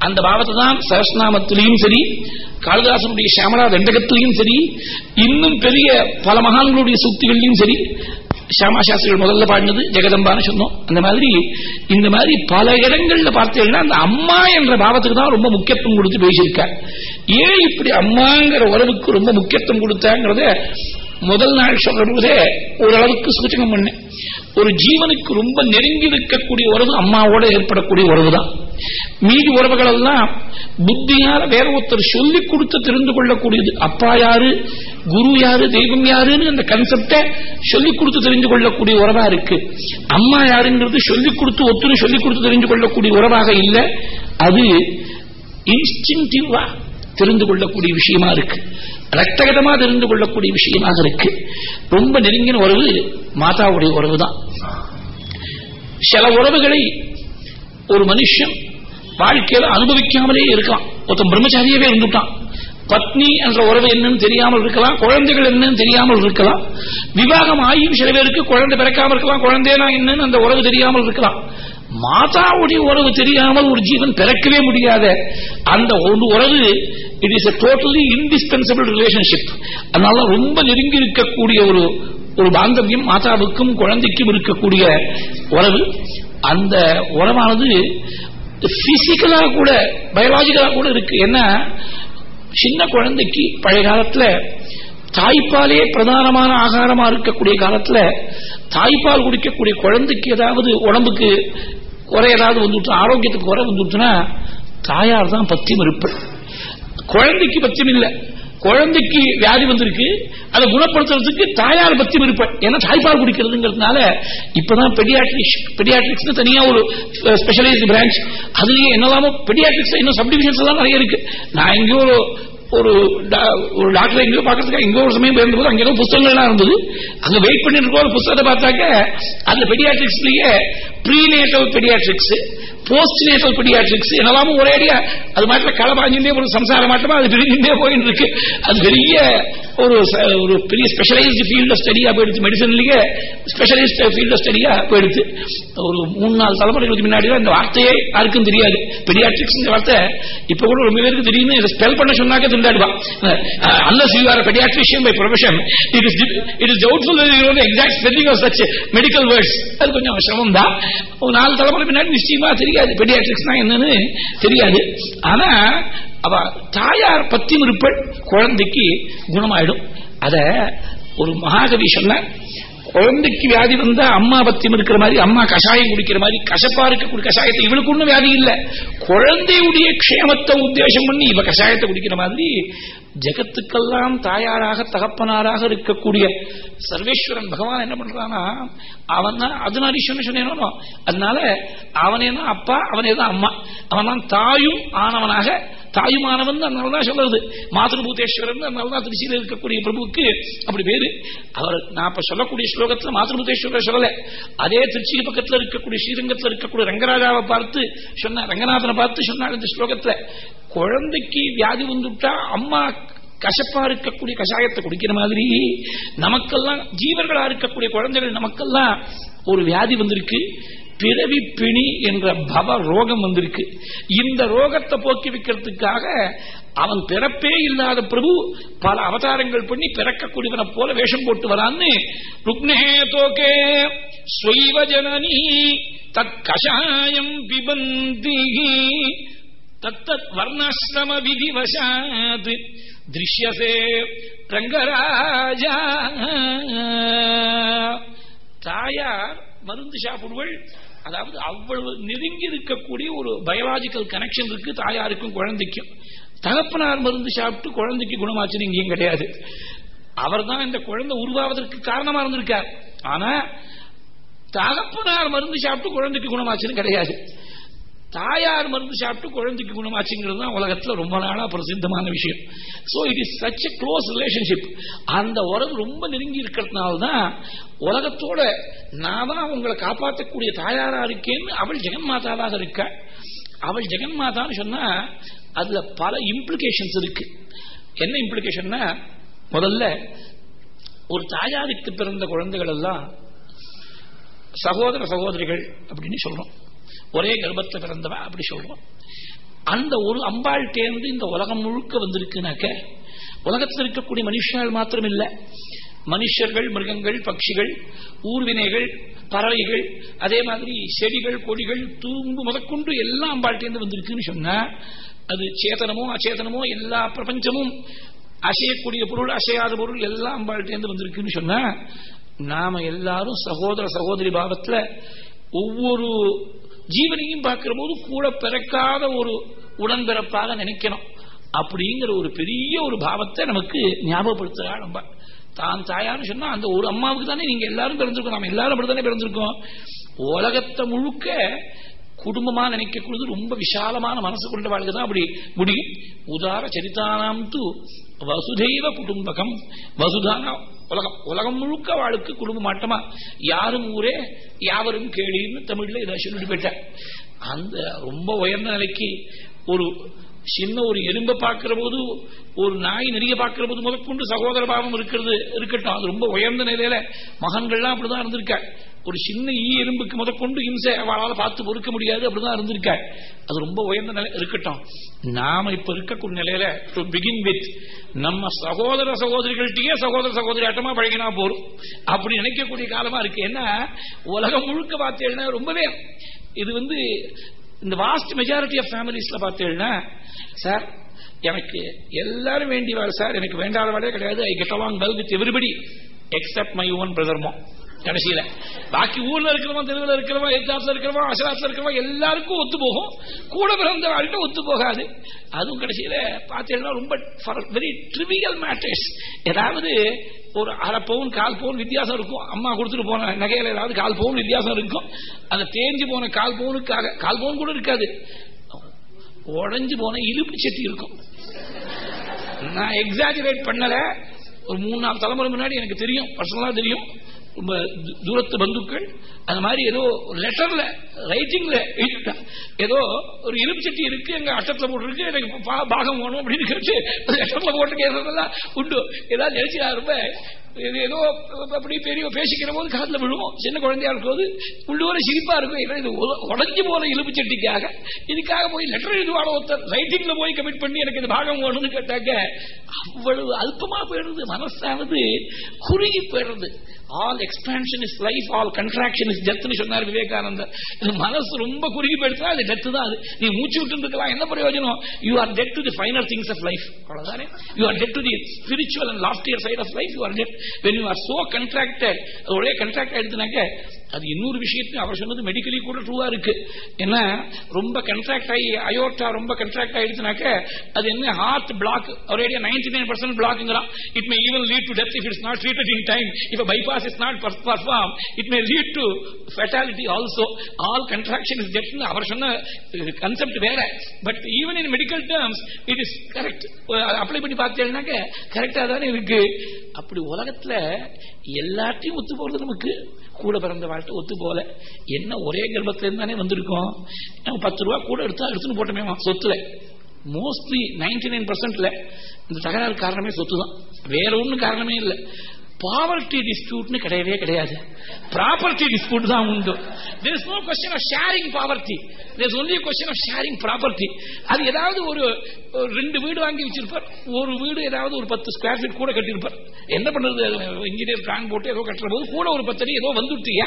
Speaker 1: அந்த பாவத்தை தான் சரஸ்நாமத்திலையும் சரி காளிதாசனுடைய சியாமலா தண்டகத்திலையும் சரி இன்னும் பெரிய பல மகான்களுடைய சூக்திகள்லையும் சரி சியாமா சாஸ்திரிகள் முதல்ல பாடினது ஜெகதம்பான்னு சொன்னோம். அந்த மாதிரி இந்த மாதிரி பல இடங்கள்ல பார்த்தீங்கன்னா அந்த அம்மா என்ற பாவத்துக்கு தான் ரொம்ப முக்கியத்துவம் கொடுத்து பேசியிருக்கார். ஏன் இப்படி அம்மாங்கிற உறவுக்கு ரொம்ப முக்கியத்துவம் கொடுத்தாங்கிறத முதல் நாள் சொல்ற போதே ஓரளவுக்கு சூச்சகம் பண்ணேன். ஒரு ஜீவனுக்கு ரொம்ப நெருங்கி இருக்கக்கூடிய உறவு அம்மாவோட ஏற்படக்கூடிய உறவு தான் மீதி உறவுகள் எல்லாம் புத்தியால வேற ஒருத்தர் சொல்லி கொடுத்து தெரிந்து கொள்ளக்கூடியது. அப்பா யாரு? குரு யாரு? தெய்வம் யாருன்னு அந்த கன்செப்ட சொல்லி கொடுத்து தெரிந்து கொள்ளக்கூடிய உறவா இருக்கு. அம்மா யாருங்கிறது சொல்லி கொடுத்து ஒத்துரு சொல்லி கொடுத்து தெரிந்து கொள்ளக்கூடிய உறவாக இல்லை. அது இன்ஸ்டிங்டிவா தெரிந்து கொள்ளக்கூடிய விஷயமா இருக்கு. ரத்தகதமா தெரிந்து கொள்ளக்கூடிய விஷயமாக இருக்கு. ரொம்ப நெருங்கின உறவு மாதாவுடைய உறவு தான் சில உறவுகளை ஒரு மனுஷன் வாழ்க்கையில அனுபவிக்காமலே இருக்கான். ஒருத்தன் பிரம்மச்சாரியவே இருந்துட்டான். பத்னி என்ற உறவு என்னன்னு தெரியாமல் இருக்கலாம். குழந்தைகள் என்னன்னு தெரியாமல் இருக்கலாம். விவாகம் ஆகியும் சில பேருக்கு குழந்தை பிறக்காமல் இருக்கலாம். குழந்தைனா என்னன்னு அந்த உறவு தெரியாமல் இருக்கலாம். மாதாவுடைய உறவு தெரியாமல் ஒரு ஜீவன் பிறக்கவே முடியாத அந்த ஒரு உறவு it is a totally indispensable relationship அதனால ரொம்ப நெருங்கி இருக்கக்கூடிய ஒரு ஒரு பாந்தவியம் மாதாவுக்கும் குழந்தைக்கும் இருக்கக்கூடிய உறவு. அந்த உறவானது பிசிக்கலா கூட பயாலஜிக்கலா கூட இருக்கு. என்ன? சின்ன குழந்தைக்கு பழைய காலத்துல தாய்ப்பாலே பிரதானமான ஆகாரமா இருக்கக்கூடிய காலத்துல தாய்ப்பால் குடிக்கக்கூடிய குழந்தைக்கு ஏதாவது உடம்புக்கு குறை ஏதாவது வந்துட்டு ஆரோக்கியத்துக்கு குறை வந்துட்டுனா தாயார் தான் பத்தியம் இருப்பது குழந்தைக்கு பத்தியம் இல்லை. குழந்தைக்கு வியாதி வந்திருக்கு அதை குணப்படுத்துறதுக்கு தாயார் பத்தியம் இருப்பேன் ஏன்னா தாய்ப்பால் குடிக்கிறதுங்கிறதுனால இப்பதான் பெடியாட்ரிக்ஸ் பெடியாட்ரிக்ஸ் தனியா ஒரு ஸ்பெஷலைஸ்ட் பிரான்ச் அதுலயே என்னெல்லாமோ பெடியாட்ரிக்ஸ் இன்னும் சப்டிவிஷன்ஸ் எல்லாம் நிறைய இருக்கு. நான் எங்கேயோ ஒரு ஒரு ஒரு டாக்டர் எங்கேயோ பார்க்கறதுக்கு எங்கேயோ ஒரு சமயம் போயிருந்தபோது அங்கே ஏதோ புத்தகங்கள்லாம் இருந்தது. அங்க வெயிட் பண்ணிட்டு இருக்கோம் ஒரு புத்தகத்தை பார்த்தாக்க அந்த பெடியாட்ரிக்ஸ்லயே ப்ரீநேட்டல் பெடியாட்ரிக்ஸ் போஸ்ட் நேட்டல் பெடியாட்ரிக்ஸ் என்னெல்லாமும் ஒரே அடியா அது மாட்டில் களபாஞ்சிலே ஒரு சம்சார மாட்டமா அது பிரிஞ்சுட்டே போயிட்டு இருக்கு அது பெரிய ஒரு ஒரு பெரிய ஸ்பெஷலைஸ்டு ஃபீல்ட் ஸ்டடியா போயிடுச்சு. மெடிசன்லயே ஸ்பெஷலிஸ்ட் ஃபீல்ட் ஸ்டடியா போயிடுச்சு. ஒரு மூணு நாலு தலைமுறைகளுக்கு முன்னாடி இந்த வார்த்தையே யாருக்கும் தெரியாது. பெடியாட்ரிக்ஸ் வார்த்தை இப்ப கூட ரொம்ப பேருக்கு தெரியும்னு இதை ஸ்பெல் பண்ண சொன்னாக்க திண்டாடுவான் unless you are paediatrician by profession it is it is doubtful exact spelling of such medical words அது கொஞ்சம் சிரமம் தான் ஒரு நாலு தலைமுறை பின்னாடி நிச்சயமா தெரியாது. பெடியாட்ரிக்ஸ்னா என்னன்னு தெரியாது. ஆனா அவ தாயார் பத்தி இருப்பள் குழந்தைக்கு குணமாயிடும். அத ஒரு மகாகவி சொன்ன குழந்தைக்கு வியாதி வந்தா அம்மா பத்தியம் இருக்கிற மாதிரி அம்மா கஷாயம் குடிக்கிற மாதிரி கசப்பா இருக்கக்கூடிய கஷாயத்தை இவளுக்கு ஒன்றும் வியாதி இல்லை. குழந்தையுடைய க்ஷேமத்தை உத்தேசம் பண்ணி இவ கஷாயத்தை குடிக்கிற மாதிரி ஜெகத்துக்கெல்லாம் தாயாராக தகப்பனாராக இருக்கக்கூடிய சர்வேஸ்வரன் பகவான் என்ன பண்றானா அவன் தான் அதுனாரீஸ்வரன் சொன்னேனோ அதனால அவனே தான் அப்பா அவனே தான் அம்மா. அவன் தான் தாயும் ஆனவனாக தாயுமானவன் அதனாலதான் சொல்றது. மாதృபூதேஸ்வரன் அதனாலதான் திருச்சியில் இருக்கக்கூடிய பிரபுவுக்கு அப்படி பேரு. அவர் நான் இப்ப சொல்லக்கூடிய ஸ்லோகத்தில் மாதృபூதேஸ்வரர் சொல்லல. அதே திருச்சி பக்கத்தில் இருக்கக்கூடிய ஸ்ரீரங்கத்தில் இருக்கக்கூடிய ரங்கராஜாவை பார்த்து சொன்ன ரங்கநாதனை பார்த்து சொன்னார் இந்த ஸ்லோகத்தில். குழந்தைக்கு வியாதி வந்துட்டா அம்மா கசப்பா இருக்கக்கூடிய கஷாயத்தை குடிக்கிற மாதிரி நமக்கெல்லாம் ஜீவர்களா இருக்கக்கூடிய குழந்தைகள் நமக்கெல்லாம் ஒரு வியாதி வந்திருக்கு. பிறவி பிணி என்ற பவ ரோகம் வந்திருக்கு. இந்த ரோகத்தை போக்கி வைக்கிறதுக்காக அவன் பிறப்பே இல்லாத பிரபு பல அவதாரங்கள் பண்ணி பிறக்கக்கூடியவனை போல வேஷம் போட்டு வரான்னு ருக்னே தோகே ஸ்வைவ ஜனனி தத் கஷாயம் பிபந்தி தத்தத் வர்ணாசிரம விதிவசாத். திருஷ்யசே ரங்கராஜா. தாயார் மருந்து சாப்பிடுவள். அதாவது அவ்வளவு நெருங்கி இருக்கக்கூடிய ஒரு பயாலஜிக்கல் கனெக்ஷன் இருக்கு தாயாருக்கும் குழந்தைக்கும். தகப்பனார் மருந்து சாப்பிட்டு குழந்தைக்கு குணமாச்சுன்னு இங்கேயும் கிடையாது. அவர் தான் இந்த குழந்தை உருவாவதற்கு காரணமா இருந்திருக்கார். ஆனா தகப்பனார் மருந்து சாப்பிட்டு குழந்தைக்கு குணமாச்சுன்னு கிடையாது. தாயார் மருந்து சாப்பிட்டு குழந்தைக்கு குணமாச்சுங்கிறது தான் உலகத்தில் ரொம்ப நாளாக பிரசித்தமான விஷயம். So it is such a close relationship அந்த உறவு ரொம்ப நெருங்கி இருக்கிறதுனால தான் உலகத்தோட நான் தான் உங்களை காப்பாற்றக்கூடிய தாயாராக இருக்கேன்னு அவள் ஜெகன் மாதாவாக இருக்க. அவள் ஜெகன் மாதான்னு சொன்னால் அதில் பல இம்ப்ளிகேஷன்ஸ் இருக்கு. என்ன இம்ப்ளிகேஷன்னா முதல்ல ஒரு தாயாருக்கு பிறந்த குழந்தைகள் எல்லாம் சகோதர சகோதரிகள் அப்படின்னு சொல்றோம். ஒரே கர்ப்பத்தில் பிறந்தவ அப்படி சொல்றோம். அந்த ஒரு அம்பாள் தேர்ந்து இந்த உலகம் முழுக்க வந்திருக்குனாக்க உலகத்தில் இருக்கக்கூடிய மனுஷர்கள் மாத்திரம் இல்ல மனுஷர்கள் மிருகங்கள் பட்சிகள் ஊர்வினைகள் பறவைகள் அதே மாதிரி செடிகள் கொடிகள் தூங்கு முதற்கொண்டு எல்லாம் அம்பாள் தேர்ந்து வந்திருக்குன்னு சொன்னா அது சேதனமோ அச்சேதனமோ எல்லா பிரபஞ்சமும் அசையக்கூடிய பொருள் அசையாத பொருள் எல்லாம் அம்பாள் தேர்ந்து வந்திருக்குன்னு சொன்னா நாம எல்லாரும் சகோதர சகோதரி பாவத்துல ஒவ்வொரு ஜீவனையும் பார்க்கிற போது கூட பிறக்காத ஒரு உடன்பிறப்பாக நினைக்கணும். அப்படிங்கிற ஒரு பெரிய ஒரு பாவத்தை நமக்கு ஞாபகப்படுத்துறா நம்ம. தான் தாயான்னு சொன்னா அந்த ஒரு அம்மாவுக்கு தானே நீங்க எல்லாரும் பிறந்திருக்கோம். நம்ம எல்லாரும் அப்படித்தானே பிறந்திருக்கோம். உலகத்தை முழுக்க குடும்பமா நினைக்கக்கூடியது ரொம்ப விசாலமான மனசு கொண்ட வாழ்க்கை தான் அப்படி முடியும். உதார சரிதானாம் து வசுதெய்வ குடும்பகம். வசுதானா உலகம். உலகம் முழுக்க வாழ்க்கை குடும்ப மாட்டமா யாரும் ஊரே யாவரும் கேளின்னு தமிழ்ல இதை சொல்லிட்டு போயிட்டேன் அந்த ரொம்ப உயர்ந்த நிலைக்கு ஒரு சின்ன ஒரு எலும்பை பார்க்கிற போது ஒரு நாய் நெறிய பார்க்கிற போது முதற்கொண்டு சகோதர பாவம் இருக்கிறது இருக்கட்டும். அது ரொம்ப உயர்ந்த நிலையில மகன்கள்லாம் அப்படிதான் இருந்திருக்க. ஒரு சின்ன ஈ எறும்புக்கு முதற்கொண்டு இம்சை அவளால் பார்த்து பொறுக்க முடியாது அப்படிதான் இருந்திருக்காள். அது ரொம்ப உயர்ந்த நிலை இருக்கட்டும். நாம இப்ப இருக்கக்கூடிய நிலையில டு பிகின் வித் நம்ம சகோதர சகோதரிகள்கிட்டயே சகோதர சகோதரி ஆட்டமா பழகினா போறோம் அப்படி நினைக்கக்கூடிய காலமா இருக்கு. ஏன்னா உலகம் முழுக்க பார்த்தேன்னா ரொம்பவே இது வந்து இந்த வாஸ்ட் மெஜாரிட்டி ஆஃப் ஃபேமிலிஸ்ல பார்த்தேன்னா சார் எனக்கு எல்லாரும் வேண்டிவார் சார் எனக்கு வேண்டாதவாளே கிடையாது. I get along well with everybody except my own பிரதர்மோ கடைசியில பாக்கி ஊர்ல இருக்கிறவன் தெருவில் இருக்கிறவன் எத்தாத்துல இருக்கிறவன் அசராத்துல இருக்கிறவன் எல்லாருக்கும் ஒத்து போகும். கூட பிறந்த வாழ்க்கை ஒத்து போகாது. அதுவும் கடைசியில பார்த்தீங்கன்னா ரொம்ப வெரி ட்ரிவியல் மேட்டர்ஸ் ஏதாவது ஒரு அரை பவுன் கால் பவுன் வித்தியாசம் இருக்கும். அம்மா கொடுத்துட்டு போன நகையில ஏதாவது கால் பவுன் வித்தியாசம் இருக்கும். அந்த தேஞ்சு போன கால் பவுனுக்காக கால் பவுன் கூட இருக்காது. உடஞ்சு போன இழுப்பு சட்டி இருக்கும். நான் எக்ஸாஜுரேட் பண்ணல. ஒரு மூணு நாலு தலைமுறை முன்னாடி எனக்கு தெரியும். பர்சனலா தெரியும். ரொம்ப தூரத்து பந்துக்கள் அந்த மாதிரி ஏதோ லெட்டர்ல ரைட்டிங்ல ஏதோ ஒரு இருப்பு சட்டி இருக்கு எங்க அட்டத்துல போட்டுருக்கு எனக்கு பாகம் வேணும் அப்படின்னு கேட்டு லெட்டர்ல போட்டு கேட்கறதெல்லாம் உண்டு. ஏதாவது நினைச்சா ரொம்ப ஏதோ அப்படி பெரிய பேசிக்கிற போது காதல விழுவோம். சின்ன குழந்தையா இருக்கும்போது உள்ளூர சிரிப்பா இருக்கும். இது உடஞ்சி போன இழுப்பு சட்டிக்காக. இதுக்காக போய் லெட்டர் எழுதுவாட ஒருத்தர் ரைட்டிங்ல போய் கமிட் பண்ணி எனக்கு இந்த பாகம் வேணும்னு கேட்டாக்க அவ்வளவு அல்பமா போயிடுறது மனசானது குறுகி போயிடுறது all expansion is life all contraction is டெத்னு சொன்னார் விவேகானந்தர். இது மனசு ரொம்ப குறுகி போயிடுச்சா அது டெத் தான் அது. நீ மூச்சு விட்டு இருக்கலாம் என்ன பிரயோஜனம்? You are dead to the final things of life அவ்வளவுதானே? You are dead to the spiritual and loftier side of life you are dead when you are so contracted ஒரே கன்ட்ராக்ட் ஆயிடுச்சுனாக்க அது இன்னொரு விஷயத்தையும் அவர் சொன்னது மெடிக்கலி கூட ட்ரூவா இருக்கு. ஏன்னா ரொம்ப கன்ட்ராக்ட் ஆகி அயோட்டா ரொம்ப கன்ட்ராக்ட் ஆயிடுச்சுனாக்க அது என்ன heart block already ninety nine percent பிளாக்ங்கிறான் it may even lead to death if it's not treated in time if bypass is not perform it may lead to fatality also all contraction is death அவர் சொன்ன concept வேற. But even in medical terms it is correct apply பண்ணி பார்த்தேன்னாக்க கரெக்டா தானே இருக்கு. அப்படி உலகத்துல எல்லாத்தையும் ஒத்து போறது நமக்கு. கூட பிறந்த வாழ்க்கை ஒத்து போல என்ன ஒரே கர்ப்பத்துல இருந்தானே வந்திருக்கோம். நம்ம பத்து ரூபா கூட எடுத்தா எடுத்துன்னு போட்டோமே சொத்துல. மோஸ்ட்லி நைன்டி நைன் பர்சன்ட்ல இந்த தகராறு காரணமே சொத்து தான் வேற ஒன்றும் காரணமே இல்லை. பாவர்டி டிஸ்பியூட்னு கிடையவே கிடையாது. ப்ராப்பர்ட்டி டிஸ்பியூட் தான் உண்டு. There is no question of sharing poverty there is only question of sharing property அது ஏதாவது ஒரு ரெண்டு வீடு வாங்கி வச்சிருப்பார். ஒரு வீடு ஏதாவது ஒரு பத்து ஸ்கொயர் ஃபீட் கூட கட்டியிருப்பார். என்ன பண்றது? இன்ஜினியர் பிளான் போட்டு ஏதோ கட்டுற போது கூட ஒரு பத்து அடி ஏதோ வந்துட்டியா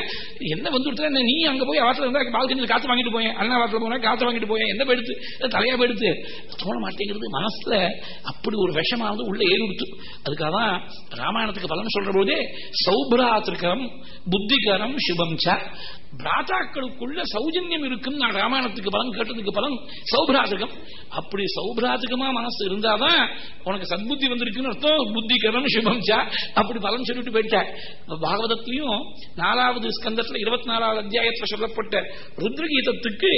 Speaker 1: என்ன வந்துட்டு நீ அங்க போய் அவசரம் இருந்தா பால்கனியில் காத்து வாங்கிட்டு போயேன். அண்ணா வாசல போனா காத்து வாங்கிட்டு போயேன். என்ன போயிடுத்து தலையா போயிடுத்து தோண மாட்டேங்கிறது மனசுல அப்படி ஒரு விஷமானது உள்ள ஏறி கொடுத்து அதுக்காக தான் ராமாயணத்துக்கு பலன் சொல்ற போதே சௌபிராத்திருக்கம் புத்திகரம் சுபம் ச. சௌஜன்யம் இருக்கும் நான் ராமாயணத்துக்கு பலன் கேட்டதுக்கு பலன் சௌபிராதகம் அப்படி சௌபிராதகமா மனசு இருந்தாதான் உனக்கு சத்புத்தி வந்திருக்குன்னு அர்த்தம் புத்திகரம் சுபம் சா. அப்படி பலன் சொல்லிட்டு போயிட்டேன் பாகவதத்திலையும் நாலாவது ஸ்கந்தத்துல இருபத்தி நாலாவது அத்தியாயத்துல சொல்லப்பட்ட ருத்ரகீதத்துக்கு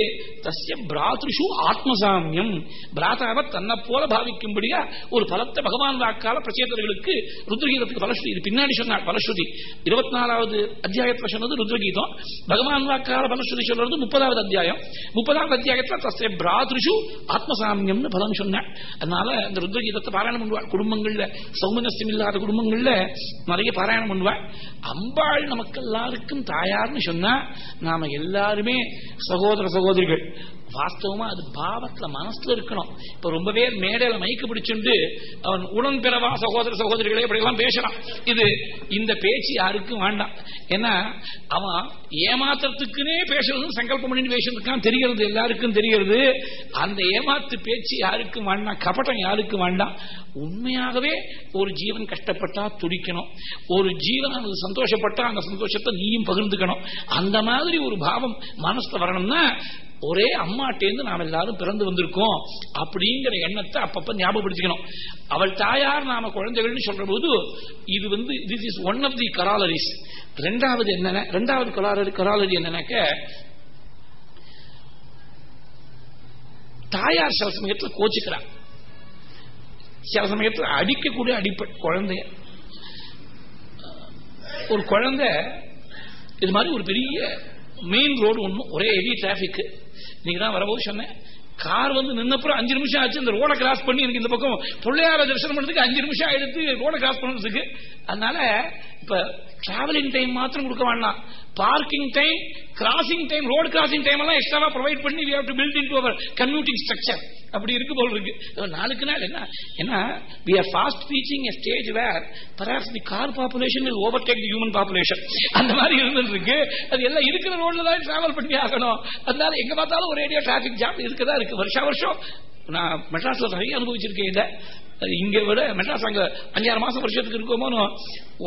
Speaker 1: தசிய பிராத்ருஷு ஆத்மசாமியம். பிராதாவ தன்னை போல பாவிக்கும்படியா ஒரு பலத்தை பகவான் வாக்கால பிரச்சேதர்களுக்கு ருத்ரகீதத்துக்கு பலஸ்ரீ பின்னாடி சொன்னார் பலஸ்ருதி இருபத்தி நாலாவது அத்தியாயத்தில் சொன்னது ருத்ரகீதம். பகவான் வாக்கால பலஸ்ருதி சொல்றது முப்பதாவது அத்தியாயம். முப்பதாவது அத்தியாயத்தில் தசிய பிராத்ருஷு ஆத்மசாமியம்னு பலன் சொன்னார். அதனால இந்த ருத்ரகீதத்தை பாராயணம் பண்ணுவார். குடும்பங்கள்ல சௌமனஸ்யம் இல்லாத குடும்பங்கள்ல நிறைய பாராயணம் பண்ணுவார். அம்பாள் நமக்கு எல்லாருக்கும் தாயார்னு சொன்னா நாம எல்லாருமே சகோதர சகோதரிகள். வாஸ்தவமா அது பாவத்துல மனசுல இருக்கணும். இப்ப ரொம்ப பேர் மேடையில மைக்கு பிடிச்சுண்டு அவன் உடன் பிறவா சகோதர சகோதரிகளே இப்படி எல்லாம் பேசுறான். இது இந்த பேச்சு யாருக்கும் வேண்டாம். ஏன்னா அவன் ஏமாத்துறதுக்குன்னே பேசுறதும் சங்கல்பம் பண்ணி பேசுறதுக்கான் தெரிகிறது எல்லாருக்கும் தெரிகிறது. அந்த ஏமாத்து பேச்சு யாருக்கும் வேண்டாம் கபட்டம் யாருக்கும் வேண்டாம். உண்மையாகவே ஒரு ஜீவன் கஷ்டப்பட்டா துடிக்கணும். ஒரு ஜீவன் சந்தோஷப்பட்டா அந்த சந்தோஷத்தை நீயும் பகிர்ந்துக்கணும். அந்த மாதிரி ஒரு பாவம் மனசுல வரணும்னா ஒரே அம்மாட்டேந்து நாம் எல்லாரும் பிறந்து வந்திருக்கோம் அப்படிங்கிற எண்ணத்தை அப்பப்ப ஞாபகப்படுத்திக்கணும். அவள் தாயார் நாம குழந்தைகள்னு சொல்ற போது இது வந்து this is one of the corollaries ரெண்டாவது என்னென்ன ரெண்டாவது கராலரி கராலரி என்னன்னாக்க தாயார் சில சமயத்தில் கோச்சுக்கிறார். சில சமயத்தில் அடிக்கக்கூடிய அடிப்படை குழந்தைய ஒரு குழந்தை இது மாதிரி ஒரு பெரிய மெயின் ரோடு ஒன்றும் ஒரே ஹெவி டிராபிக் நீங்க தான் வரபோது சொன்னேன். கார் வந்து நின்னப்புறம் அஞ்சு நிமிஷம் ஆச்சு இந்த ரோட கிராஸ் பண்ணி எனக்கு இந்த பக்கம் பிள்ளையார தரிசனம் பண்றதுக்கு அஞ்சு நிமிஷம் ஆயிடுத்து ரோட கிராஸ் பண்ணுறதுக்கு அதனால இப்ப டிராவலிங் டைம் மாத்திரம் கொடுக்க வேண்டாம். Parking time crossing time road crossing time எல்லாம் எக்ஸ்ட்ராவா ப்ரொவைட் பண்ணி we have to build into our commuting structure அப்படி இருக்கு போல் இருக்கு. நாளுக்கு நாள் என்ன? ஏன்னா we are fast reaching a stage where perhaps the car population will overtake the human population அந்த மாதிரி இருந்துட்டு இருக்கு. அது எல்லாம் இருக்கிற ரோட்ல தான் டிராவல் பண்ணி ஆகணும். அதனால எங்க பார்த்தாலும் ஒரு ஏரியா டிராபிக் ஜாம் இருக்கதான் இருக்கு. வருஷா வருஷம் நான் மெட்ராஸ்ல நிறைய அனுபவிச்சிருக்கேன் இதை. இங்க விட மெட்ராஸ் அங்க அஞ்சாறு மாசம் வருஷத்துக்கு இருக்கோமோ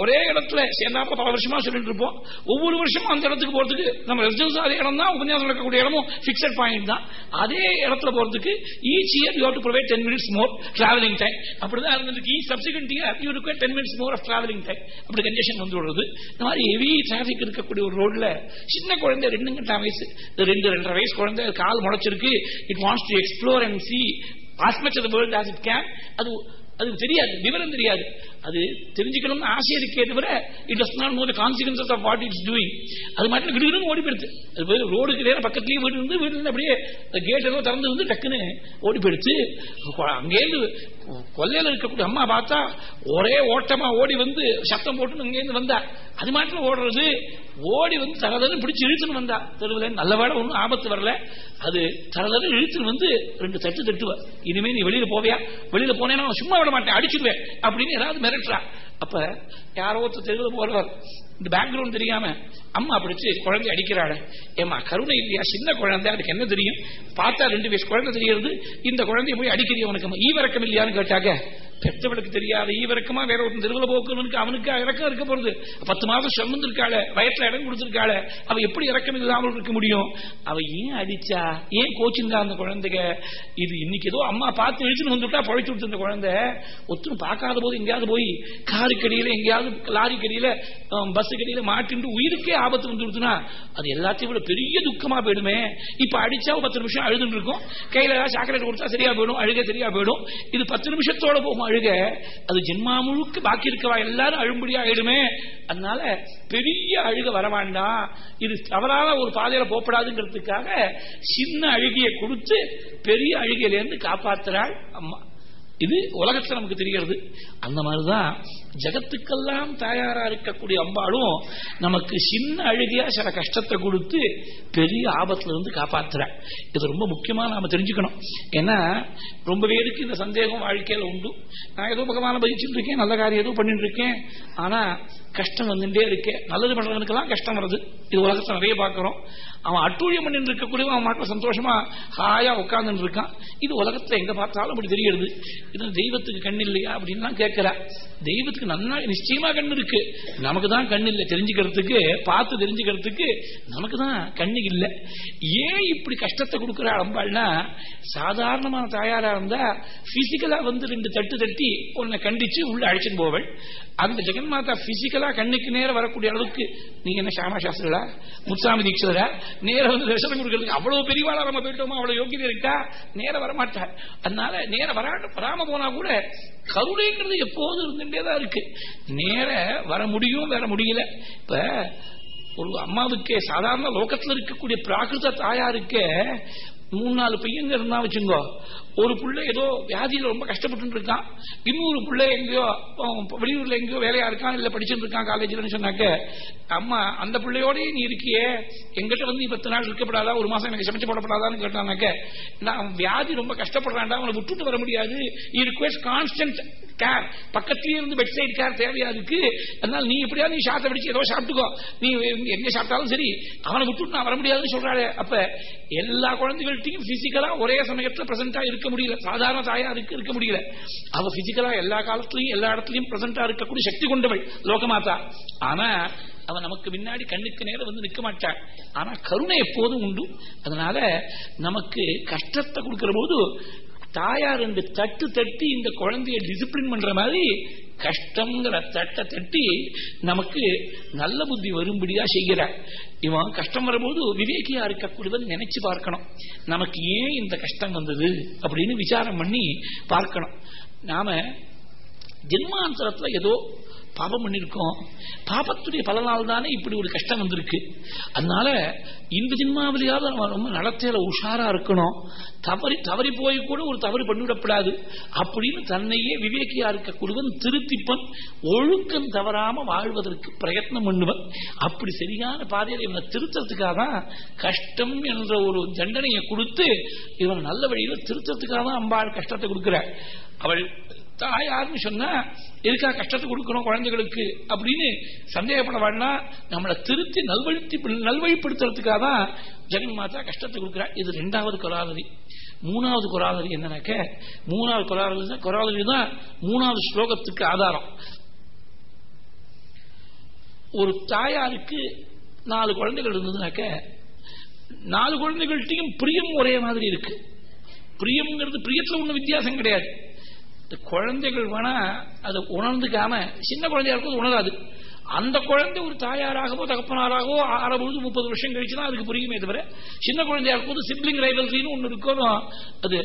Speaker 1: ஒரே இடத்துல சேர்ந்தாப்ப பல வருஷமா சொல்லிட்டு இருப்போம். ஒவ்வொரு வருஷமும் அந்த இடத்துக்கு போறதுக்கு நம்ம ரெசிடன்ஸ் அதே இடம் தான் உபன்யாசம் நடக்கக்கூடிய இடமும் பிக்சட் பாயிண்ட் தான். அதே இடத்துல போறதுக்கு each year you to provide ten minutes more travelling time அப்படிதான் இருந்திருக்கு. Each subsequent year you require ten minutes more of travelling time அப்படி கண்டிஷன் வந்து விடுறது. இந்த மாதிரி ஹெவி டிராபிக் இருக்கக்கூடிய ஒரு ரோட்ல சின்ன குழந்தை ரெண்டு கண்டா வயசு ரெண்டு ரெண்டரை வயசு குழந்தை கால் முளைச்சிருக்கு. It wants to explore and see as much of the world as it can அது அதுக்கு தெரியாது விவரம் தெரியாது. அது தெரிஞ்சுக்கணும்னு ஆசை இருக்கே தவிர it does not know the consequences of what it's doing அது மட்டும் விடுவிடும் ஓடி போயிடுது. அது போய் ரோடுக்கு நேரம் பக்கத்துலேயே வீடு இருந்து வீடு இருந்து அப்படியே கேட் ஏதோ திறந்து வந்து டக்குன்னு ஓடி போயிடுச்சு. அங்கேருந்து கொல்லையில் இருக்கக்கூடிய அம்மா பார்த்தா ஒரே ஓட்டமா ஓடி வந்து சத்தம் போட்டு அங்கேருந்து வந்தா. அது மாட்டில் ஓடுறது. ஓடி வந்து தரதன்னு பிடிச்சி இழுத்துன்னு வந்தா. தெருவில் நல்ல வேலை ஒன்றும் ஆபத்து வரல. அது தரதன்னு இழுத்துன்னு வந்து ரெண்டு தட்டு தட்டுவா. இனிமே நீ வெளியில போவியா? வெளியில போனேன்னா சும்மா விட மாட்டேன் அடிச்சிருவேன். அப்படின்னு ஏதாவது மிரட்டுறா. அப்ப யாரோ ஒருத்தர் தெருவில் போறவர். இந்த பேக்ரவுண்ட் தெரியாம அம்மா பிடிச்சு குழந்தை அடிக்கிறாள். ஏமா கருணை இல்லையா? சின்ன குழந்தை அதுக்கு என்ன தெரியும்? பார்த்தா ரெண்டு வயசு குழந்தை தெரிகிறது. இந்த குழந்தைய போய் அடிக்கிறீ உனக்கு? ஈவரக்கம் இல்லையான்னு கேட்டாக்க பெற்றவளுக்கு தெரியாத ஈவரக்கமா வேற ஒரு தெருவில் போக்கணுக்கு அவனுக்கு இறக்கம் இருக்க போறது. பத்து மாதம் சுமந்திருக்காள வயசுல இடம் கொடுத்திருக்காள அவ எப்படி இறக்கம் இல்லாமல் இருக்க முடியும்? அவ ஏன் அடிச்சா? ஏன் கோச்சிருந்தா அந்த குழந்தைங்க இது இன்னைக்கு ஏதோ அம்மா பார்த்து இழுத்துன்னு வந்துட்டா பழைச்சு விட்டு இந்த குழந்தை. ஒத்துரும் பார்க்காத போது எங்கேயாவது போய் கார் கடியில எங்கேயாவது லாரி கடியில பஸ் கடியில மாட்டிட்டு உயிருக்கே ஆபத்து வந்து அது எல்லாத்தையும் விட பெரிய துக்கமா போயிடுமே. இப்ப அடிச்சா பத்து நிமிஷம் அழுதுன்னு இருக்கும். கையில ஏதாவது சாக்லேட் கொடுத்தா சரியா போயிடும் அழுக சரியா போயிடும். இது பத்து நிமிஷத்தோட போகும் அழுக. அது ஜென்மா முழுக்க பாக்கி இருக்கவா? எல்லாரும் அழும்படியா ஆயிடுமே. அதனால பெரிய அழுக வர வேண்டாம். இது தவறான ஒரு பாதையில போப்படாதுங்கிறதுக்காக சின்ன அழுகியை கொடுத்து பெரிய அழுகையிலேருந்து காப்பாத்துறாள் அம்மா. இது உலகத்துல நமக்கு தெரிகிறது. அந்த மாதிரிதான் ஜகத்துக்கெல்லாம் தயாரா இருக்கக்கூடிய அம்பாலும் நமக்கு சின்ன அழுகையா சில கஷ்டத்தை கொடுத்து பெரிய ஆபத்துல இருந்து காப்பாத்துற. இது ரொம்ப முக்கியமா நாம தெரிஞ்சுக்கணும். ஏன்னா ரொம்ப பேருக்கு இந்த சந்தேகம் வாழ்க்கையில உண்டு? நான் ஏதோ பகவான பதிச்சுட்டு இருக்கேன் நல்ல காரியம் ஏதோ பண்ணிட்டு இருக்கேன். ஆனா கஷ்டம் வந்துட்டே இருக்கு. நல்லது பண்றவனுக்கெல்லாம் கஷ்டம் வருது. இது உலகத்தை நிறைய பார்க்கிறோம். அவன் அட்டூழியம் பண்ணி இருக்கக்கூடிய அவன் மாட்டில் சந்தோஷமா ஹாயா உட்கார்ந்து இருக்கான். இது உலகத்துல எங்க பார்த்தாலும் அப்படி தெரிகிறது. இது தெய்வத்துக்கு கண் இல்லையா அப்படின்லாம் கேட்கிறா. தெய்வத்துக்கு நல்லா நிச்சயமா கண் இருக்கு. நமக்கு தான் கண் இல்லை. தெரிஞ்சுக்கிறதுக்கு பார்த்து தெரிஞ்சுக்கிறதுக்கு நமக்கு தான் கண்ணு இல்லை. ஏன் இப்படி கஷ்டத்தை கொடுக்குறா அம்பாள்னா சாதாரணமான தாயாரா இருந்தா பிசிக்கலா வந்து ரெண்டு தட்டு தட்டி உன்னை கண்டிச்சு உள்ள அழைச்சிட்டு போவள். அந்த ஜெகன் மாதா பிசிக்கலா கண்ணுக்கு நேரம் வரக்கூடிய அளவுக்கு நீங்க என்ன சாமா சாஸ்திரா முத்சாமி தீட்சிதரா? நேரம் வந்து தரிசனம் கொடுக்கறதுக்கு அவ்வளவு பெரியவாளா நம்ம போயிட்டோமா? அவ்வளவு யோகியதை இருக்கா? நேரம் வரமாட்டா. அதனால நேரம் வரா வராம போனா கூட கருணைங்கிறது எப்போதும் இருந்துட்டே தான் இருக்கு. நேர வர முடியும் வர முடியல. இப்ப ஒரு அம்மாவுக்கே சாதாரண லோகத்துல இருக்கக்கூடிய பிராகிருத தாயாருக்கே மூணு நாலு பையங்க இருந்தா வச்சுங்கோ ஒரு புள்ள ஏதோ வியாதியில ரொம்ப கஷ்டப்பட்டு இருக்கான். இன்னொரு புள்ள எங்கேயோ வெளியூர்ல எங்கேயோ வேலையா இருக்கான் இல்ல படிச்சுட்டு இருக்கான் காலேஜ்லன்னு சொன்னாக்க அம்மா அந்த பிள்ளையோடய நீ இருக்கியே. எங்கிட்ட வந்து பத்து நாள் இருக்கப்படாதா ஒரு மாசம் எனக்கு சமைச்சு போடப்படாதான்னு கேட்டானாக்க நான் வியாதி ரொம்ப கஷ்டப்படுறான்டா அவனை விட்டுட்டு வர முடியாது. ஈ ரிக்வெஸ்ட் கான்ஸ்டன்ட் கேர் பக்கத்திலேயே இருந்து பெட் சைடு கேர் தேவையா இருக்கு அதனால நீ எப்படியாவது நீ ஷாத்த பிடிச்சு ஏதோ சாப்பிட்டுக்கோ. நீ எங்க சாப்பிட்டாலும் சரி அவனை விட்டுட்டு நான் வர முடியாதுன்னு சொல்றாரு அப்ப எல்லா குழந்தைகள்ட்டையும் பிசிக்கலா ஒரே சமயத்துல பிரசன்டா இருக்கு இருக்க முடியல. சாதாரண தாயா இருக்கு இருக்க முடியல. அவ பிசிக்கலா எல்லா காலத்திலையும் எல்லா இடத்துலயும் பிரசண்டா இருக்கக்கூடிய சக்தி கொண்டவள் லோகமாதா. ஆனா அவன் நமக்கு முன்னாடி கண்ணுக்கு நேரம் வந்து நிற்க மாட்டான் ஆனா கருணை எப்போதும் உண்டு. அதனால நமக்கு கஷ்டத்தை கொடுக்கிற போது தாயார் ரெண்டு தட்டு தட்டி இந்த குழந்தைய டிசிப்ளின் பண்ற மாதிரி கஷ்டங்கிற தட்டை தட்டி நமக்கு நல்ல புத்தி வரும்படியா செய்கிறார் இவன் கஷ்டம் வரும்போது விவேகியா இருக்கக்கூடியவன் நினைச்சு பார்க்கணும். நமக்கு ஏன் இந்த கஷ்டம் வந்தது அப்படின்னு விசாரம் பண்ணி பார்க்கணும். நாம ஜென்மாந்தரத்துல ஏதோ பாபம் பண்ணிருக்கோம். பாபத்துடைய பலனால் தானே இப்படி ஒரு கஷ்டம் வந்திருக்கு. அதனால இந்த ஜென்மாவிலேயாவது நம்ம ரொம்ப நடத்தையில உஷாரா இருக்கணும். தவறி தவறி போய் கூட ஒரு தவறு பண்ணிவிடப்படாது. அப்படின்னு தன்னையே விவேகியா இருக்கக்கூடியவன் திருத்திப்பன். ஒழுக்கம் தவறாம வாழ்வதற்கு பிரயத்னம் பண்ணுவன். அப்படி சரியான பாதையில் இவனை திருத்தத்துக்காக தான் கஷ்டம் என்ற ஒரு தண்டனையை கொடுத்து இவன் நல்ல வழியில திருத்தத்துக்காக தான் அம்பாள் கஷ்டத்தை கொடுக்கிறார் அவள் தாயார்னு சொன்னா எதுக்கா கஷ்டத்தை கொடுக்கணும் குழந்தைகளுக்கு? அப்படின்னு சந்தேகப்பட வேண்டாம். நம்மளை திருத்தி நல்வழித்தி நல்வழிப்படுத்துறதுக்காக தான் ஜெகன் மாதா கஷ்டத்தை கொடுக்குறா இது ரெண்டாவது கொராதரி மூணாவது கொராதரி என்னன்னாக்க மூணாவது கொராதரி கொராதரி தான் மூணாவது ஸ்லோகத்துக்கு ஆதாரம். ஒரு தாயாருக்கு நாலு குழந்தைகள் இருந்ததுனாக்க நாலு குழந்தைகள்கிட்டையும் பிரியம் ஒரே மாதிரி இருக்கு. பிரியம்ங்கிறது பிரியத்துல ஒன்றும் வித்தியாசம் கிடையாது. குழந்தைகள் வேணா அதை உணர்ந்துக்காம சின்ன குழந்தையா இருக்கும் உணராது. அந்த குழந்தை ஒரு தாயாராகவோ தகப்பனாராகவோ ஆறபொழுது முப்பது வருஷம் கழிச்சுன்னா அதுக்கு புரியுமே தவிர சின்ன குழந்தையா இருக்கும்போது சிப்ளிங் ரைவல்ரின்னு ஒன்று இருக்கணும் அது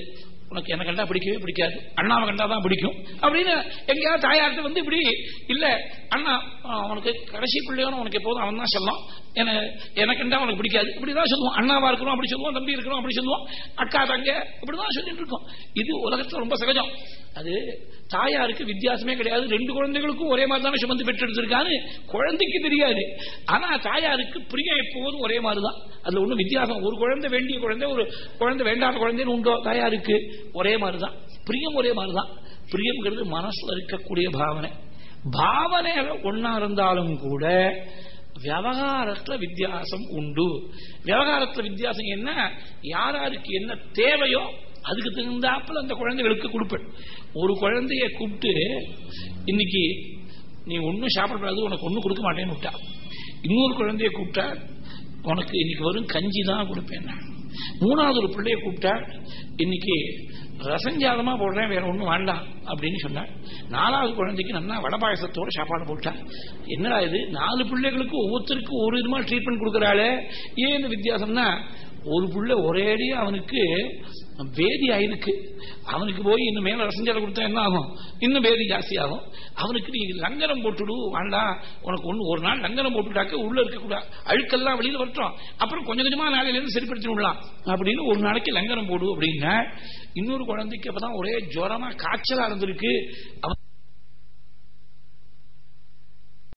Speaker 1: உனக்கு என்ன கண்டா பிடிக்கவே பிடிக்காது. அண்ணாவை கண்டா தான் பிடிக்கும். அப்படின்னு எங்கேயாவது தாயார்கிட்ட வந்து இப்படி இல்ல அண்ணா அவனுக்கு கடைசி பிள்ளையோன உனக்கு எப்போதும் அவன் தான் சொல்லலாம் எனக்கு கண்டா உனக்கு பிடிக்காது. இப்படிதான் சொல்லுவோம். அண்ணாவா இருக்கிறோம் அப்படி சொல்லுவோம். தம்பி இருக்கிறோம் அப்படி சொல்லுவோம். அக்கா தங்க இப்படிதான் சொல்லிட்டு இருக்கோம். இது உலகத்துல ரொம்ப சகஜம். அது தாயாருக்கு வித்தியாசமே கிடையாது. ரெண்டு குழந்தைகளுக்கும் ஒரே மாதிரி தானே சுமந்து பெற்றெடுத்திருக்கான்னு குழந்தைக்கு தெரியாது. ஆனா தாயாருக்கு பிரியம் எப்போதும் ஒரே மாதிரிதான். அதுல ஒன்றும் வித்தியாசம். ஒரு குழந்தை வேண்டிய குழந்தை ஒரு குழந்தை வேண்டாத குழந்தைன்னு உண்டோ? தாயாருக்கு ஒரே மாதிரிதான். பிரியம் ஒரே மாதிரிதான். பிரியம்ங்கிறது மனசுல இருக்கக்கூடிய பாவனை. பாவனையில ஒன்னா இருந்தாலும் கூட விவகாரத்துல வித்தியாசம் உண்டு. விவகாரத்துல வித்தியாசம் என்ன? யாராருக்கு என்ன தேவையோ அதுக்கு தகுந்தாப்புல அந்த குழந்தைகளுக்கு கொடுப்பேன். ஒரு குழந்தைய கூப்பிட்டு இன்னைக்கு நீ ஒன்னும் சாப்பிடக்கூடாது உனக்கு ஒன்னும் கொடுக்க மாட்டேன்னு விட்டா. இன்னொரு குழந்தைய கூப்பிட்டா உனக்கு இன்னைக்கு வரும் கஞ்சி தான் கொடுப்பேன் நான். மூணாவது ஒரு பிள்ளைய கூப்பிட்டா இன்னைக்கு ரசஞ்சாதமா போடுறேன் வேற ஒண்ணும் வேண்டாம் அப்படின்னு சொன்னார் நாலாவது குழந்தைக்கு நல்லா வடை பாயசத்தோட சாப்பாடு போட்டா என்னடா இது? நாலு பிள்ளைகளுக்கு ஒவ்வொருத்தருக்கும் ஒரு விதமா ட்ரீட்மெண்ட் கொடுக்கறாளே. ஏன் வித்தியாசம்னா ஒரு பிள்ளை ஒரேடியா அவனுக்கு வேதி ஆயிருக்கு அவனுக்கு போய் இன்னும் மேல ரசஞ்சலை கொடுத்தா என்ன ஆகும்? இன்னும் வேதி ஜாஸ்தி ஆகும் அவனுக்கு நீ லங்கனம் போட்டுடு வேண்டாம் உனக்கு ஒன்று ஒரு நாள் லங்கனம் போட்டுட்டாக்க உள்ள இருக்கக்கூடாது அழுக்கெல்லாம் வெளியில வரட்டும். அப்புறம் கொஞ்சம் கொஞ்சமா நாளையில இருந்து சரிப்படுத்தி விடலாம். அப்படின்னு ஒரு நாளைக்கு லங்கனம் போடு அப்படின்னா இன்னொரு குழந்தைக்கு அப்பதான் ஒரே ஜுரமா காய்ச்சலா இருந்திருக்கு. அவன்